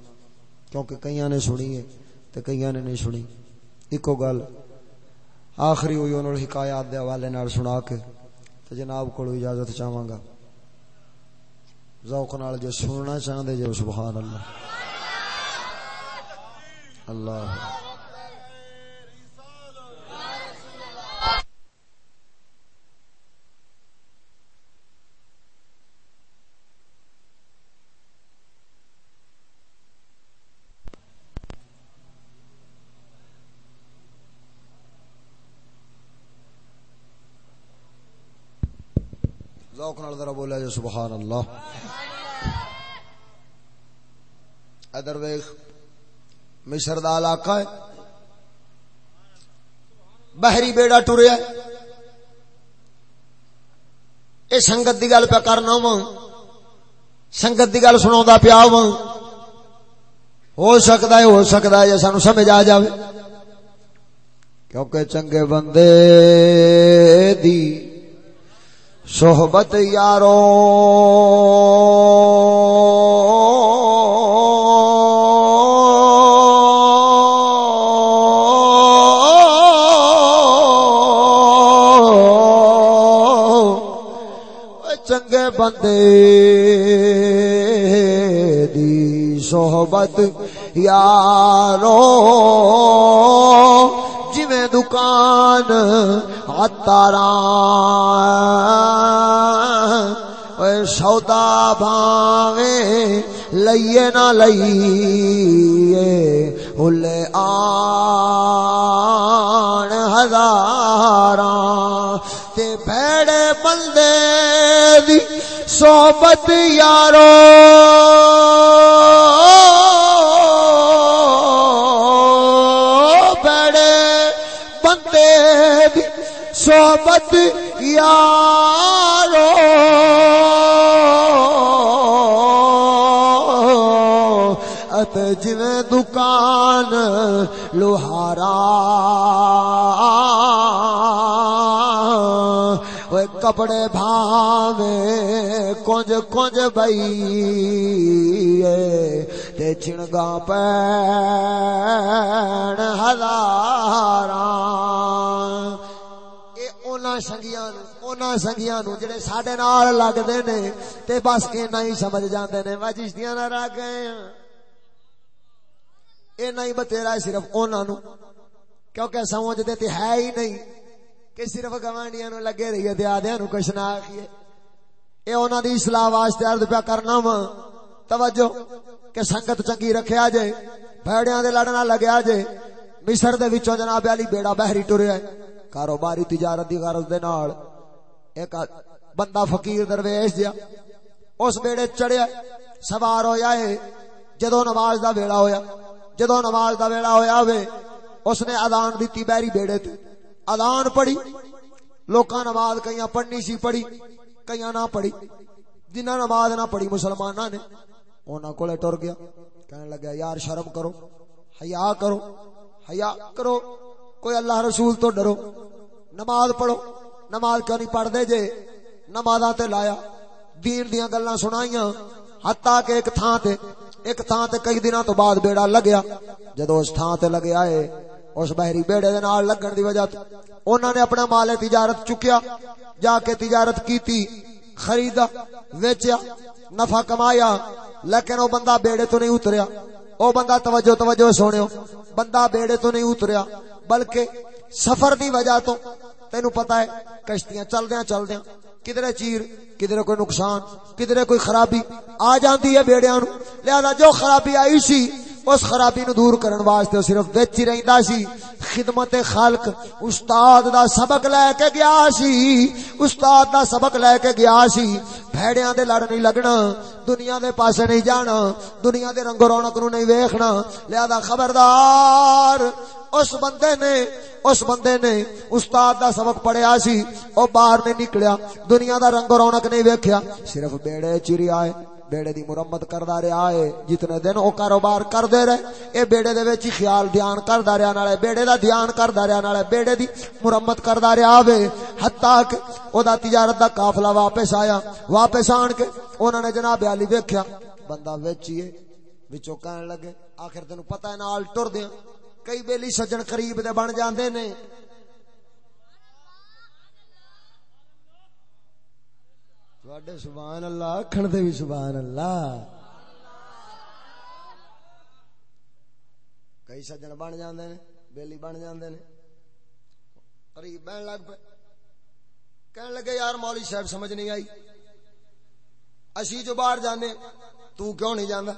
کیونکہ کئیاں نے سنی ہے تے کئیاں نے نہیں سنی۔ ایکو گل۔ آخری ہوئی انہوں نے حکایات دے حوالے نال سنا کے تے جناب کو اجازت چاہواں گا۔ ذوق نال جو سننا چاہندے جو سبحان اللہ۔ اللہ۔ ذوق نال ذرا بولیا جو سبحان اللہ۔ ادھر ویکھ، مصر دا علاقہ ہے۔ بحری بیڑا ٹریا اے سنگت دی گل پہ کرنا وا سنگت دی گل سنا پیا وا ہو سکتا ہے، ہو سکتا ہے سانو سمجھ آ جائے کیونکہ چنگے بندے دی صحبت یارو چنگے بندے دی صحبت یارو جی دکان اتارا سودا بھاوے، لئیے نہ لئیے۔ لے آن ہزاراں۔ تے بھڑے بندے دی صحبت یارو۔ صحبت یارو۔ ات جویں دکان لوہارا۔ کپڑے بھاوے کنج کنج بئی تے چنگا پین ہزاراں۔ اے اونا سنگیاں اونا سنگیاں نو جڑے ساڈے نال لگدے نے تے بس اینا ہی سمجھ جاندے نے وا چشتیاں نہ رہ گئے اینا ہی بتیرا ہے صرف اونا نو کیونکہ سمجھدے تے ہے ہی نہیں کہ صرف گوانڈیاں نو لگے رہیے تے آدھیاں نو کچھ نہ آکھیے اے انہاں دی اصلاح واسطے عرض پیا کرنا وا توجہ کہ سنگت چنگی رکھیا جے بھڑیاں دے لڑنا لگیا جے مصر دے وچوں جناب علی بیڑا بحری ٹریا کاروباری تجارت دی غرض دے نال ایک بندہ فقیر درویش جیا، اس بیڑے چڑھیا، سوار ہویا ہے۔ جدو نماز دا ویلا ہویا جدو نماز دا ویلا ہویا ہوئے، اس نے اذان دیتی بحری بیڑے تے۔ اذان پڑھی، لوکاں نماز کئیاں پڑھنی سی، پڑھی، کئیاں نہ پڑھی۔ جنہ نماز نہ پڑھی، مسلماناں نے انہاں کولے ٹر گیا۔ کہنے لگا یار شرم کرو، حیا کرو حیا کرو۔ کوئی اللہ رسول تو ڈرو۔ نماز پڑھو۔ نماز کیوں نہیں پڑھ دے جے؟ نمازاں تے لایا۔ دین دیاں گلاں سنائیاں۔ حتا کہ ایک تھاں تے ایک تھاں تے کئی دنوں تو بعد بیڑا لگیا۔ جدو اس تھاں تے لگیا ہے اس بحری بیڑے دے نال لگن دی وجہ انہوں نے اپنا مال تجارت چکیا۔ جا کے تجارت کیتی، خریدا، ویچیا، نفع کمایا۔ لیکن وہ بندہ بیڑے تو نہیں اتریا۔ او بندہ توجہ توجہ سونےو بندہ بیڑے تو نہیں اتریا۔ بلکہ سفر دی وجہ تو تینو پتا ہے کشتیاں چل دیا چل دیا کدھر چیر کدھر کوئی نقصان کدھر کوئی خرابی، آ جاندی ہے بیڑیاں نو لہذا جو خرابی آئی سی اس خرابی نو دور کرن واسطے صرف وچ ہی رہندا سی۔ خدمت خالق استاد دا سبق لے کے گیا سی۔ استاد دا سبق لے کے گیا سی۔ بھیڑیاں دے لڑ نہیں لگنا۔ دنیا دے پاسے نہیں جانا۔ دنیا دے رنگ رونق نو نہیں ویکھنا۔ لہذا خبردار، اس بندے نے، اس بندے نے استاد دا سبق پڑھیا سی۔ او باہر نہیں نکلیا۔ دنیا دا رنگ رونق نہیں ویکھیا۔ صرف بیڑے چری آئے۔ بیڑے دی مرمت کردا رہیا ہے، جتنے دن او کاروبار کردے رہے، اے بیڑے دے وچ خیال دھیان کردا رہیا نالے بیڑے دا دھیان کردا رہیا نالے بیڑے دی مرمت کردا رہیا وے۔ حتا کہ او دا تجارت دا قافلہ واپس آیا، واپس آن کے انہاں نے جناب علی ویکھیا، بندہ وچیے وچوں کہن لگے، آخر تینوں پتہ ہے نال ٹر دیاں کئی بیلی سجن قریب دے بن جاندے نے۔ تواڈے سبحان اللہ اکھن دے بھی سبحان اللہ کئی سجن بن جاندے نے بیلی بن جاندے نے قریب بہن لگ پے کہنے لگے یار مولوی صاحب سمجھ نہیں آئی اسی جو باہر جانے تو کیوں نہیں جانا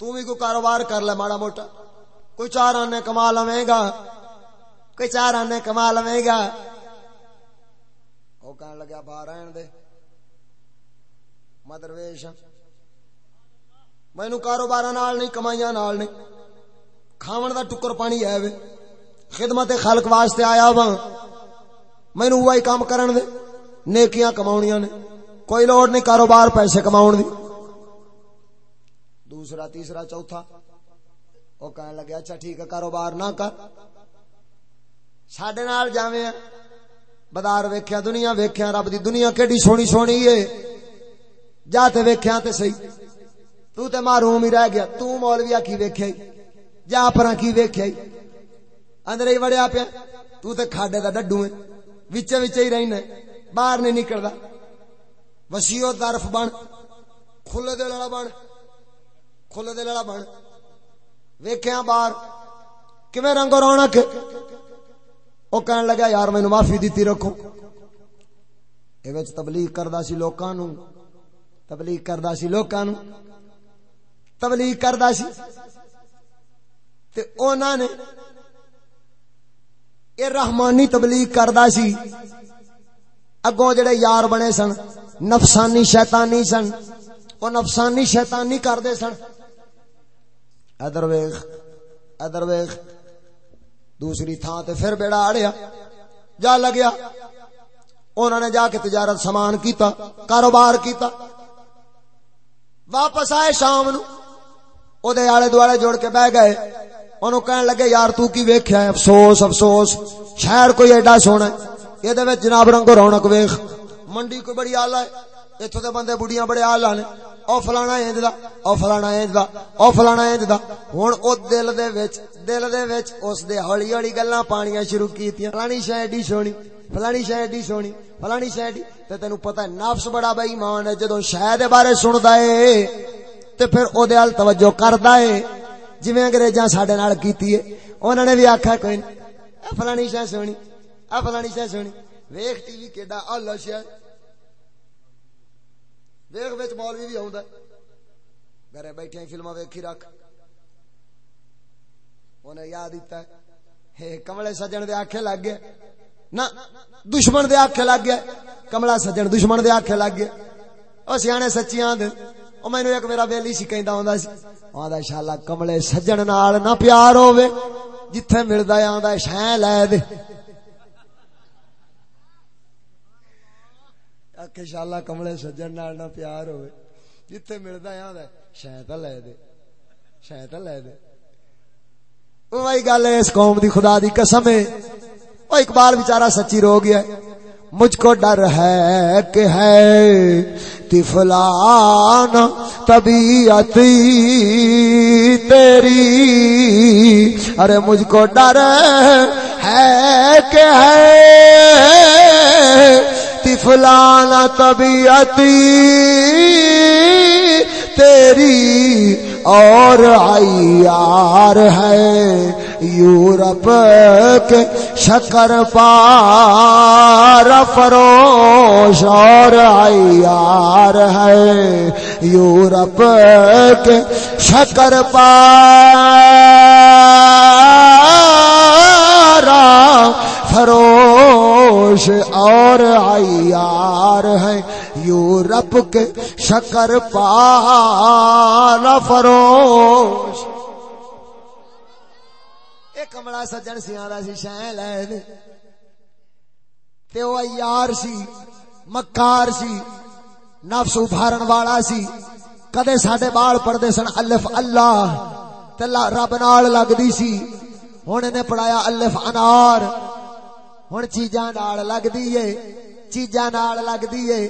تو بھی کوئی کاروبار کر لے ماڑا موٹا کوئی چار آنے کما لوے گا کوئی چار آنے کما لوے گا وہ کہنے لگا باہر رہن دے میں درویش ہاں مینو کاروبار نال نہیں کمائیاں نال نہیں کھاون دا ٹکر پانی ہے وے خدمت خلق واسطے آیا وا مینو وہی کام کرن دے نیکیاں کماونیاں نے کوئی لوڑ نہیں کاروبار پیسے کماون دی دوسرا تیسرا چوتھا وہ کہنے لگے اچھا ٹھیک ہے کاروبار نہ کر سڈے نال جاویں بازار ویکھیا دنیا ویکھیا رب دی دنیا کیڈی سونی سونی ہے جا تے ویکھیا تے صحیح۔ تو تے معروم ہی رہ گیا۔ تو مولویا کی ویکھیا جا پرا کی ویکھیا اندر ہی وڑیا پیا۔ تو تے کھاڈے دا ڈڈو ہے۔ وچے وچے ہی رہنا باہر نہیں نکلدا۔ وسیع طرف بن۔ کھلے دل والا بن۔ کھل دل والا بن۔ ویکھیا باہر۔ کیویں رنگ رونق؟ او کہن لگا، یار مینوں معافی دتی رکھو۔ اے وچ تبلیغ کردا سی لوکاں نو تبلیغ کردا سی لوکاں نو تبلیغ کردا سی۔ تے انہاں نے اے رحمانی تبلیغ کردا سی۔ اگوں جڑے یار بنے سن، نفسانی شیطانی سن، او نفسانی شیطانی کردے سن۔ ادر ویخ ادر ویخ۔ دوسری تھان تے پھر بیڑا اڑیا جا لگیا۔ انہوں نے جا کے تجارت سامان کیتا، کاروبار کیتا۔ واپس آئے شام نو۔ او دے آلے دوالے جوڑ کے بہ گئے۔ انہوں کہنے لگے، یار تو کی ویکھیا ہے؟ افسوس افسوس۔ شہر کوئی ایڈا سونا ہے۔ یہ دے وچ جناب رنگ رونق ویکھ۔ منڈی کوئی بڑی آلہ ہے۔ ایتھوں دے بندے بڑیاں بڑے آلہ نے۔ او فلانا اینج دا، او فلانا اینج دا، او فلانا اینج دا۔ ہن او دل دے وچ، دل دے وچ اس دے ہولی ہولی گلاں پانیاں شروع کیتیاں۔ فلانی شے ایڈی سونی۔ فلانی شے ایڈی سونی، فلانی شے ایڈی تے تینو پتہ ہے نفس بڑا بے ایمان ہے، جدوں شے دے بارے سندا اے تے پھر او دے ال توجہ کردا اے جویں انگریزاں ساڈے نال کیتی ہے، انہاں نے بھی آکھا کوئی نہیں فلانی شے سونی، اے فلانی شے سونی۔ ویکھ ٹی وی کیڈا اللہ شے ویخ بچ مولوی بھی آؤں گھر بیٹھے فلما ویکھی رکھ۔ انہیں یاد دیتا ہے۔ کملے سجن دے آکھے لگ گیا نہ دشمن دے آکھے لگ گیا کملا سجن دشمن دے آکھے لگ گیا او سیانے سچی آدھے او مینوں ایک میرا بیلی سی کہندا ہوندا سی آندا شالا کملے سجن نال نہ پیار ہوے جتھے ملدا آندا شے لے دے۔ آکھے شالا کملے سجن نال نہ پیار ہوئے جتھے ملدا آندا شے تے لے دے۔ شے تے لے دے۔ او بھائی گل ہے، اس قوم دی خدا دی قسم ہے او اقبال بیچارہ سچی رو گیا مجھ کو ڈر ہے کہ ہے تفلان طبیعت تیری۔ ارے مجھ کو ڈر ہے کہ ہے تفلان طبیعت تیری اور آئی یار ہے۔ یورپ کے شکر پار فروش اور آئی ہے۔ یورپ کے شکر پار فروش اور آئی ہے۔ یورپ کے شکر پار فروش کملا سجن سیا سی شہ لے دے تے او یار سی، مکار سی، نفس ابھارن والا سی۔ کدے ساڈے بال پڑھدے سن الف اللہ، تے رب نال لگدی سی۔ ہن نے پڑھایا الف انار۔ ہن چیزاں نال لگدی اے چیزاں نال لگدی اے۔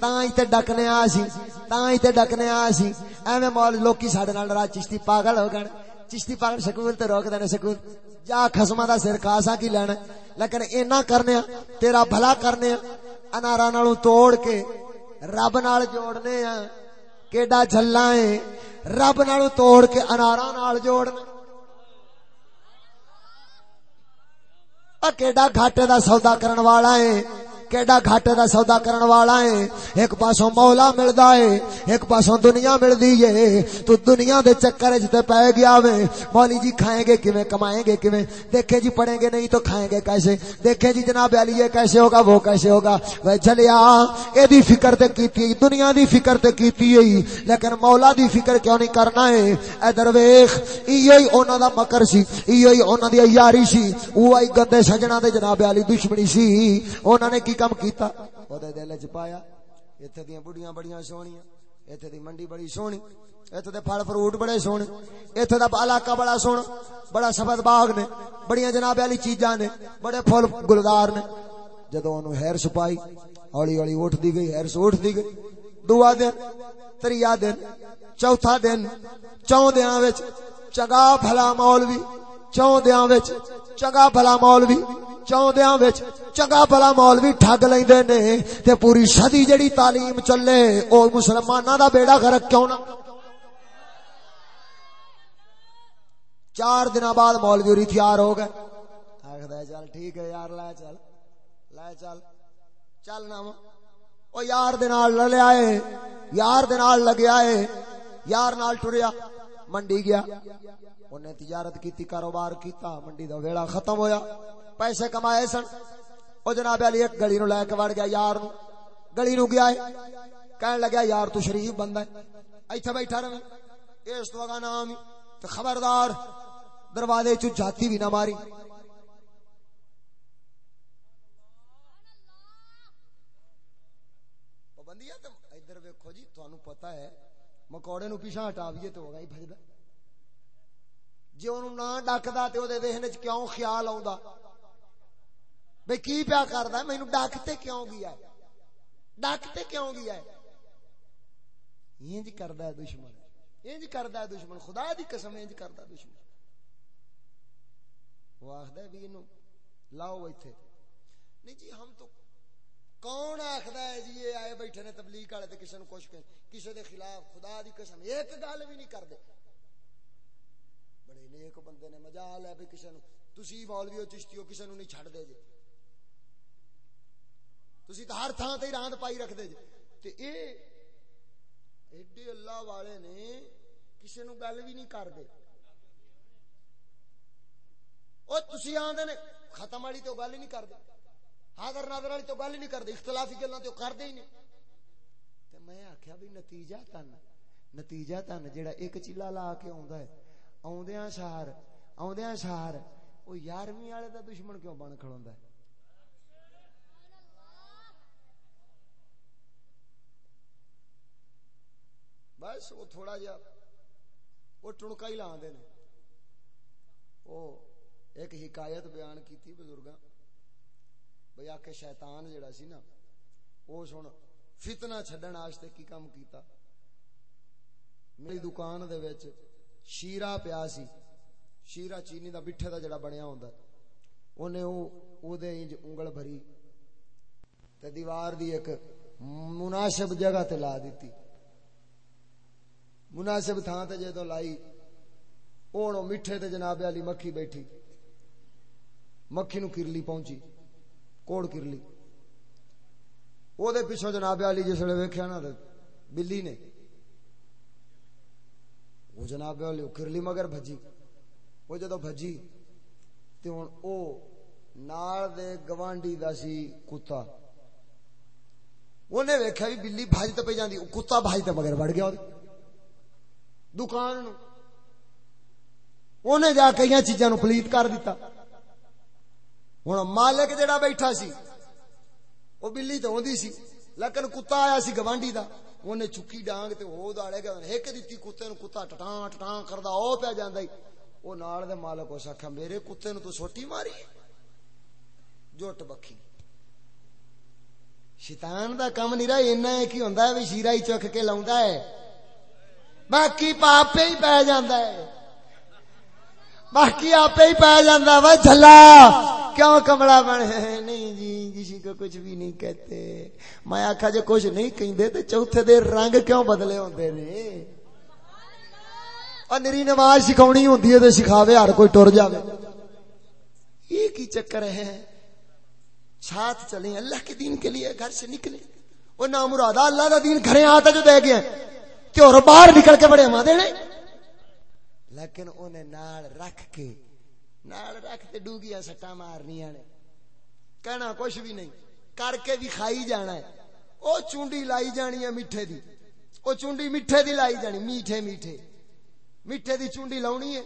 تاں ہی تے ڈکنے آ سی، تاں ہی تے ڈکنے آ سی۔ ایویں مول لوکی ساڈے نال راہ چشتی پاگل ہو گئے چشتی پاگل سکول تے روک دینے سکول جا خسما دا سر کاسا کی لینا لیکن اینا کرنے تیرا بھلا کرنے انارا نالوں توڑ کے رب نال جوڑنے ہیں۔ کیڈا جھلا ہے؟ رب نالوں توڑ کے انارا نال جوڑنے۔ کیڈا گھاٹے دا سودا کرن والا ہے؟ کیڈا گھاٹے دا سودا کرن والا ہے؟ ایک پاسوں مولا ملدا ہے، ایک پاسوں دنیا ملدی ہے۔ تو دنیا دے چکر وچ تے پے گیا وے۔ مولی جی کھائیں گے کیویں، کمائیں گے کیویں؟ دیکھے جی پڑھیں گے نہیں تو کھائیں گے کیسے؟ دیکھے جی جناب علی، یہ کیسے ہوگا، وہ کیسے ہوگا؟ وہ چلیا اے دی فکر تے کیتی، دنیا دی فکر تے کیتی ہے۔ لیکن مولا دی فکر کیوں نہیں کرنا ہے؟ اے درویش ایوئی انہاں دا مکر سی ایوئی انہاں دی یاری سی۔ او ائی گندے سجنا دے جناب علی دشمنی سی۔ انہاں نے کی کم کیتا او دے دل وچ پایا۔ ایتھے دیاں بڑیاں بڑیاں سونیاں، ایتھے دی منڈی بڑی سونی، ایتھے دے پھل فروٹ بڑے سونے ایتھے دا علاقہ بڑا سونا، بڑا سبز باغ نے، بڑیاں جناب والی چیزاں نے، بڑے پھول گلدار نے۔ جدوں اونوں ہیر سپائی ہولی ہولی اٹھ دی گئی ہیر سو اٹھ دی گئی۔ دعا دن تریا دن، چوتھا دن چوندیاں وچ چنگا بھلا مولوی چوندیاں وچ چنگا بھلا مولوی چوندیاں وچ چنگا بھلا مولوی ٹھگ لیندے نے تے پوری صدی جڑی تعلیم چلے او مسلماناں دا بیڑا غرق کیوں نہ چار دن بعد مولوی ہوری تیار ہو گئے آخر چل ٹھیک ہے یار لے چل لے چل چل نہ او یار دے نال لے آئے یار دے نال لگیا ہے یار نال ٹریا منڈی گیا انہیں تجارت کیتی، کاروبار کیتا، منڈی دا ویڑا ختم ہویا، پیسے کمائے سن۔ او جناب علی ایک گلی نو لے کے وڑ گیا یار نو۔ گلی نو گیا ہے۔ کہنے لگا یار تو شریف بندہ ہے۔ ایتھے بیٹھا رہے۔ اس تو اگا نام تے خبردار، دروازے چ جاتی بھی نہ ماری۔ پابندی ہے تے ادھر ویکھو جی تانوں پتہ ہے، مکوڑے نو پیچھے ہٹاویے تو ہوگا ہی بھجدا جے اونوں نہ ڈکدا تے او دے ذہن وچ کیوں خیال آوندا؟ بے کی پیا کردا ہے؟ مینوں ڈکتے کیوں گیا ہے؟ ڈکتے کیوں گیا ہے؟ انج کردا ہے دشمن۔ انج کردا ہے دشمن۔ خدا دی قسم انج کردا دشمن۔ وہ آخدا ہے بھی اینو لاؤ ایتھے۔ نہیں جی ہم تو کون آخر ہے جی؟ یہ آئے بیٹھے نے تبلیغ والے تے کسے نو کچھ کہ کسے دے خلاف خدا دی قسم۔ ایک گل بھی نہیں کردے۔ نیک بندے نے مجال ہے بھی کسے نو تسی مولوی ہو چشتی ہو کسے نو نہیں چھڑ دے جے جی۔ تسی تو ہر تھان تے راند پائی رکھ دے جے جی۔ تے اے ایڈے اللہ والے نے کسے نو گل بھی نہیں کردے۔ او تسی آندے نے ختم والی تو گل ہی نہیں کردے۔ حاضر ناظر والی تو گل ہی نہیں کرتے اختلافی گلا تو کرتے ہی نہیں۔ تے میں آخیا بھی نتیجہ تن نتیجہ تن جیڑا ایک چیلا لا کے آندا ہے۔ آوندیاں سار آوندیاں سار او 11ویں والے دا دشمن کیوں بن کھڑوندا ہے بس وہ تھوڑا جا وہ ٹنکا ہی لاندے نے وہ ایک حکایت بیان کیتی بزرگاں بھئی آکے شیطان جڑا سی نا وہ سن فتنہ چھڈن واسطے کی کام کیتا میری دکان دے وچ شیرا پیا سی۔ شیرا چینی دا بٹھے دا جڑا بنیا ہوندا۔ اونے او او دے انج انگل بھری۔ تے دیوار دی ایک مناسب جگہ تے لا دیتی۔ مناسب تھان تے جے تو لائی۔ اونوں میٹھے تے جناب علی مکھی بیٹھی۔ مکھی نو کرلی پہنچی۔ کوڑ کر لی وہ پیچھوں جناب علی جس ویلے ویکھیا نا بلی نے۔ وہ جناب علی کر لی مگر بھجی۔ وہ جدو بھجی، تے ہن او نال دے گوانڈی دا سی کتا۔ اونے ویکھیا بھی بلی بھاج تے پہ جاندی کتا بھاج تے مگر بڑھ گیا دکان نو اونے جا کے یہ چیزاں نو پلیت کر دیتا ہوں مالک جڑا بیٹھا سی وہ بلی تو آدھی سی۔ لیکن کتا آیا سی گوانڈی دا۔ انہیں چکی ڈانگ تے ہو داڑے گا ایک دیتی کتے نو کتا ٹٹاں ٹٹاں کردا او پہ جاندا او نال دے مالک اس آکھیا میرے کتے نو تو سوٹی ماری جٹ بکھی شیطان دا کم نہیں رہا اینا ہے کی ہوندا ہے وی شیرا ہی چکھ کے لاوندا ہے باقی پاپے ہی پہ جاندا ہے باقی آپ ہی پی جانا وہ جلا کیوں کمڑا بنے؟ نہیں جی کسی کو کچھ بھی نہیں کہتے۔ میں آخا جی کچھ نہیں کہیں تو چوتھے دے رنگ کیوں بدلے ہوتے نے؟ اور نری نماز سکھاونی ہوتی ہے تو سکھاوے، ہر کوئی ٹر جاوے۔ یہ کی چکر ہے؟ ساتھ چلیں، اللہ کے دین کے لیے گھر سے نکلے وہ نام مرادہ اللہ کا دین گھرے آتا جو دے گیا کہ اور باہر نکل کے بڑے ماں دینے لیکن انہیں نال رکھ کے، نال رکھ تے ڈوگیاں سٹا مارنیا نے۔ کہنا کچھ بھی نہیں، کر کے بھی کھائی جانا ہے۔ او چونڈی لائی جانی ہے میٹھے دی۔ او چونڈی میٹھے دی لائی جانی، میٹھے میٹھے۔ میٹھے دی چونڈی لاؤنی ہے۔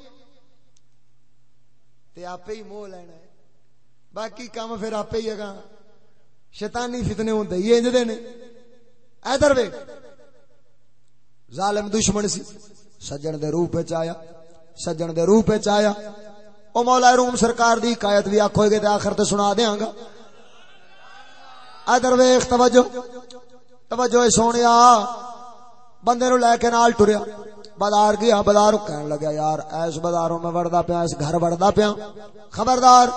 تے آپ ہی موہ لینا ہے۔ باقی کام پھر آپ ہی اگا شیطانی فتنے ہوندے، یہ انج نے۔ ادھر ویکھ۔ ظالم دشمن سی۔ سجن دے روح وچ آیا۔ سجن دے روح پہ چایا او مولا روم سرکار دی حکایت بھی آکھو گے تے آخر تے سنا دیاں گا ادھر ویکھ توجہ توجہ اے سونیا بندے نو لے کے نال ٹریا بازار گیا بازار کہن لگا یار ایس بازاروں میں وڑدا پیا اس گھر وڑدا پیا خبردار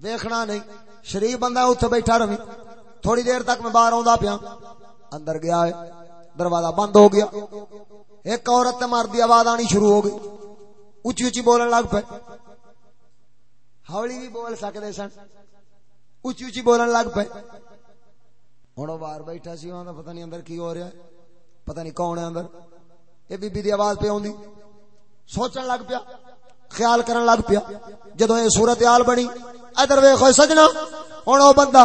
دیکھنا نہیں شریف بندہ اوتھے بیٹھا رہی تھوڑی دیر تک میں باہر آوندا پیا اندر گیا ہے دروازہ بند ہو گیا ایک عورت مرد دی، آواز آنی شروع ہو گئی۔ اچھی اچھی بولن لگ پے۔ ہولی بھی بول سکتے سن۔ اچھی اچھی بولن لگ پے۔ ہوں باہر بیٹھا سی وہاں پتہ نہیں اندر کی ہو رہا ہے۔ پتہ نہیں کون ہے اندر۔ یہ بی بی دی آواز پہ آؤں سوچن لگ پیا۔ خیال کرن لگ پیا۔ جدو یہ صورت حال بنی، ادھر ویخو سجنا۔ ہوں وہ بندہ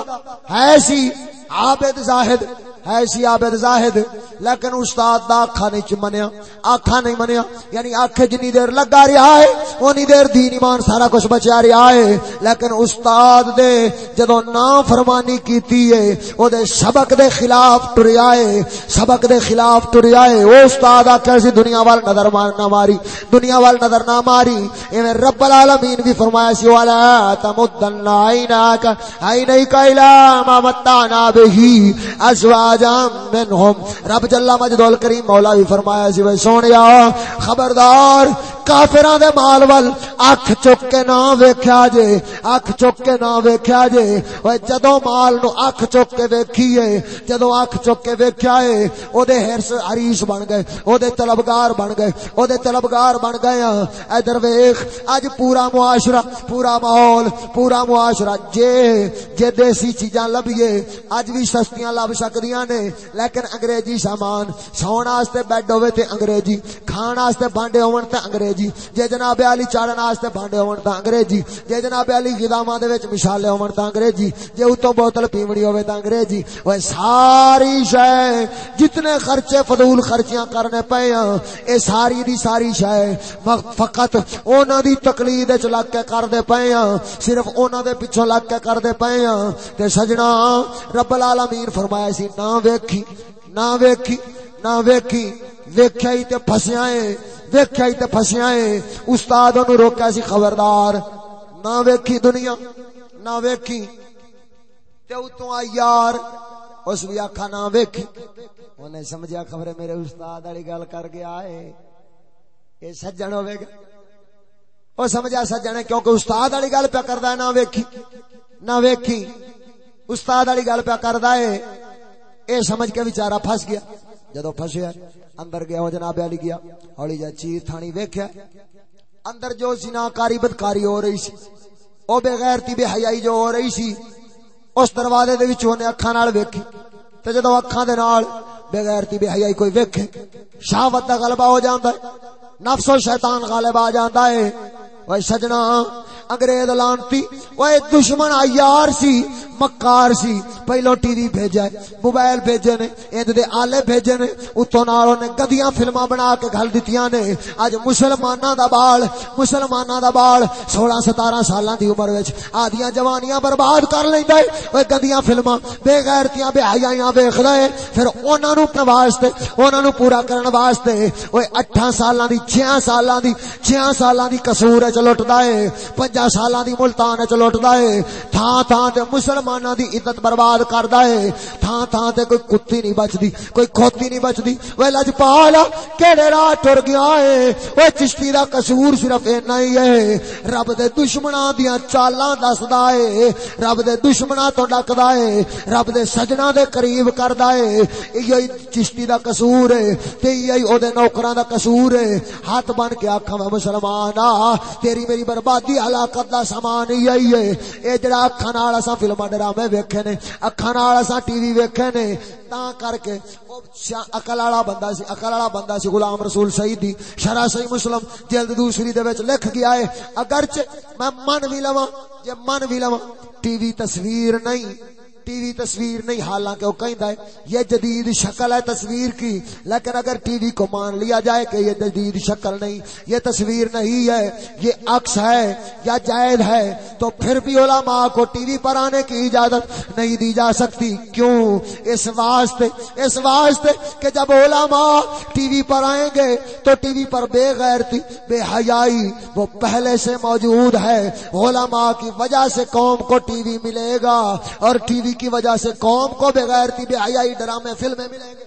ہے سی، عابد زاہد۔ ہے سی عابد زاہد، لیکن استاد دا آکھا نہیں منیا آکھا نہیں منیا یعنی آکھے جنی دیر لگا رہا ہے اونی دیر دین ایمان سارا کچھ بچا رہا ہے لیکن استاد دے جدو نا فرمانی کیتی ہے، او دے سبق دے خلاف ٹریا ہے سبق دے خلاف ٹریا ہے او استاد آکھے سی دنیا وال نظر نہ ماری، دنیا وال نظر نہ ماری، ایویں رب العالمین بھی فرمایا سی والا تمدن عیناک عینیک الی ما متعنا به ازواجا منهم رب جل مجد کریم مولا بھی فرمایا سی، بھائی سونیا خبردار کافران دے مال وال اکھ چک کے نہ ویکھیا جے، اکھ چک کے نہ ویکھیا جے۔ اوے جدوں مال نو اکھ چک کے ویکھیے، جدوں اکھ چک کے ویکھیا اے او دے ہرس عریش بن گئے او دے طلبگار بن گئے او دے طلبگار بن گئے ہاں۔ ادھر ویکھ اج پورا معاشرہ، پورا ماحول، پورا معاشرہ جے جے دیسی چیزاں لبیے، اج بھی سستیاں لب سکدیاں نے۔ لیکن انگریزی سامان سون واسطے بیڈ ہوے تے انگریزی، کھان واسطے بانڈے ہون تے انگریزی۔ جے جناب علی چاڑن واسطے بانڈے ہون تے انگریزی۔ جے جناب علی غذاماں دے وچ مشالے ہون تے انگریزی۔ جے اوتوں بوتل پیونی ہوے تے انگریزی۔ اوے ساری شے، جتنے خرچے فضول خرچیاں کرنے پئے ہیں اے ساری دی ساری شے۔ فقط انہاں دی تقلید وچ لگ کے کردے پئے ہیں صرف انہاں دے پیچھے لگ کے کردے پئے ہیں تے سجنا، رب العالمین فرمایا سی نہ ویکھی نہ ویکھی نہ ویکھی ویکھیا ہی تے پھسیا اے ویکھیا ہی تے پھسیا اے استاد اونوں روکیا سی خبردار نہ ویکھی دنیا نہ ویکھی تے اتوں آ یار اس بھی آکھا نہ ویکھی انہیں سمجھیا خبر میرے استاد والی گل کر گیا اے اے سجن ہوے گا او سمجھا سجن ہے کیونکہ استاد والی گل پہ کردا ہے نہ ویکھی نہ ویکھی استاد والی گل پہ کردا ہے اے سمجھ کے بیچارہ پھس گیا۔ جدو پھسیا اندر گیا وہ جناب علی گیا۔ ہولی جا چیر تھانی ویکھیا۔ اندر جو زنا کاری بدکاری ہو رہی سی، او بے غیرتی، بے حیائی جو ہو رہی سی، اس دروازے دے وچ اونے اکھاں نال ویکھی۔ تے جدو اکھاں دے نال بے غیرتی، بے حیائی کوئی ویکھے، شہوت دا غلبہ ہو جاندا ہے۔ نفس و شیطان غالب آ جاندا ہے۔ اوے سجنا انگریز لانتی اوے دشمن عیار سی، مکار سی، پہلو ٹی وی بھیجا ہے، موبائل بھیجے نے اند دے آلے بھیجے نے، اتوں نال نے گدیاں فلماں بنا کے گھل دتیاں نے۔ اج مسلماناں دا بال، مسلماناں دا بال 16 17 سالاں دی عمر وچ۔ آدیاں جوانیاں برباد کر لیندا ہے اوے گدیاں فلماں بے غیرتیاں بے حیاں ویکھدا ہے پھر انہاں نو اپنے واسطے، انہاں نو پورا کرن واسطے اوے 8 سالاں دی 6 سالاں دی 6 سالاں دی قصور وچ لٹدا ہے۔ 5 سالاں دی ملتان وچ لٹدا ہے، تھاں تھاں تے مسلمان مسلمانہ دی عزت برباد کردا ہے۔ تھاں تھاں تے کوئی کتی نہیں بچدی، کوئی کھوتی نہیں بچدی۔ اوے لجپالا کیڑے راہ ٹر گیا ہے؟ اوے چشتی دا قصور صرف اینا ہی ہے۔ رب دے دشمناں دیاں چالاں دسدا ہے۔ رب دے دشمناں تو ڈکدا ہے۔ رب دے سجنا دے قریب کردا ہے۔ ایہی چشتی دا قصور ہے تے ایہی او دے نوکراں دا قصور ہے۔ ہاتھ بن کے آکھاں میں مسلمان آ، تیری میری بربادی حالات وقت دا سامان ہی آئی ہے۔ اے جڑا اکھاں نال اساں فلماں ڈرامے ویکھے نے، اکھاں نال اساں ٹی وی ویکھے نے تا کر کے عقل والا بندہ سی، عقل والا بندہ سی، غلام رسول سیدی شرح صحیح مسلم، جلد دوسری دے وچ لکھ گیا ہے۔ اگرچہ میں من وی لواں، جے من وی لواں، ٹی وی تصویر نہیں۔ ٹی وی تصویر نہیں، حالانکہ وہ کہیں ہے، یہ جدید شکل ہے تصویر کی۔ لیکن اگر ٹی وی کو مان لیا جائے کہ یہ جدید شکل نہیں، یہ تصویر نہیں ہے، یہ عکس ہے یا جائز ہے، تو پھر بھی علماء کو ٹی وی پر آنے کی اجازت نہیں دی جا سکتی۔ کیوں؟ اس واسطے اس واسطے کہ جب علماء ٹی وی پر آئیں گے تو ٹی وی پر بے غیرتی، بے حیائی وہ پہلے سے موجود ہے۔ علماء کی وجہ سے قوم کو ٹی وی ملے گا اور ٹی وی کی وجہ سے قوم کو بغیر بے حیائی ڈرامے فلمیں ملیں گے۔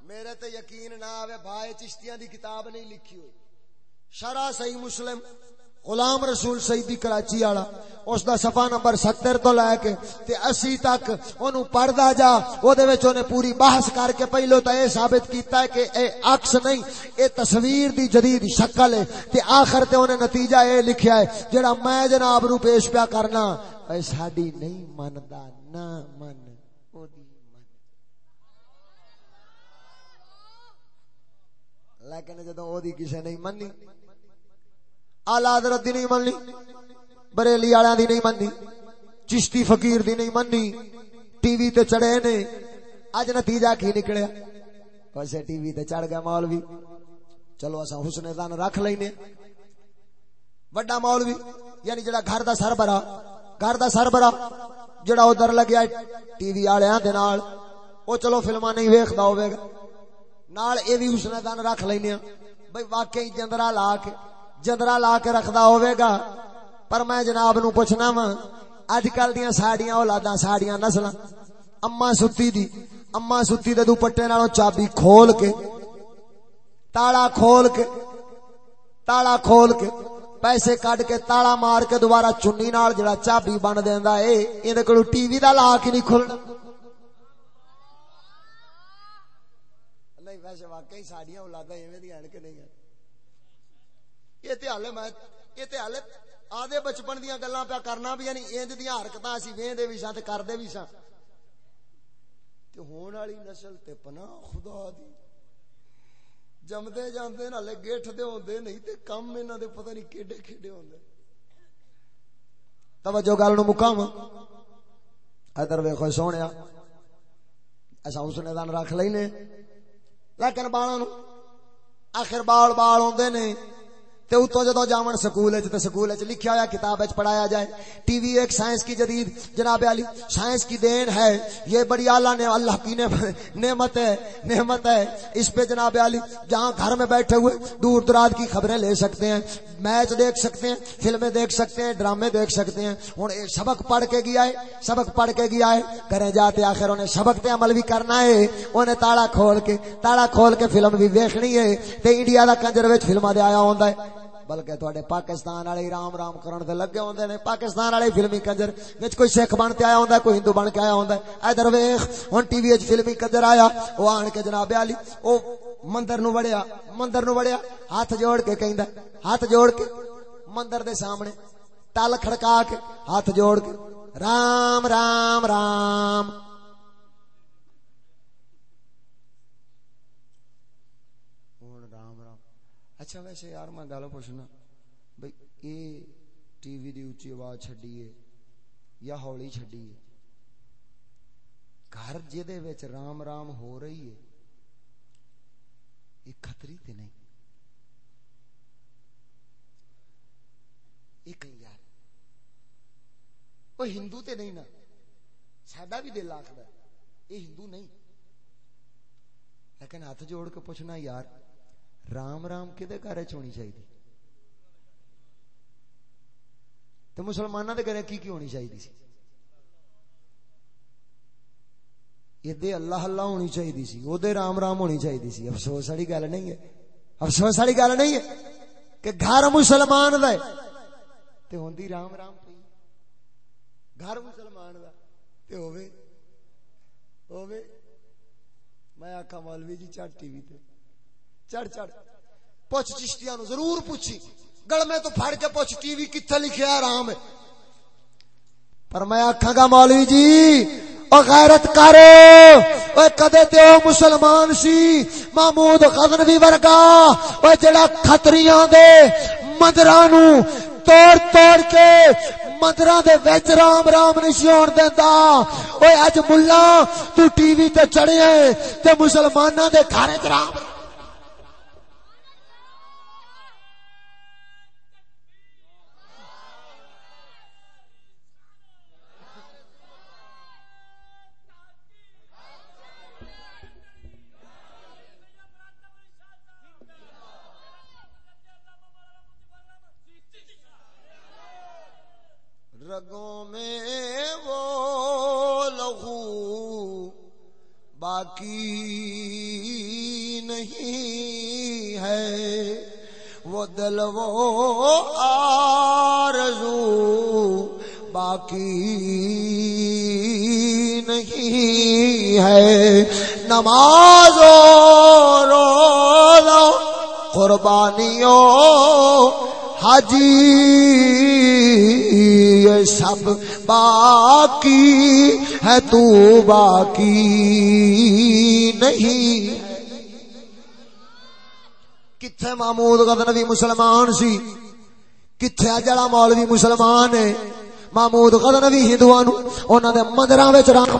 میرے تے یقین نہ آوے، بھائی چشتیاں دی کتاب نہیں لکھی ہوئی۔ شرح صحیح مسلم۔ غلام رسول سیدی کراچی والا، اس دا صفحہ نمبر 70 تو لے کے، تے 80 تک اونوں پڑھدا جا او دے وچ اونے پوری بحث کر کے پہلو تے اے ثابت کیتا ہے کہ اے عکس نہیں، اے تصویر دی جدید شکل ہے، تے آخر تے اونے نتیجہ اے لکھیا ہے، جڑا میں جناب رو پیش پیا کرنا، اے ساڈی نہیں مندا، نہ من، او دی من۔ لیکن جدوں او دی کسے نہیں مننی اعلی حضرت دی نہیں مننی، بریلی والوں دی نہیں مننی، چشتی فقیر دی نہیں مننی، ٹی وی تے چڑھے نے اج نتیجہ کی نکلیا؟ ویسے ٹی وی تے چڑھ گیا مولوی۔ چلو اسا حسن زن رکھ لینے۔ وڈا مولوی یعنی جڑا گھر دا سربراہ، گھر دا سربراہ، جڑا ادھر لگیا ٹی وی والےاں دے نال، او چلو فلماں نہیں ویکھدا ہوے گا۔ نال اے وی حسن زن رکھ لینے۔ بھئی واقعی جندرا لا کے جندرا لا کے رکھدا ہوے گا۔ پر میں جناب نو پوچھنا وا اج کل دیا ساڑیاں اولاداں ساڑیاں نسلاں۔ اما ستی دی اما ستی دے دوپٹے نالوں چابی کھول کے، تالا کھول کے، تالا کھول کے، پیسے کڈ کے تالا مار کے دوبارہ چنی نال جڑا چابی بن دیندا اے ایندے کولوں ٹی وی دا لا کے نہیں کھلنا۔ نہیں ویسے واقعی ساڑیاں اولاداں ایویں دی ہیں کہ نہیں ہیں۔ یہ تے حال میں یہ تے حال آدھے بچپن دیا گلا پیا کرنا بھی یعنی انج دیا حرکت اسی وہدے بھی سا کرتے بھی سا ہون والی نسل تے پنا خدا دی۔ جمدے جاندے نالے گیٹھ دے ہوندے نہیں تے کم انہاں دے پتہ نہیں کیڈے کیڈے ہوندے۔ توجہ گل نو مکام ادھر ویکھو سونیا۔ ایسا اس نے دان رکھ لینے۔ لیکن بالاں نو آخر بال بال ہوندے نے۔ تے اتوں جدو جاون سکول وچ تے سکول وچ لکھیا ہوا کتاب وچ پڑھایا جائے۔ ٹی وی ایک سائنس کی جدید۔ جناب علی، سائنس کی دین ہے۔ یہ بڑی اعلی نے اللہ کی نعمت ہے نعمت ہے۔ اس پہ جناب علی، جہاں گھر میں بیٹھے ہوئے دور دراز کی خبریں لے سکتے ہیں۔ میچ دیکھ سکتے ہیں، فلمیں دیکھ سکتے ہیں، ڈرامے دیکھ سکتے ہیں۔ ہن سبق پڑھ کے گیا ہے، سبق پڑھ کے گیا ہے۔ کرے جاتے آخر، انہیں سبق تے عمل بھی کرنا ہے۔ انہیں تالا کھول کے تالا کھول کے فلم بھی دیکھنی ہے۔ تے انڈیا دا کنجر وچ فلماں دے آیا ہوندا ہے۔ بلکہ تواڈے پاکستان والے رام رام کرن تے لگے ہوندے نے۔ پاکستان والے فلمی کنجر وچ کوئی سکھ بن کے آیا ہوندا ہے، کوئی ہندو بن کے آیا ہوندا ہے۔ ادھر ویکھ، ہن ٹی وی وچ فلمی کنجر آیا، او آن کے جناب علی، او مندر نو وڑیا، مندر نو وڑیا، ہاتھ جوڑ کے کہندا ہاتھ جوڑ کے، مندر دے سامنے، تل کھڑکا کے، ہاتھ جوڑ کے۔ رام رام رام۔ اچھا ویسے یار میں گل پوچھنا بھائی اے ٹی وی دی اچھی آواز چڈیے یا ہولی چڈیے گھر جہد رام رام ہو رہی ہے یہ خطری تے نہیں یار وہ ہندو تے نہیں نا ساڈا بھی دل آخر یہ ہندو نہیں لیکن ہاتھ جوڑ کے پوچھنا یار رام رام کدے گھر چونی چاہیے تو مسلمانوں کے گھر کی کی ہونی چاہیے سی؟ یہ اللہ اللہ ہونی چاہیے سی وہ رام رام ہونی چاہیے سی۔ افسوس والی گل نہیں ہے۔ افسوس والی گل نہیں ہے کہ گھر مسلمان دے تے ہوندی رام رام پئی۔ گھر مسلمان دا۔ تے ہوے ہوے میں آکھا، مولوی جی چٹ ٹی وی تے۔ چڑھ چڑھ۔ پوچھ چشتیاں نو ضرور پوچھی۔ گل میں تو پھڑ کے پوچھ، ٹی وی کتنے لکھیا آرام ہے۔ پر میں آکھاں گا، مولوی جی او غیرت کرو او کدے تے او مسلمان سی؟ محمود غزنوی ورگا۔ او جڑا خطریاں دے مندراں نو توڑ توڑ کے مندراں دے وچ رام رام نہیں ہون دیندا۔ اوے اج ملہ تو ٹی وی تے چڑھے تے مسلماناں دے گھر وچ رام رگوں میں وہ لہو باقی نہیں ہے۔ وہ دل وہ آرزو باقی نہیں ہے۔ نماز روزہ قربانیوں حجی یہ سب باقی ہے، تو باقی نہیں۔ کتنے محمود غزنوی مسلمان سی؟ کتنے جڑا مولوی مسلمان ہے؟ محمود غزنوی ہندوؤں انہوں نے مندر رام رام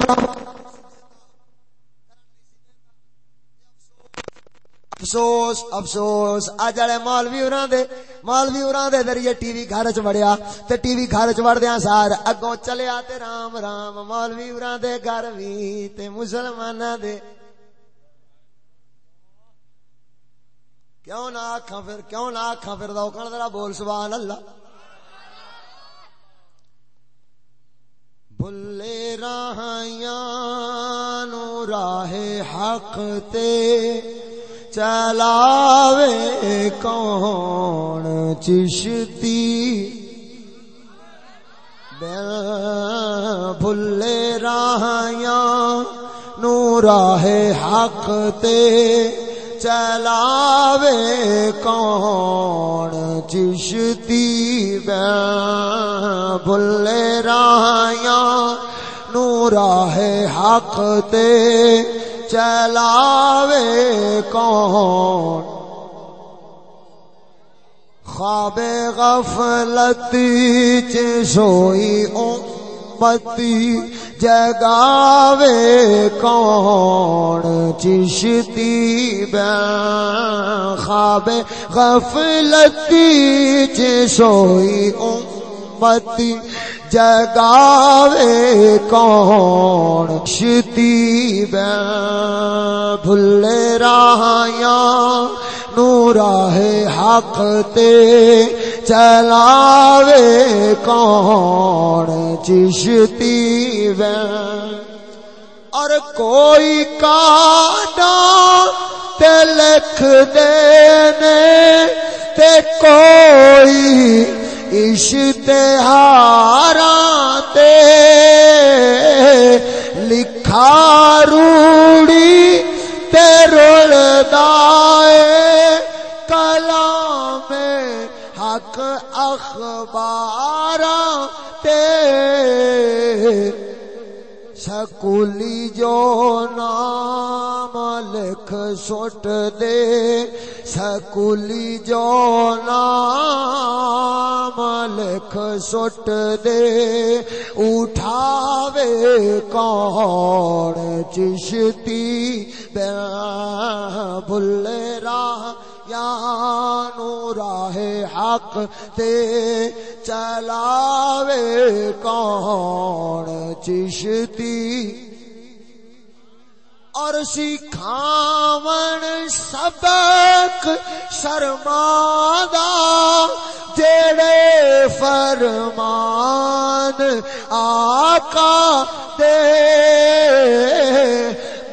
افسوس افسوس۔ آ جڑے مولوی اورا دے، مولوی اورا دے ذریعے ٹی وی گھر چ وڑیا تے ٹی وی گھر چ وڑدیاں سار۔ اگوں چلیا تے رام رام، مولوی اورا دے گھر وی تے مسلماناں دے۔ کیوں نہ آکھاں پھر، کیوں نہ آکھاں پھر دوکن ذرا بول، سبحان اللہ۔ بھلے راہیاں نو راہ حق تے۔ چلاوے کون چشتی؟ بھلے راہیاں نو راہ حق تے چلاوے کون چشتی؟ بھلے راہیاں نو راہ حق تے چلاوے کون؟ خواب غفلتی چسوئی امتی جگاوے کون؟ چشتی بین خواب غفلتی چسوئی امتی جگاوے کون؟ شتی بھلے راہیاں نوراہ حق تے چلاوے کون؟ چشتی اور کوئی کاٹا تے لکھ دینے تے کوئی اشتہار لکھا روڑی تیرول دائے کلام حق اخبار تے سکولی جو نام لکھ سٹ دے۔ سکولی جو نام لکھ سٹ دے۔ اٹھاوے کون چشتی بھلے راہ یا نو راہ حق تے چلاوے کون چشتی؟ اور سکھاون سبق شرمادا جڑے فرمان آقا دے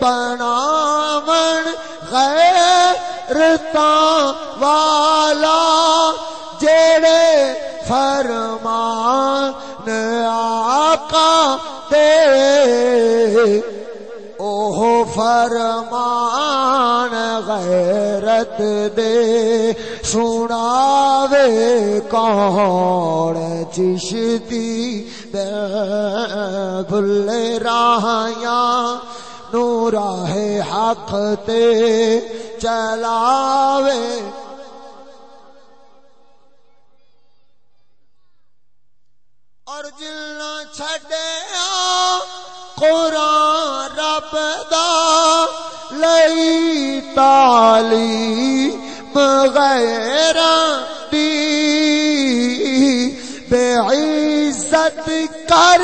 بناون غیرتا والا جڑے فرمان آقا دے، اوہ فرمان غیرت دے۔ سناوے کون چشتی بھلے راہیاں نو راہ حق تے چلاوے۔ اور جلنا چھڑے قرآن رب دا لئی تالی بغیر دی بے عزت کر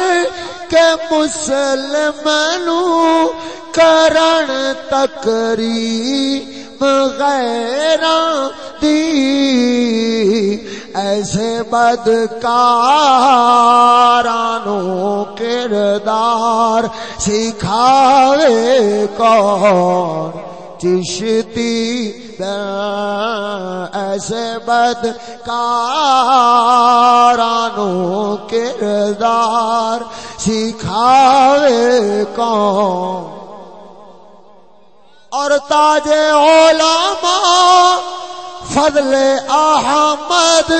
کے مسلم کرن تکری بغیر دی ایسے بدکارانو کردار سکھاوے کون چشتی ایسے بد کارانو کردار سکھاوے کون؟ اور تاج علماء فضل احمد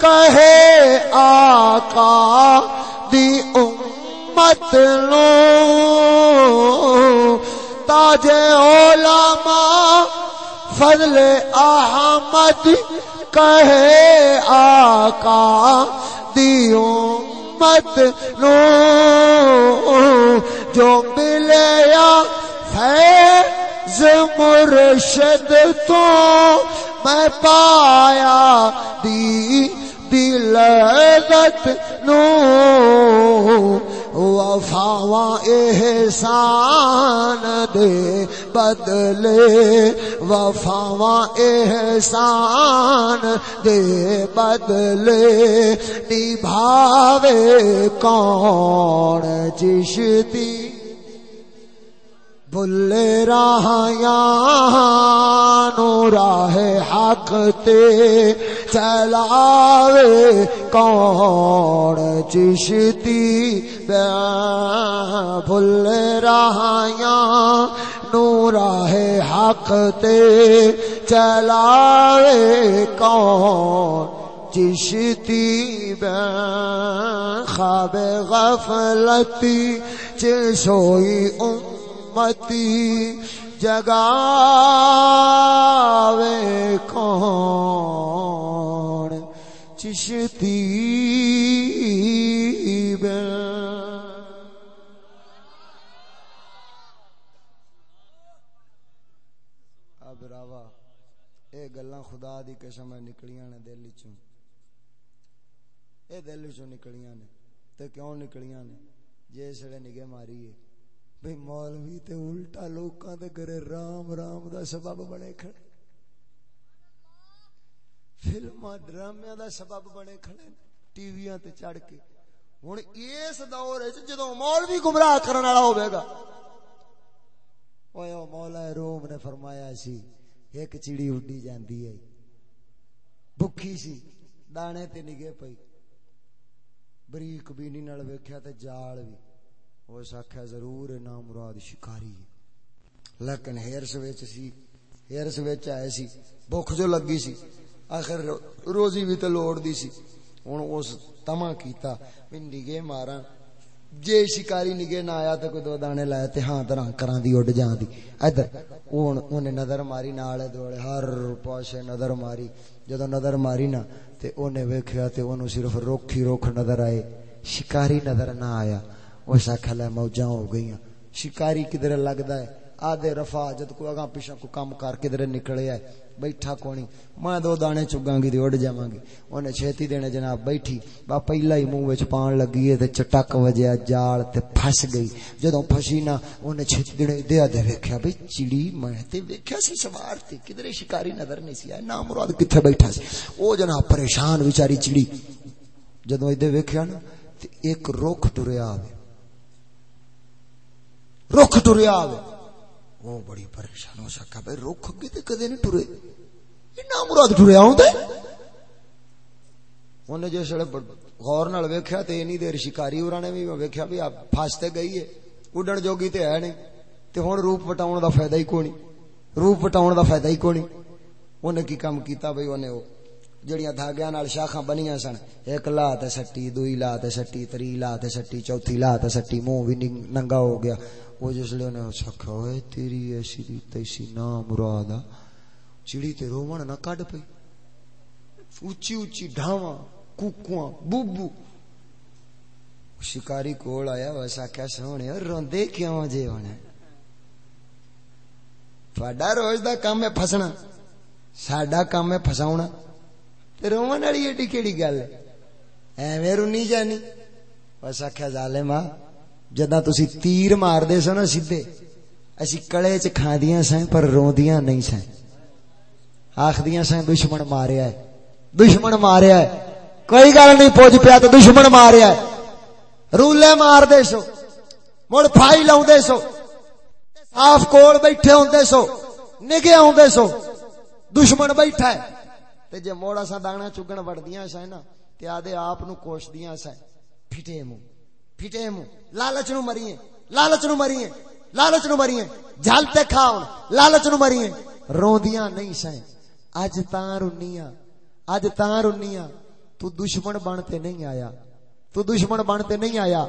کہے آقا دی امت نو۔ تاج علماء فضل احمد کہے آقا دی مت نو، جو ملیا فیض مرشد تو میں پایا دی دل نو وفاوا احسان دے بدلے۔ وفاوا احسان دے بدلے۔ نبھاوے کون چشتی بل راہیا نو راہ حق تے چلاوے کون چشتی بھول راہیا نو راہ حق تے چلاوے کون چشتی خواب غفلتی چسوئی ام امتی جگاوے کون چشتی اب راوا اے گلاں خدا دی قسم نکلیاں نے دل چوں اے دل چوں نکلیاں نے، تے کیوں نکلیاں نے؟ جس ویلے نگے ماری ہے۔ بھئی مولوی تے الٹا لوکاں دے گھرے رام رام دا سبب بنے کھڑے۔ فلماں، ڈرامیاں دا سبب بنے کھڑے ٹی ویاں تے چڑھ کے۔ ہن اس دور وچ جدوں مولوی گمراہ کرن والا ہوے گا۔ اوے او مولا روم نے فرمایا سی، ایک چڑی اڈی جاندی ہے۔ بھکھی سی، دانے تے نگے پئی۔ بریک بینی نال ویکھیا تے جال بھی۔ اس آخیا ضرور نام مراد شکاری لیکن ہیرس ویچ سی ہیرس ویچ آئے سی بخ جو لگی سی، آخر روزی بھی تو لوڑ دی سی۔ ہوں اس تما کیتا بھی نگے مارا جے شکاری نگے نہ آیا تو کوئی دو دانے لائے تے ہاں طرح کران دی، اڈ جان دی۔ ادھر اون اونے نظر ماری نالے دوڑے، ہر پاسے نظر ماری۔ جدو نظر ماری نا، تے اونے ویکھیا تے اونوں صرف روکھی روک نظر آئے۔ شکاری نظر نہ آیا۔ اس آخل ہے، موجاں ہو گئی شکاری کدھر لگتا ہے؟ آدھے رفا جد کو اگاں پیچھا کو کام کر کدھر نکلے ہے بیٹھا کونی؟ میں دو دانے چگاں گی تے اڑ جاواں گی۔ اونے چھتی دینے جناب بیٹھی۔ با پہلا ہی منہ وچ پان لگی ہے تے چٹک وجیا جال تے پھس گئی۔ جدوں پھسی نا اونے چھتی دینے دے دے ویکھیا، بھئی چڑی میں تے ویکھیا سی سوار تے کدھر شکاری نظر نہیں سی آیا نا مراد کتھے بیٹھا سی؟ او جناب پریشان بیچاری چڑی جدوں ایدے ویکھیا نا، تے ایک رخ ٹریا آوے۔ رخ ٹریا آوے۔ وہ بڑی پریشان ہو سکا بھائی رخ اگے تے کدے نہیں ٹرے؟ اینا مراد ٹریا ہوندا انہیں جس ویلے غور نال ویکھیا تے اینی دیر شکاری اوراں نے بھی ویکھیا بھی آپ پھستے گئی ہے۔ اڈن جوگی تے ہے نہیں۔ تے ہن روپ وٹاون دا فائدہ ہی کوئی نہیں۔ روپ وٹاون دا فائدہ ہی کوئی نہیں۔ انہیں کی کام کیتا بھئی انہیں وہ جڑیاں دھاگیاں نال شاخاں بنیاں سن۔ ایک لا تے سٹی دوئی لا تے سٹی تری لا تے سٹی چوتھی لا تے سٹی منہ بھی ننگا ہو گیا۔ وہ جس لیے انہیں سکھا ہوئے، تیری ایسی دی تیسی نا مرادا چڑی تے رومن نہ کڈ پئی۔ اونچی اونچی ڈھاواں، کوکواں، بوبو۔ شکاری کول آیا ویسا کیا سونے روندے کیوں جے ہونے تھوڑا روز دا کام ہے پھسنا، ساڈا کام ہے پھساونا۔ تے رومن والی ایڈی کیڑی گل ہے؟ ایویں رونی جانی؟ بس آخیا ظالما جداں تسی تیر مار دے سو نا سیدھے، اسی کڑے چ کھاندیاں سیں پر روندیاں نہیں سیں آخدیاں سیں دشمن ماریا ہے۔ دشمن ماریا ہے۔ کوئی گل نہیں، پوج پیا تو دشمن ماریا ہے۔ رولے مار دے سو، مڑ پھائی لاؤں دے سو۔ صاف کول بیٹھے ہوندے سو، نگے آؤندے سو۔ دشمن بیٹھا ہے۔ تے جے موڑا سا دانا چگن وڑدیاں سائیں نا، تے آدھے آپ نو کوشدیاں سائیں۔ پھٹے مو پھٹے مو لالچ نو مریے لالچ نو مریے لالچ نو مریے جھل تے کھاؤن لالچ نو مریے روندیاں نہیں سائیں۔ اج تاں رنیاں۔ اج تاں رنیاں۔ تو دشمن بنتے نہیں آیا۔ تو دشمن بنتے نہیں آیا۔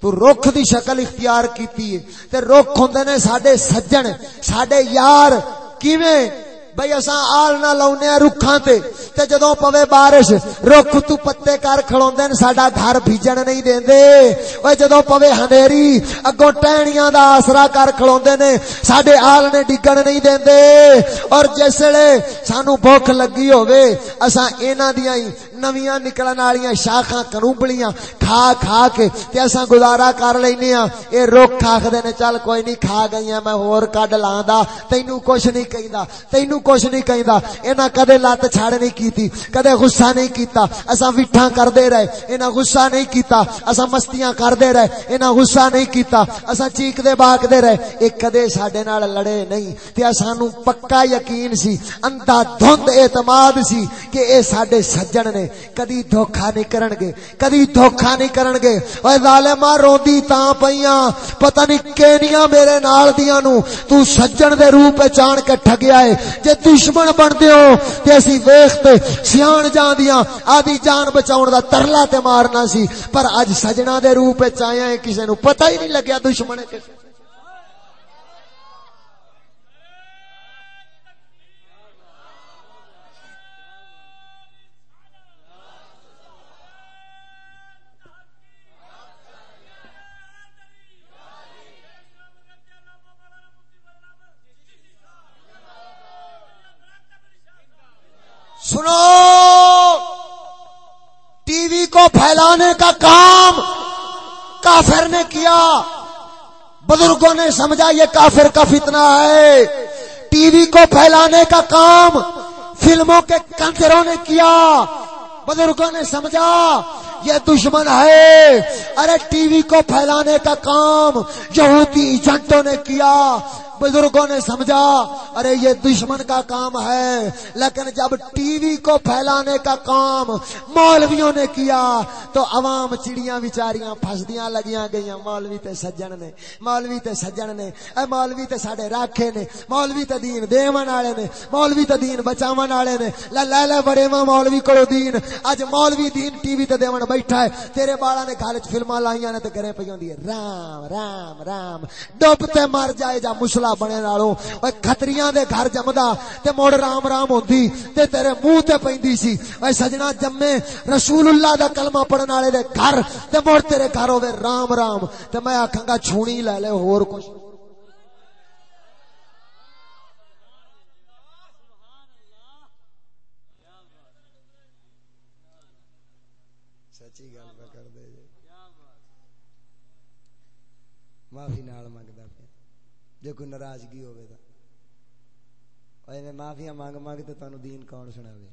تو رخ دی شکل اختیار کیتی ہے۔ تے رخ ہوندے نے ساڈے سجن، ساڈے یار کیویں؟ بھائی اساں آل نہ لاونے رکھاں تے تے جدوں پوے بارش رخ تو پتے کر کھڑوندے نے ساڈا گھر بھیجن نہیں دیندے۔ اوے جدوں پوے ہنیری، اگوں ٹہنیاں دا آسرا کر کھڑوندے نے، ساڈے آل نے ڈگن نہیں دیندے۔ اور جس ویلے سانو بھوک لگی ہووے، اساں انہاں دیاں ہی نویاں نکلن والیاں شاخاں کنوبلیاں کھا کھا کے تے اساں گزارا کر لینے ہاں اے رخ آکھدے نے، چل کوئی نہیں، کھا گئیاں میں ہور کڈ لاندا تینوں کچھ نہیں کہندا تینوں کچھ نہیں کہندا۔ انہاں کدے لت چھڑ نہیں کیتی، کدے غصہ نہیں کیتا۔ اساں وٹھاں کردے رہے انہاں غصہ نہیں کیتا۔ اساں مستیاں کردے رہے انہاں غصہ نہیں کیتا۔ اساں چیک دے باکدے رہے، اے کدے ساڈے نال لڑے نہیں۔ تے اسانو پکا یقین سی اندھا دھند اعتماد سی کہ اے ساڈے سجن نے کدی دھوکا نہیں کرن گے، کدی دھوکا نہیں کرن گے۔ اوے ظالما روندی تاں پیاں پتہ نہیں کینیاں میرے نال دیاں نو تو سجن دے روپ وچ کے ٹھگیا ہے۔ جے دشمن بندے ہو، تے اسی ویکھ ویکھتے سیان جاندیاں۔ آدی جان بچاون دا ترلا تے مارنا سی۔ پر اج سجنا دے روپ وچ آیا ہے کسے نو پتہ ہی نہیں لگیا دشمن کسے سنو ٹی وی بتانے کا کام کافر نے کیا۔ بزرگوں نے سمجھا یہ کافر کا فتنہ ہے۔ ٹی وی کو پھیلانے کا کام فلموں کے کنکروں نے کیا۔ بزرگوں نے سمجھا۔ یہ دشمن ہے۔ ارے ٹی وی کو پھیلانے کا کام یہودی ایجنٹوں نے کیا، بزرگوں نے سمجھا۔ ارے یہ دشمن کا کام ہے۔ لیکن جب ٹی وی کو پھیلانے کا کام مولویوں نے کیا، تو عوام چڑیاں بیچاریاں پھسدیاں لگیاں گئیاں۔ مولوی تے سجن نے، مولوی تے سجن نے۔ اے مولوی تے ساڈے راکھے نے، مولوی تے دین دیون والے نے، مولوی تے دین بچاون والے نے۔ لے لے لے بڑے ماں مولوی کولو دین۔ اج مولوی دین ٹی وی تے دیون بیٹھا ہے۔ تیرے بالا نے گھر وچ فلماں لائیاں نے تے کرے پئی ہوندی ہے۔ رام رام رام۔ ڈوبتے مر جائے جا مسلا بنے نالوں۔ اوے کھتریاں دے گھر جمدا تے مڑ رام رام ہوندی تے تیرے منہ تے پیندی سی۔ اوے سجنا جمے رسول اللہ دا کلمہ پڑھن والے دے گھر تے مڑ تیرے گھر ہوے رام رام۔ تے میں آکھاں گا چھونی لے لے، ہور کچھ سچی گل پہ کر دے جی معافی نال منگدا پیا جے کوئی ناراضگی ہوے تا اوے میں معافیاں مانگ مانگ تے تانوں دین کون سناوے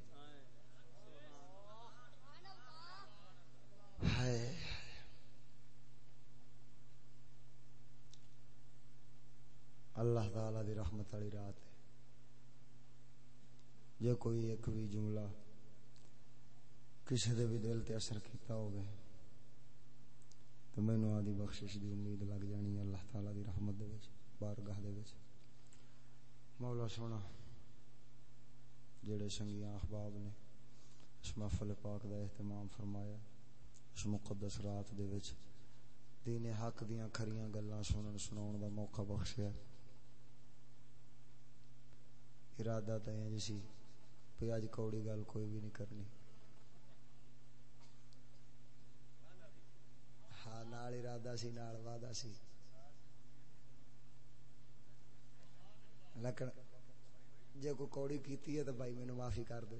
ہائے اللہ تعالی دی رحمت والی رات ہے جے کوئی ایک بھی جملہ کسی دے بھی دل تے اثر کیتا ہوگے تو مینوں آدی بخشش دی امید لگ جانی اللہ تعالی دی رحمت دے وچ بارگاہ دے وچ۔ مولا سونا، جڑے سنگیاں احباب نے اس محفل پاک دا اہتمام فرمایا، اس مقدس رات دے وچ دین حق دیاں کھریاں گلاں سنن سناون دا موقع بخشیا۔ ارادہ تے انج سی پہ اج کوڑی گل کوئی بھی نہیں کرنی۔ ہاں نال ارادہ سی، نال وعدہ سی۔ لیکن جے کوئی کوڑی کیتی ہے تو بھائی مینوں معافی کر دو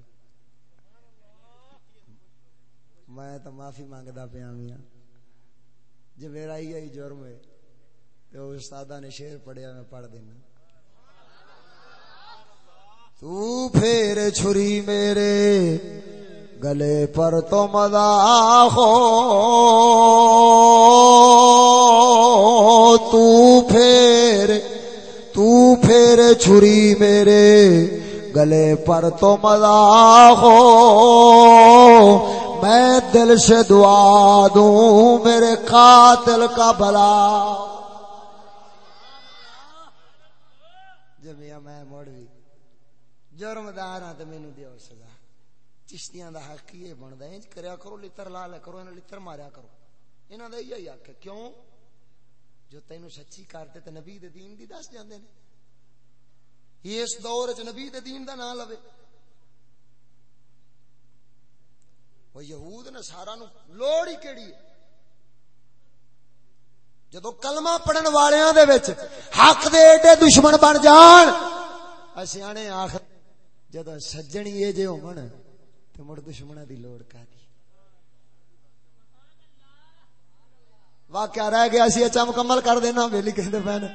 میں تو معافی مانگدا پیا میاں جے میرا ہی ہے جرم ہے تو استادہ نے شعر پڑھیا میں پڑھ دینا۔ تو پھر چھری میرے گلے پر تو مدا ہو۔ تو پھر تو پھر چھری میرے گلے پر تو مزہ ہو۔ میں دل سے دعا دوں، میرے قاتل کا بلا جمیا میں مڑ بھی جرم دار ہاں تے مینوں دیو سزا۔ چشتیاں دا حق یہ بندا ہے کریا کرو، لتر لا لے کرو انہاں لتر ماریا کرو۔ انہاں دا یہی حق ہے کیوں؟ جو تینوں سچی کرتے تے نبی دے دین دی دس جاندے نے۔ اس دور چ نبی دے دین دا نام لوے۔ وہ یہود نے سارا نو لوڑ ہی کیڑی ہے۔ جدو کلمہ پڑھن والیاں دے وچ حق دے ایڈے دشمن بن جان اسیانے آخر جدو سجنی یہ جے ہون، تے مڑ دشمناں دی لوڑ کا دی۔ واقعہ رہ گیا سی اچھا مکمل کر دینا، ویلی کہندے پے نے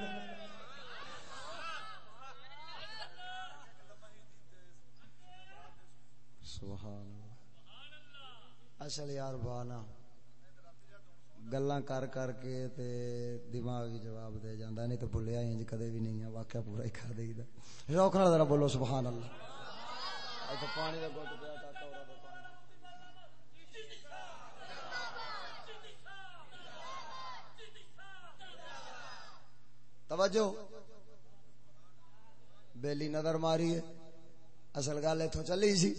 اصل یار بانا گلا کر کر کے تے دماغ ہی جواب دے جاندا نہیں تو بھولیا انج کدے بھی نہیں ہے واقعہ پورا ہی کھا دے دا۔ روک نال ذرا بولو سبحان اللہ اے پانی دا گھٹ پیا تا تورا دا پانی۔ توجہ۔ بیلی نظر ماری ہے۔ اصل گل اتوں چلی سی۔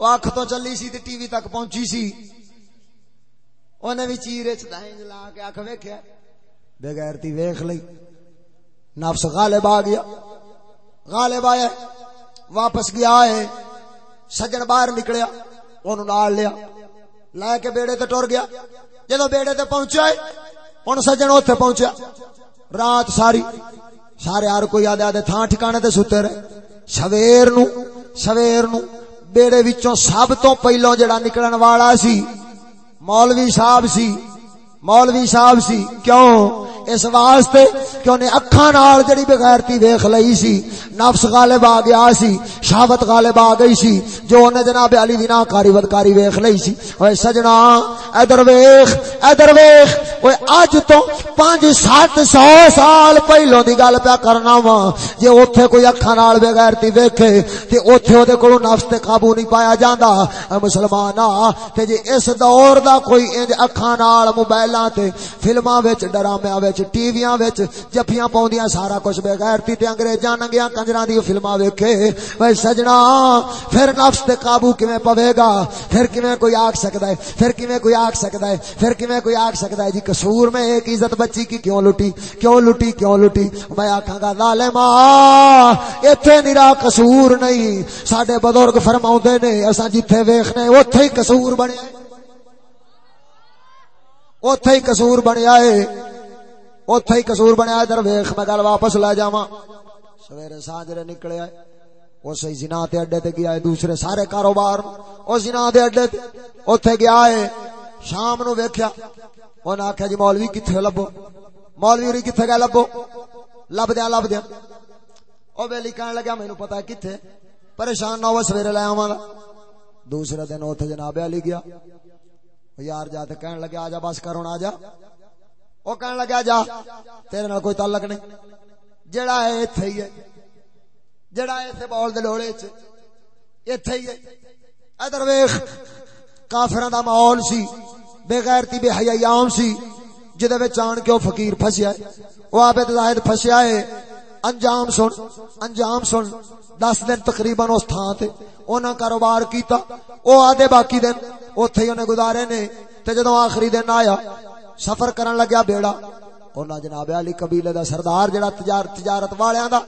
وہ اکھ تو چلی سی تے ٹی وی تک پہنچی سی انہیں بھی چیرے چائیں لا کے اکھ ویکھیا بغیرتی ویکھ لئی نفس غالب آ گیا غالب آیا واپس گیا ہے سجن باہر نکلیا اونوں نال لیا لے کے بیڑے تے ٹر گیا جدو بیڑے تے پہنچا ہے ہن سجن اوتھے پہنچیا رات ساری سارے ہر کوئی آدھے آدھے تھان ٹھکانے تے ستے رہے سویر نو سویر نو بیڑے وچوں سب تو پہلو جڑا نکلن والا سی مولوی صاحب سی مولوی صاحب سی کیوں اس واسطے کہ انہیں اکھاں نال جڑی بغیرتی ویکھ لئی سی، نفس غالب آ گیا سی، شہوت غالب آ گئی سی، جو انہیں جناب علی دی ناکاری بدکاری ویکھ لئی سی۔ اوے سجنا، ادھر ویکھ ادھر ویکھ۔ اوے اج تو 5 700 سال پہلو دی گل پیا کرنا وا۔ جے اوتھے کوئی اکھاں نال بغیرتی ویکھے، تے اوتھے اودے کولوں نفس تے قابو نہیں پایا جاندا۔ اے مسلمانا، تے جے اس دور دا کوئی انج اکھاں نال موبائلاں تے فلماں وچ ڈرامے وچ ٹی ویاں وچ جفیاں پاوندیاں سارا کچھ بغیرتی تے انگریزاں ننگیاں کنجراں دی فلماں ویکھے اوے سجنا پھر نفس تے قابو کیویں پوے گا پھر کیویں کوئی آکھ سکدا ہے پھر کیویں کوئی آکھ سکدا ہے پھر کیویں کوئی آکھ سکدا ہے جی قصور میں ایک عزت بچی کی کیوں لٹی کیوں لٹی کیوں لٹی میں آکھاں گا ظالما ایتھے نرا قصور نہیں ساڈے بزرگ فرماوندے نے اساں جتھے ویکھنے اوتھے ہی قصور بنیا اوتھے ہی قصور بنیا ہے اوتھے ہی قصور بنیا ادھر ویکھ میں گل واپس لے جاواں۔ سویرے ساجرے نکلیا ہے اسی زنا تے اڈے تے گیا ہے، دوسرے سارے کاروبار۔ او زنا دے اڈے تے اوتھے گیا ہے۔ شام نو ویکھیا۔ انہاں آکھیا جی مولوی کتھے لبو مولوی ہوری کتھے گئے لبو لب دیا لب دیا او بیلی کہنے لگا مینوں پتہ ہے کتھے۔ پریشان نہ ہو، سویرے لے آواں دوسرے دن اوتھے جناب علی گیا۔ یار جا تے کہنے لگا آجا بس کر ہن آجا او کہنے لگا جا تیرے نال کوئی تعلق نہیں جڑا ہے ایتھے ہی ہے جڑا ہے ایتھے بول دے لوڑے چ ایتھے ہی ہے ادھر ویکھ کافراں دا ماحول سی بے غیرتی بے حیائی عام سی جدے وچ آن کے او فقیر پھسیا ہے او عابد زاہد پھسیا ہے انجام سن انجام سن دس دن تقریباً اس تھان تے انہاں کاروبار کیتا او آدھے باقی دن اوتھے ہی انہیں گزارے نے تے جدوں آخری دن آیا سفر کرن لگیا بیڑا۔ اونا جناب علی قبیلے دا سردار جڑا تجارت تجارت والیاں دا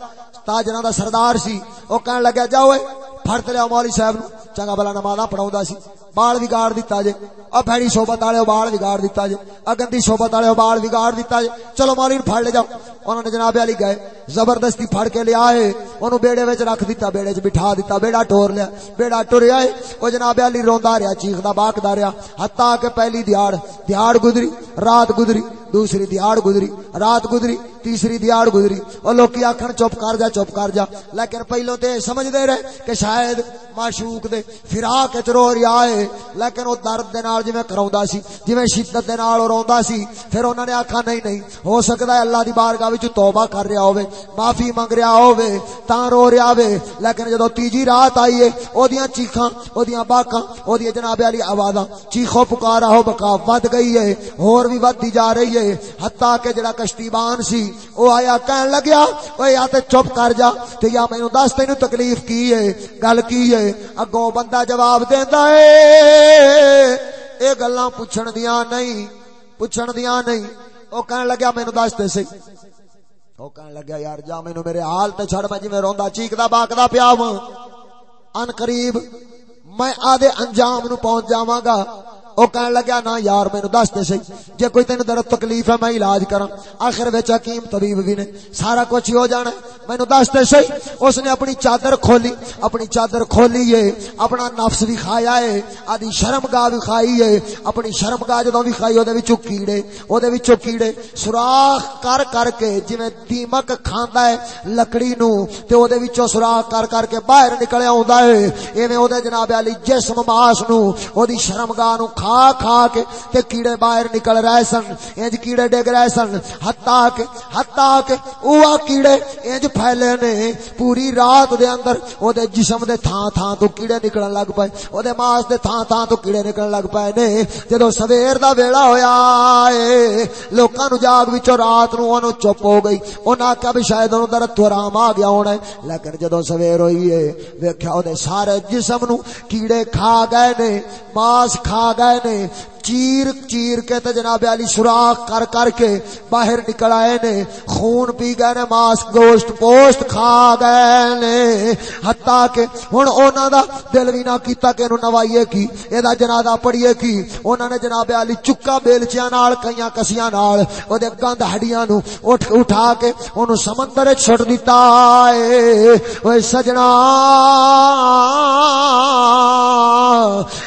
تاجراں دا سردار سی، او کہن لگا جاؤ اے پھڑ لیا مولوی صاحب نو چنگا بلا نمازاں پڑھاوندا سی۔ بال وگاڑ دیتا جے۔ او بھڑی صحبت والے بال وگاڑ دیتا جے۔ اگندی صحبت والے بال وگاڑ دیتا جے۔ چلو مولوی نو پھڑ لے جاؤ۔ انہوں نے جناب علی گئے، زبردستی پھڑ کے لے آئے اونوں بیڑے وچ رکھ دیتا، بیڑے وچ بٹھا دیتا، بیڑا ٹور لیا، بیڑا ٹریا اے او جناب علی روندا رہیا چیخدا باکدا رہیا حتا کہ پہلی دیہاڑ دیہاڑ گزری، رات گزری، دوسری دیاڑ گزری، رات گزری، تیسری دیاڑ گزری اور لوگ آخر چپ کر جا، چپ کر جا، لیکن پہلو تے سمجھ دے رہے کہ شاید معشوق دے فراق چ رو رہا ہے لیکن وہ درد دے نال جویں کراوندا سی، جویں شدت دے نال روندا سی، پھر انہوں نے آکھا، نہیں نہیں، ہو سکدا ہے اللہ دی بارگاہ وچ توبہ کر رہا ہوے معافی منگ رہا ہوے تاں رو رہا ہوے لیکن جدوں تیجی رات آئی ہے اودیاں چیخاں اودیاں باکاں اودی جناب علی آوازاں چیخو پکارا ہو بکا ود گئی ہے اور بھی ودی جا رہی ہے۔ حتیٰ کہ جڑا کشتی بان سی، او آیا کہن لگیا او یا تے چپ کر جا، تے یا مینوں دس، تینوں تکلیف کی ہے، گل کی ہے۔ اگوں بندہ جواب دیندا ہے، اے گلاں پوچھن دیاں نہیں، پوچھن دیاں نہیں۔ او کہن لگیا، مینوں دس تے سی او کہن لگیا یار جا مینوں میرے حال تے چھڑ میں جویں روندا چیکدا باکدا پیا ہوں ان قریب میں آدھے انجام نو پہنچ جاواں گا۔ او کہنے لگا نا یار، مینوں دس دے سی، جے کوئی تینوں درد تکلیف ہے، میں علاج کراں آخر وچ حکیم طبیب بھی نے سارا کچھ ہو جانا مینوں دس دے سی، اس نے اپنی چادر کھولی، اپنی چادر کھولی ہے، اپنا نفس بھی کھایا ہے آدی شرمگاہ بھی کھائی ہے، اپنی شرمگاہ جدوں بھی کھائی، اودے وچوں کیڑے، اودے وچوں کیڑے سوراخ کر کر کے جویں دیمک کھاندا ہے لکڑی نو تے اودے وچوں سوراخ کر کر کے باہر نکلیا ہوندا ہے۔ ایویں اودے جناب علی جسم ماس نو او اودی شرمگاہ نو کھا کھا کے تے کیڑے باہر نکل رہے سن، انج کیڑے ڈگ رہے سن۔ ہتا کے ہتا کے اوہ کیڑے انج پھیلے نے۔ پوری رات دے اندر او دے جسم دے تھان تھان تو کیڑے نکلن لگ پئے۔ او دے ماس دے تھان تھان تو کیڑے نکلن لگ پئے نے۔ جدوں سویر دا ویلا ہویا اے، لوکاں نو جاگ وچوں رات نو اونوں چپ ہو گئی۔ انہاں آکھیا بھی شاید اونوں درد تو آرام آ گیا ہونا ہے۔ لیکن جدوں سویر ہوئی اے، ویکھیا او دے سارے جسم نو کیڑے کھا گئے نے، ماس کھا گئے نے چیر چیر کے تے جناب علی سوراخ کر کر کے باہر نکل آئے نے، خون پی گئے نے ماس گوشت، پوشت کھا گئے نے۔ حتا کہ ہن انہاں دا دل وی نہ کیتا کہ انو نوائیے کی، اے جنازہ پڑھیے کی۔ انہاں نے جناب علی چکا بیلچیاں نال، کئیاں کسیاں نال، او دے گند ہڈیاں نو اٹھ اٹھا کے اونوں سمندر وچ چھڈ دتا اے اوے سجنا،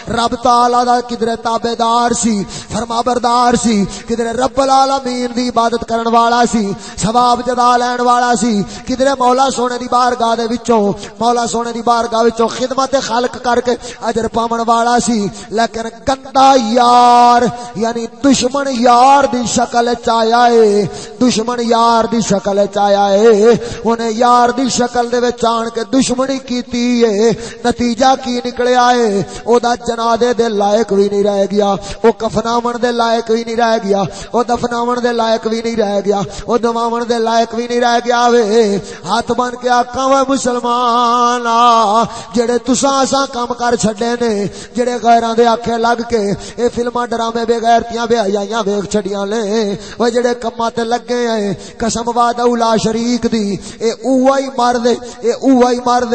رب تعالی دا کدھر تابیدار سی، فرما بردار سی کدھر رب العالمین دی عبادت کرن والا سی، ثواب جدا لین والا سی کدھر مولا سونے دی بارگاہ دے وچوں، مولا سونے دی بارگاہ وچوں خدمت خلق کر کے اجر پاون والا سی، لیکن گندا یار یعنی دشمن یار دی شکل چ آیا اے، دشمن یار دی شکل چ آیا اے اونے یار دی شکل دے وچ آن کے دشمنی کیتی اے، نتیجہ کی نکلیا اے، او دا جنازے دے لائق وی نہیں رہ گیا۔ او کفناون دے لائق وی نہیں رہ گیا او دفناون دے لائق وی نہیں رہ گیا او دواون دے لائق وی نہیں رہ گیا وے۔ ہاتھ بن کے آکھاں وے مسلمان جڑے تساں اساں کام کر چھڈے نے، جڑے غیراں دے آکھے لگ کے اے فلماں ڈرامے بے غیرتیاں بے حیائیاں ویکھ چھڈیاں لے او جڑے کماں تے لگے ہیں، قسم وعدہ اولا شریک دی، اے اوہی مرد اے اوہی مرد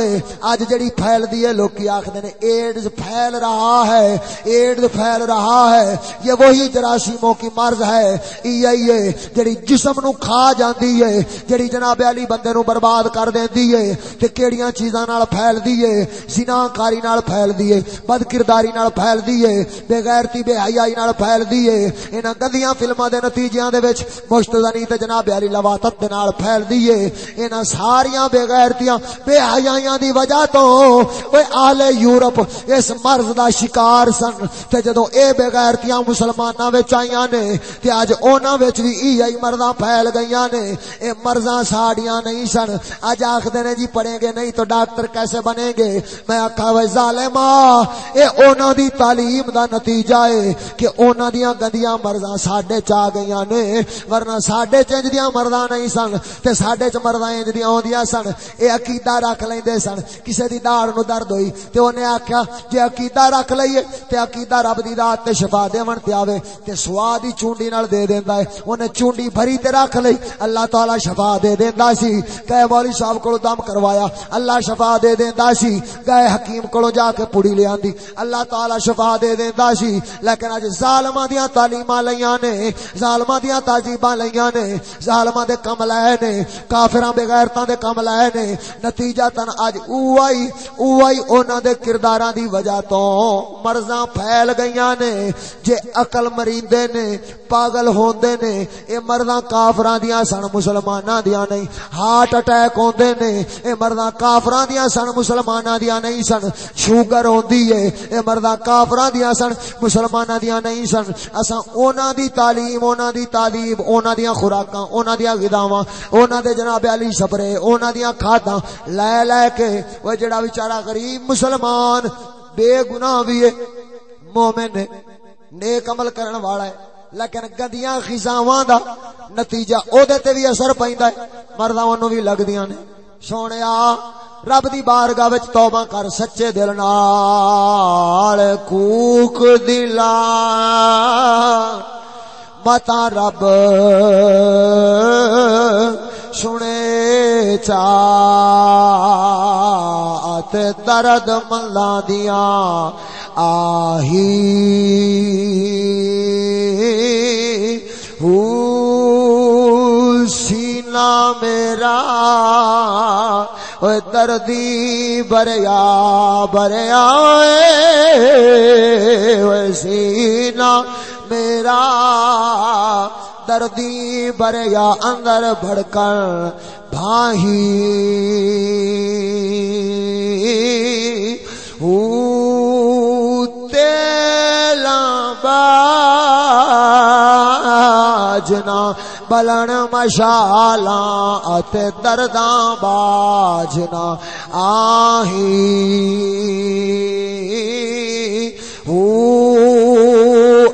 اج جڑی پھیل دی ہے، لوکی آکھدے نے، ایڈز پھیل رہا ہے، ایڈز پھیل رہا ہے۔ یہ وہی جراثیموں کی مرض ہے۔ یہی ہے جڑی جسم نو کھا جاندی ہے، جڑی جناب علی بندے نو برباد کر دیندی ہے، تے کیڑیاں چیزاں نال پھیل دی ہے زنا کاری نال پھیل دی ہے بد کرداری نال پھیل دی ہے بے غیرتی بے حیائی نال پھیل دی ہے۔ انہاں گندیاں فلماں دے نتیجیاں دے وچ مشتزنی تے جناب علی لواتت دے نال پھیل دی ہے۔ انہاں ساریاں بے غیرتیاں بے حیائیاں دی وجہ تو اوے اہل یورپ اس مرض دا شکار سن۔ تے جدوں اے بے غیرتیاں مسلماناں وچ آئیاں نے تے اج انہاں وچ وی ای مرضاں پھیل گئیاں نے اے مرضاں ساڈیاں نہیں سن اج آکھدے نے جی پڑھیں گے نہیں تو ڈاکٹر کیسے بنیں گے میں آکھا وے ظالما اے انہاں دی تعلیم دا نتیجہ ہے کہ انہاں دیاں گندیاں مرضاں ساڈے چ آ گئیاں نے ورنہ ساڈے چ دیاں مرضاں نہیں سن تے ساڈے چ مرضاں انج دیاں ہوندیاں سن اے عقیدہ رکھ لیندے سن کسے دی داڑ نو درد ہوئی تے اونے آکھیا جے عقیدہ رکھ لئیے تے عقیدہ رب دی ذات تے شفا دیون تے آوے تے سواد دی چونڈی نال دے دیندا ہے۔ اونے چونڈی بھری تے رکھ لئی۔ اللہ تعالی شفا دے دیندا سی۔ کہ مولوی صاحب کولو دم کروایا۔ اللہ شفا دے دیندا سی۔ گئے حکیم کولو جا کے پڑی لے آندی۔ اللہ تعالی شفا دے دیندا سی۔ لیکن اج ظالماں دیاں تعلیماں لیاں نے۔ ظالماں دیاں تہذیباں لیاں نے۔ ظالماں دے کم لائے نے۔ کافراں بے غیرتاں دے کم لائے نے۔ نتیجہ تن اج اوہی اوہی انہاں دے کرداراں دی وجہ تو مرضاں پھیل گئیاں نے۔ جے عقل مریندے نے، پاگل ہوندے نے، اے مرضاں کافراں دیاں سن، مسلماناں دیاں نہیں۔ ہارٹ اٹیک ہوندے نے، اے مرضاں کافراں دیاں سن، مسلماناں دیاں نہیں سن۔ شوگر ہوندی ہے اے مرضاں کافراں دیاں سن، مسلماناں دیاں نہیں سن۔ اساں انہاں دی تعلیم انہاں دی تعلیم انہاں دیاں خوراکاں انہاں دیاں غذاواں انہاں دے جناب علی صبرے انہاں دیاں کھاداں۔ لے لے کے، وہ جڑا بیچارہ غریب مسلمان، بے گناہ بھی ہے مومن ہے نیک عمل کرن والا ہے، لیکن گندیاں خزاواں دا نتیجہ او دے تے بھی اثر پیندا ہے۔ مرداں اونوں بھی لگدیاں نے۔ سونیا رب دی بارگاہ وچ توبہ کر، سچے دل نال کوک دلا۔ متا رب سنے چا چاہت درد ملا دیا آہی۔ سینا میرا دردی بریا بریا سینا میرا دردی بریا اندر بھڑکن بھائی تیلا باجنا بلن مشالا ات درداں باجنا آہی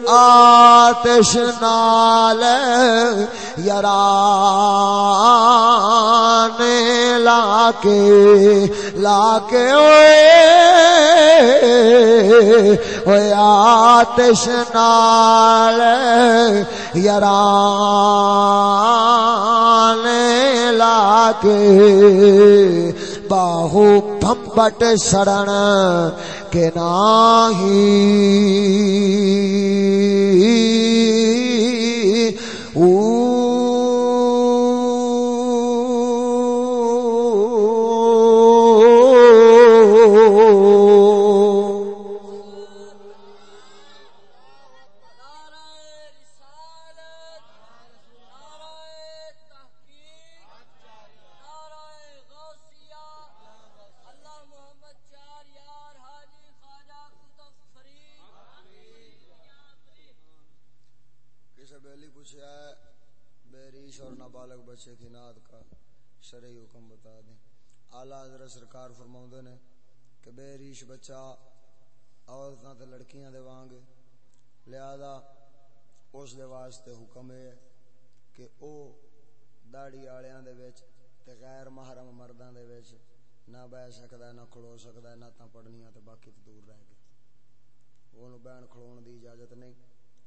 آتش نال یاران لا کے لا کے اوے آتش نال یاران لا کے باہو پمبٹ سڑن کے ناہی او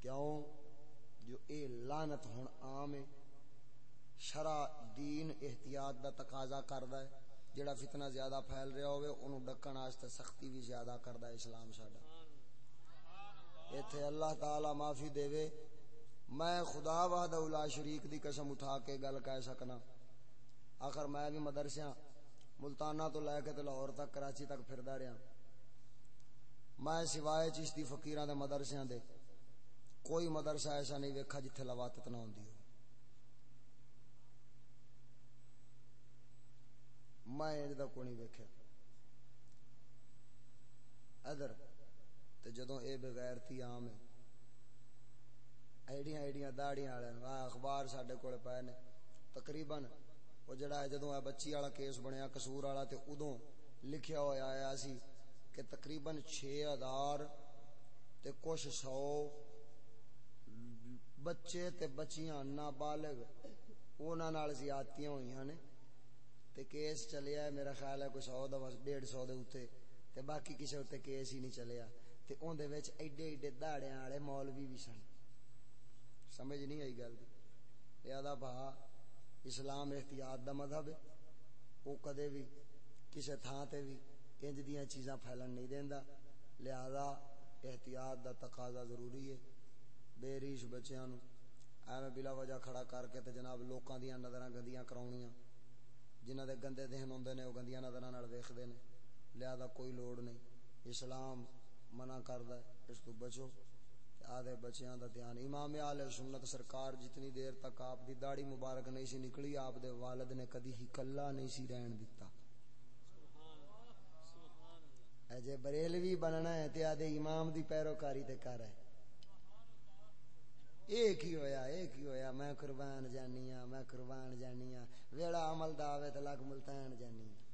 کیوں جو اے لعنت ہن عام ہے، شرع دین احتیاط دا تقاضا کردا ہے، جڑا فتنہ زیادہ پھیل رہا ہوئے، انہوں ڈکن آستے سختی بھی زیادہ کردہ اسلام ساڑا ایتھے اللہ تعالی معافی دے وے میں خدا وحدہ اولا شریک دی قسم اٹھا کے گل کہہ سکنا۔ آخر میں بھی مدرسیاں، ملتانہ تو لے کے لاہور تک، کراچی تک پھر دا رہا۔ میں سوائے چشتی فقیران دے مدرسیاں دے کوئی مدرسہ ایسا نہیں ویکھا جتھے لواتت نہ ہوندی ہو۔ میں کو نہیں ویکھیا۔ ادھر، تے جدوں اے بغیر تھی عام ہے۔ ایڈیاں ایڈیاں داڑیاں والے اخبار ساڈے کول پے نے۔ تقریباً وہ جڑا ہے، جدوں بچی والا کیس بنیا، قصور والا، تے ادوں لکھیا ہوا آیا سی کہ تقریباً چھ ہزار، تے کچھ سو بچے تے بچیاں نابالغ، انہاں نال زیادتیاں ہوئیاں نے۔ تے کیس چلیا ہے، میرا خیال ہے کوئی سو دا بس ڈیڑھ سو دے اتنے تے باقی کسی اتنے کیس ہی نہیں چلیا۔ تے اون دے وچ ایڈے ایڈے داڑیاں والے مولوی بھی سن۔ سمجھ نہیں آئی گل لہذا بھا، اسلام احتیاط دا مذہب ہے۔ او کدے بھی کسی تھان تے بھی انج دیاں چیزاں پھیلن نہیں دیندا۔ لہذا احتیاط دا تقاضا ضروری ہے۔ بے ریش بچیاں نو ایویں بلا وجہ کھڑا کر کے تے جناب لوکاں دیاں نظراں گندیاں کراونیاں جنہ دے گندے دہن ہوندے نے او گندیاں نظراں نال ویکھدے نے لہذا کوئی لوڑ نہیں اسلام منع کردا ہے اس تو بچو آدھے بچیاں دا دھیان امام آل سنت سرکار جتنی دیر تک آپ دی داڑھی مبارک نہیں سی نکلی آپ دے والد نے کدی ہی کلا نہیں سی رہن دیتا اجے بریلوی بننا ہے تے آدھے امام دی پیروکاری تے کر ہے ایک ہی ہویا، ایک ہی ہویا، میں قربان جانی ہاں میں قربان جانی ہاں۔ ویڑا عمل دا آوے تے لگ ملتان جانی ہاں۔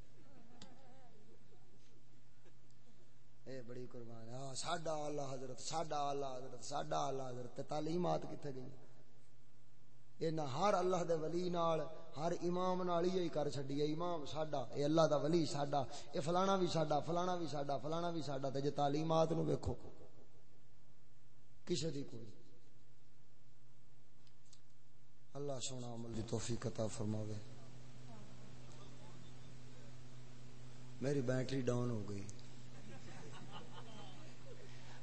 اے بڑی قربان ہاں ساڈا اللہ حضرت، ساڈا اللہ حضرت، ساڈا اللہ حضرت، تے تعلیمات کتے گئی اے نہ ہر اللہ دے ولی نال، ہر امام نال ہی کر چھڈی ہے، امام ساڈا، اے اللہ دا ولی ساڈا، اے فلانا بھی ساڈا، فلانا بھی ساڈا، فلانا بھی ساڈا تے جے تعلیمات نو ویکھو، کسے دی کوئی۔ اللہ سونا عمل دی توفیق عطا فرماوے۔ میری بیٹری ڈاؤن ہو گئی۔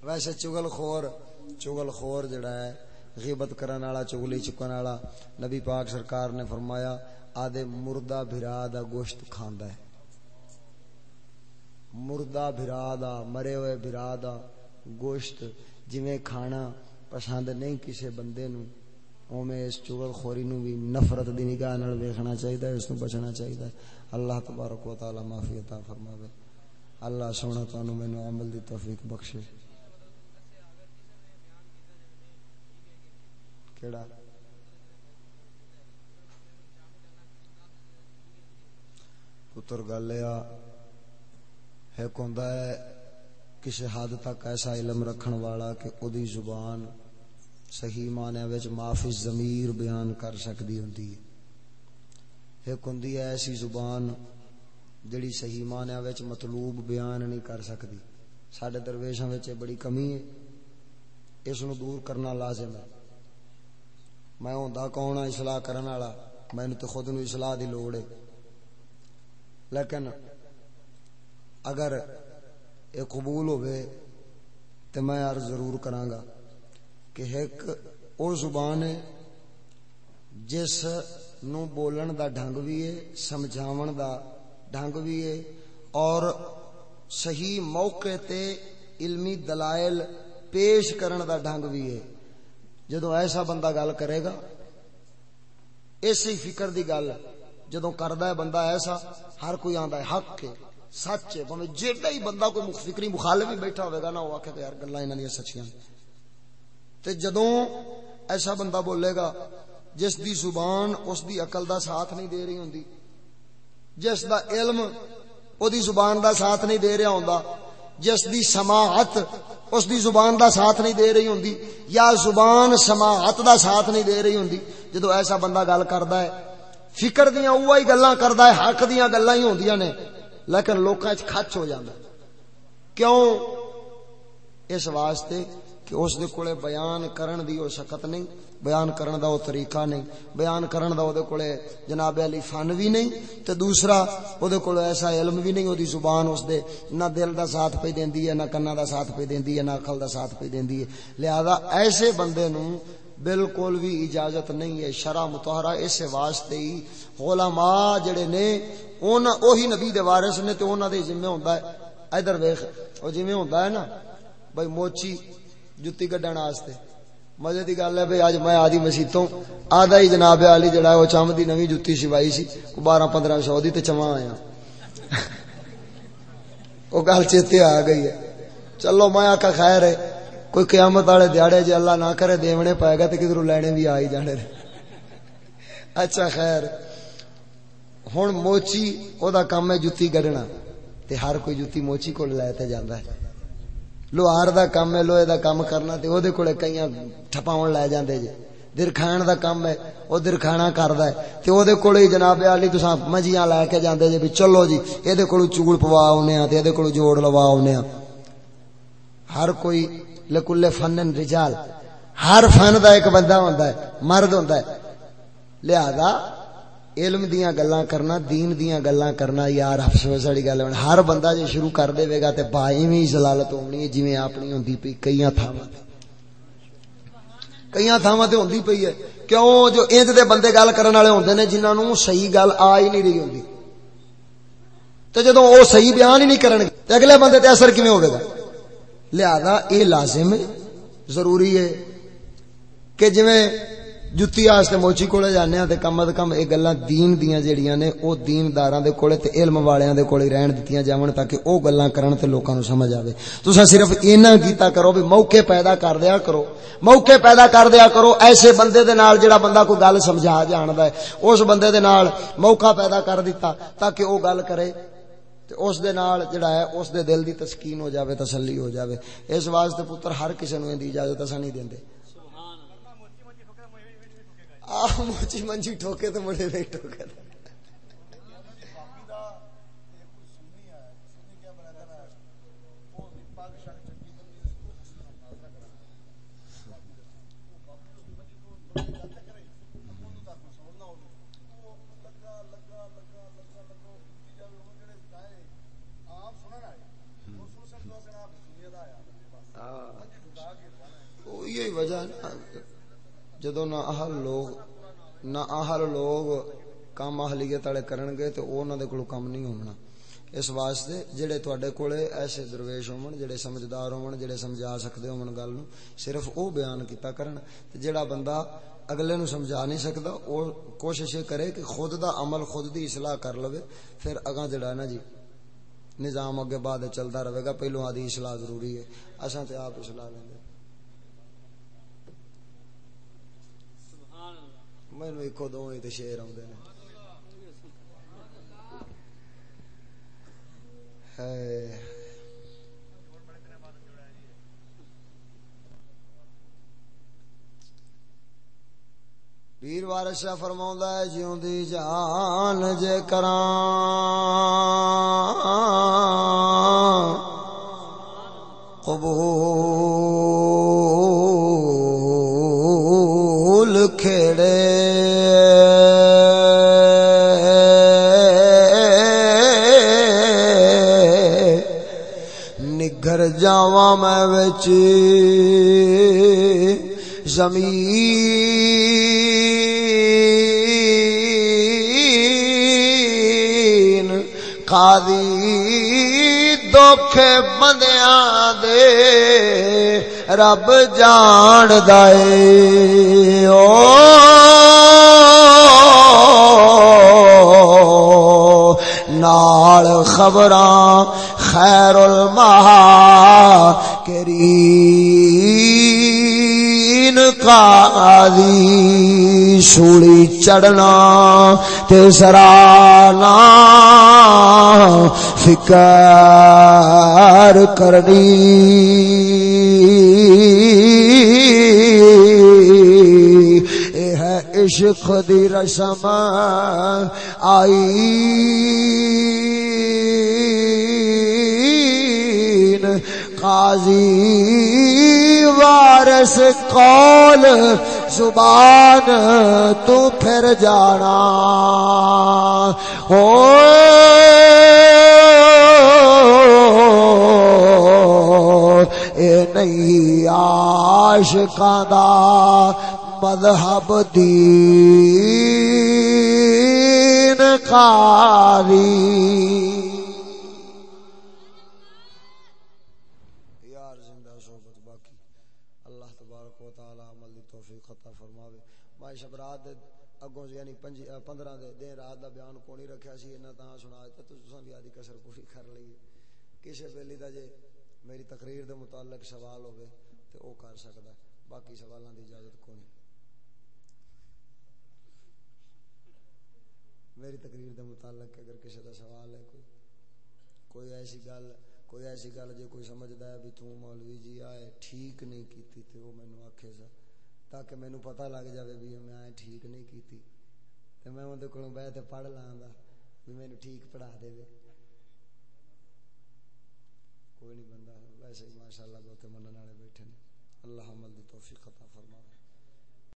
ویسے چگل خور چگل خور جڑا ہے، غیبت کرن والا، چگلی چکن والا۔ نبی پاک سرکار نے فرمایا، آدھے مردہ بھرا دا گوشت کھاندا ہے۔ مردہ بھرا دا، مرے ہوئے بھرا دا گوشت جویں کھانا پسند نہیں کسے بندے نو اومے اس چغل خوری نو بھی نفرت دی نگاہ نال ویکھنا چاہیدا ہے، اس نو بچنا چاہیدا ہے۔ اللہ تبارک و تعالی معافی عطا فرماوے۔ اللہ سونا تانوں مینوں عمل دی توفیق بخشے۔ کیڑا؟ پتر، گل ایک ہوندا ہے کسی حد تک ایسا علم رکھن والا کہ او زبان صحیح معنی وچ معافی ضمیر بیان کر سکدی ہوندی ہے۔ ایک ہوندی ہے ایسی زبان جڑی صحیح معنی وچ مطلوب بیان نہیں کر سکدی۔ ساڈے درویشاں وچ بڑی کمی ہے۔ اس نو دور کرنا لازم ہے۔ میں ہوندا کون ہاں اصلاح کرن والا؟ مینوں تے خود نو اصلاح دی لوڑ ہے۔ لیکن اگر یہ قبول ہوئے تو میں عرض ضرور کراں گا۔ کہ ایک او زبان ہے، جس نو بولن دا ڈھنگ بھی ہے، سمجھاون دا ڈھنگ بھی ہے، اور صحیح موقع تے علمی دلائل پیش کرن دا ڈھنگ بھی ہے۔ جدو ایسا بندہ گل کرے گا اسی فکر دی گل جدو کردا ہے بندہ ایسا، ہر کوئی آندا ہے، حق کے سچ ہے بھਵੇਂ جیڑا ہی بندہ کوئی فکری مخالف بھی بیٹھا ہوے گا نا، وہ آکھے یار گلاں انہاں دی سچیاں۔ تے جدوں ایسا بندہ بولے گا، جس دی زبان اس دی عقل دا ساتھ نہیں دے رہی ہوندی، جس دا علم او دی زبان دا ساتھ نہیں دے رہا ہوندا، جس دی سماعت اس دی زبان دا ساتھ نہیں دے رہی ہوندی، یا زبان سماعت دا ساتھ نہیں دے رہی ہوندی جدو ایسا بندہ گل کردا ہے، فکر دیاں اوہ ہی گلاں کردا ہے، حق دیاں گلاں ہی ہوندیاں نے، لیکن لوکاں وچ کھچ ہو جاندا کیوں؟ اس واسطے کہ اس دے کولے بیان کرن دی او شکت نہیں، بیان کرن دا او طریقہ نہیں، بیان کرن دا او دے کولے جناب علی فن بھی نہیں، تے دوسرا او دے کولے ایسا علم بھی نہیں، او دی زبان اس دے نہ دل دا ساتھ پہ دیندی ہے، نہ کنا دا ساتھ پہ دیندی ہے، نہ عقل دا ساتھ پہ دیندی ہے۔ لہذا ایسے بندے نو بالکل بھی اجازت نہیں ہے، شرع مطہرہ اس واسطے ہی علماء جڑے نے، اون اوہی نبی دے وارث نے تے انہاں دے ذمہ ہوندا ہے۔ ادھر ویکھ، او جویں ہوندا ہے نا بھائی موچی جتی کڈن واسطے۔ مزے دی گل ہے بھائی اج میں آدھی مسیتوں آدھا ہی جناب علی جڑا ہے، وہ چم دی نویں جتی سوائی سی کو 12 15 سو دی تے چما آیا۔ <laughs> او گل چیتے آ گئی ہے۔ چلو میں آکھا خیر ہے، کوئی قیامت والے دیہڑے جے اللہ نہ کرے دیونے پائے گا تے کدھروں لینے بھی آ ہی جانے <laughs> اچھا خیر۔ ہن موچی، او دا کام ہے جتی گڈنا تے ہر کوئی جتی موچی کول لے تے جاندا ہے۔ لوہار دا کام ہے لوہے دا کام کرنا تے او دے کولے کئیاں ٹھپاون لے جاندے جے در دا کام ہے او در کردا ہے تے او دے کولے جناب علی تساں مجیاں لے کے جاندے جے بھی چلو جی اے دے کولو چول پوا اونے تے اے دے کولو جوڑ لوا اونے ہر کوئی لکل فنن رجال ہر فن دا ایک بندہ ہوندا ہے مرد ہوندا ہے لہذا علم دیاں گلاں کرنا، دین دیاں گلاں کرنا، یار افسوس والی گل ہے۔ ہر بندہ جے شروع کر دے گا تے بائی وی زلالت ہونی ہے جویں اپنی ہوندی پئی، کئیاں تھاواں تے۔ کئیاں تھاواں تے ہوندی پئی ہے۔ کیوں؟ جو انج دے بندے گل کرن والے ہوندے نے، جنہاں نوں صحیح گل آ ہی نہیں رہی ہوندی۔ تے جدوں او صحیح بیان ہی نہیں کرن تے اگلے بندے تے اثر کیویں ہوے گا؟ لہذا یہ لازم ضروری ہے کہ جویں جتی واسطے موچی کولے جانے ہیں تے کم از کم اے گلاں دین دیاں جڑیاں نے او دینداراں دے کولے تے علم والیاں دے کولے رہن دتیاں جاون تاکہ او گلاں کرن تے لوکاں نو سمجھ آوے تساں صرف اینا کیتا کرو بھی موقع پیدا کر دیا کرو موقع پیدا کر دیا کرو ایسے بندے دے نال جڑا بندہ کوئی گل سمجھا جاندا ہے اس بندے دے نال موقع پیدا کر دیتا تاکہ او گل کرے تے اس دے نال جڑا ہے اس دے دل دی تسکین ہو جاوے تسلی ہو جاوے اس واسطے پتر ہر کسے نو دی اجازت اساں نہیں دیندے موچی منجی ٹھوکے تو مڑے نہیں ٹھوکے یہی وجہ جدو نہ اہل لوگ نہ اہل لوگ کام اہلیت والے کرن گے تو انہاں دے کول کم نہیں ہونا اس واسطے جڑے تواڈے کولے ایسے درویش ہون جڑے سمجھدار ہون جڑے سمجھا سکدے ہون گل نو صرف او بیان کیتا کرن تے جڑا بندہ اگلے نو سمجھا نہیں سکدا او کوشش کرے کہ خود دا عمل خود دی اصلاح کر لوے پھر اگاں جڑا نا جی نظام اگے بعد چلدا رہے گا پہلو آدھی اصلاح ضروری ہے اساں تے آپ اصلاح لیں مینو ایک دو ہی تو شیر آدھے پیر وارش فرما ہے جیوں دی جان جے کران قبول کھیڑے۔ جاواں میں وچ زمین۔ قاضی دکھ بندیاں دے۔ رب جان دے او نال خبراں خیر المہا کرین قاضی سوڑی چڑھنا تیسرانا فکر کرنی۔ عشق دی رسم آئی قاضی وارس قول، زبان تو پھر جانا۔ ہو۔ اے نہیں عاشقاں دا۔ مذہب دین قاضی یعنی پندرہ دے دن رات دا بیان کو نہیں رکھیا سی؟ تاں سنا تے تساں بھی آدھی کسر پوری کر لئی کسے ویلی دا جے میری تقریر دے متعلق سوال ہوے تے او کر سکدا ہے۔ باقی سوالاں دی اجازت کو نہیں؟ میری تقریر دے متعلق اگر کسی دا سوال ہے کوئی کوئی ایسی گل، کوئی ایسی گل جے کوئی سمجھدا ہے بھی تو مولوی جی آئے ٹھیک نہیں کیتی تے او مینوں آکھے سا، تاکہ مینوں پتہ لگ جاوے بھی میں آئے ٹھیک نہیں کیتی۔ تو میں اندر کو بہ تو پڑھ لا بھی میرے ٹھیک پڑھا دے۔ کوئی نہیں بندہ، ویسے ہی ماشاء اللہ بہت من والے بیٹھے اللہ عمل دی توفیق عطا